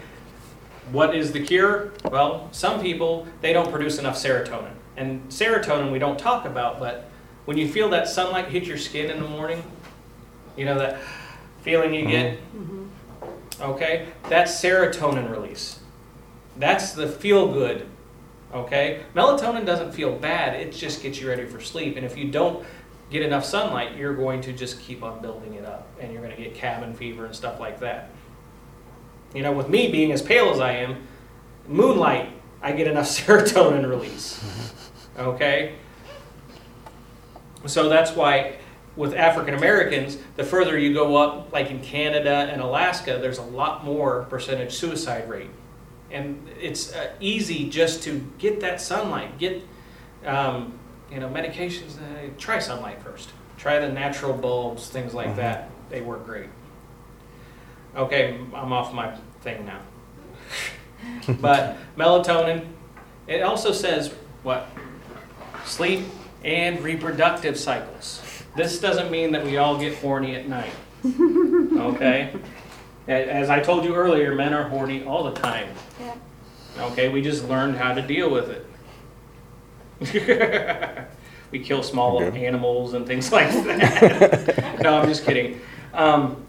What is the cure? Well, some people, they don't produce enough serotonin. And serotonin we don't talk about, but when you feel that sunlight hit your skin in the morning, you know that feeling you get? Mm-hmm. Okay? That's serotonin release. That's the feel good. Okay? Melatonin doesn't feel bad, it just gets you ready for sleep. And if you don't get enough sunlight, you're going to just keep on building it up. And you're going to get cabin fever and stuff like that. You know, with me being as pale as I am, moonlight, I get enough serotonin release. Okay? So that's why with African Americans, the further you go up, like in Canada and Alaska, there's a lot more percentage suicide rate. And it's uh, easy just to get that sunlight, get, um, you know, medications, uh, try sunlight first. Try the natural bulbs, things like that. They work great. Okay, I'm off my thing now. but melatonin, it also says what? Sleep and reproductive cycles. This doesn't mean that we all get horny at night. Okay? A- As I told you earlier, men are horny all the time. Yeah. Okay, we just learned how to deal with it. we kill small Okay. animals and things like that. no, I'm just kidding. Um,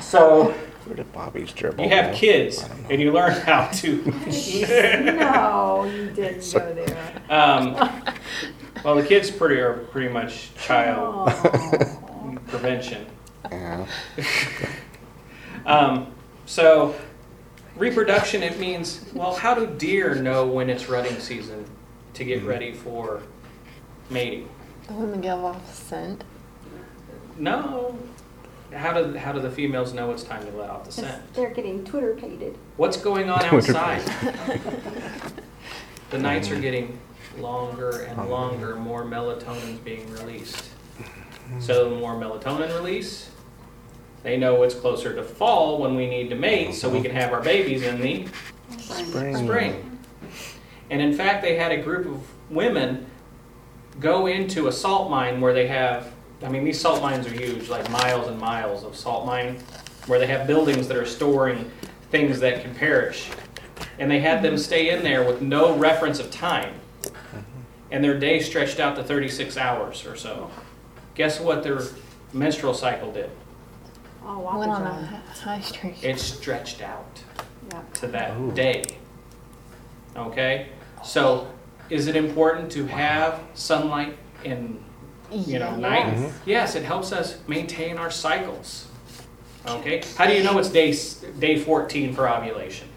so Where did Bobby's gerbil you have go? kids I don't know. and you learn how to. No, you didn't go there. um, well, the kids pretty are pretty much child prevention. Yeah. Um, so reproduction, it means, well, how do deer know when it's rutting season to get mm-hmm. ready for mating? The women give off scent. No. How do, how do the females know it's time to let out the scent? They're getting Twitter pated. What's going on outside? The nights are mm-hmm. getting longer and mm-hmm. longer, more melatonin's being released. So the more melatonin release, they know it's closer to fall when we need to mate so we can have our babies in the Spring. spring. And in fact, they had a group of women go into a salt mine where they have, I mean, these salt mines are huge, like miles and miles of salt mine, where they have buildings that are storing things that can perish. And they had them stay in there with no reference of time. And their day stretched out to 36 hours or so. Guess what their menstrual cycle did? Oh, Went on Wappa a high streak. It stretched out Yeah. to that Ooh. day. Okay? So, is it important to have sunlight in, you know, night? Mhm. Yes, it helps us maintain our cycles. Okay? How do you know it's day, s- day 14 for ovulation?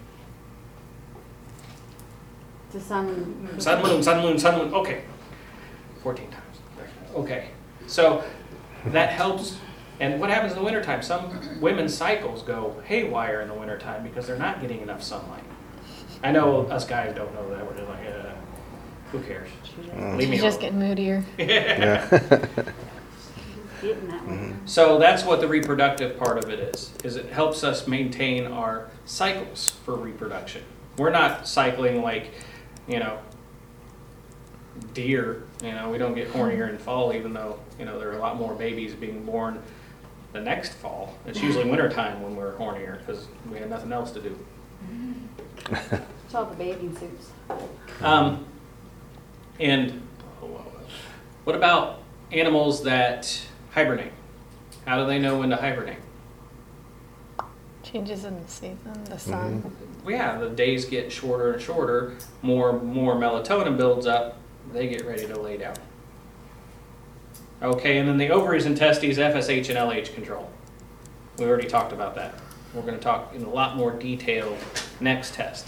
The sun. Sun, moon, sun, moon, sun, moon, okay. 14 times. Okay. So, that helps. And what happens in the wintertime? Some women's cycles go haywire in the wintertime because they're not getting enough sunlight. I know us guys don't know that. We're just like, uh, who cares? Leave me She's just alone. getting moodier. Yeah. Getting that. So that's what the reproductive part of it is, is it helps us maintain our cycles for reproduction. We're not cycling like, you know, deer, you know, we don't get hornier in fall even though, you know, there are a lot more babies being born the next fall. It's usually wintertime when we're hornier because we have nothing else to do. It's all the bathing suits. Um, and what about animals that hibernate? How do they know when to hibernate? Changes in the season, the sun. Well, yeah, the days get shorter and shorter, more more melatonin builds up, they get ready to lay down. Okay, and then the ovaries and testes, FSH and LH control. We already talked about that. We're going to talk in a lot more detail next test.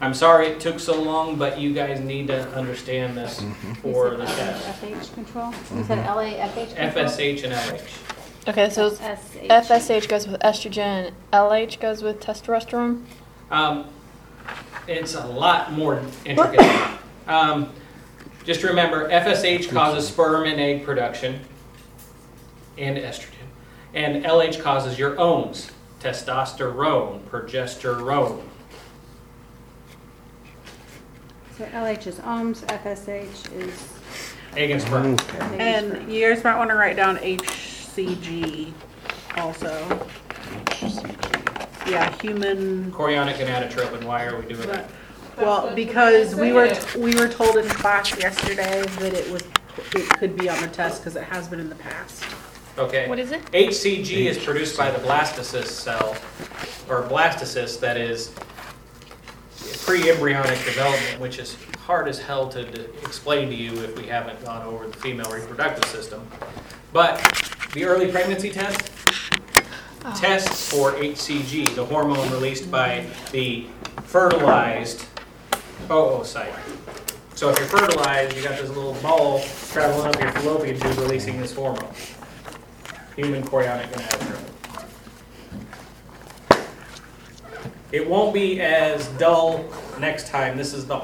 I'm sorry it took so long, but you guys need to understand this for the test. FH control? You said LA FH control? FSH and LH. Okay, so SH. FSH goes with estrogen, LH goes with testosterone. Um, it's a lot more intricate. um, Just remember, FSH causes sperm and egg production and estrogen. And LH causes your owns, testosterone, progesterone. So LH is ohms, FSH is. Egg and sperm. And you guys might want to write down HCG also. Yeah, human, Chorionic gonadotropin, why are we doing that? Well, because we were, we were told in class yesterday that it was, it could be on the test because it has been in the past. Okay. What is it? HCG is produced by the blastocyst cell, or blastocyst that is pre-embryonic development, which is hard as hell to d- explain to you if we haven't gone over the female reproductive system. But the early pregnancy test oh. tests for HCG, the hormone released by the fertilized oocyte. So if you're fertilized, you got this little ball traveling up your fallopian tube releasing this hormone human chorionic gonadotropin. It won't be as dull next time. This is the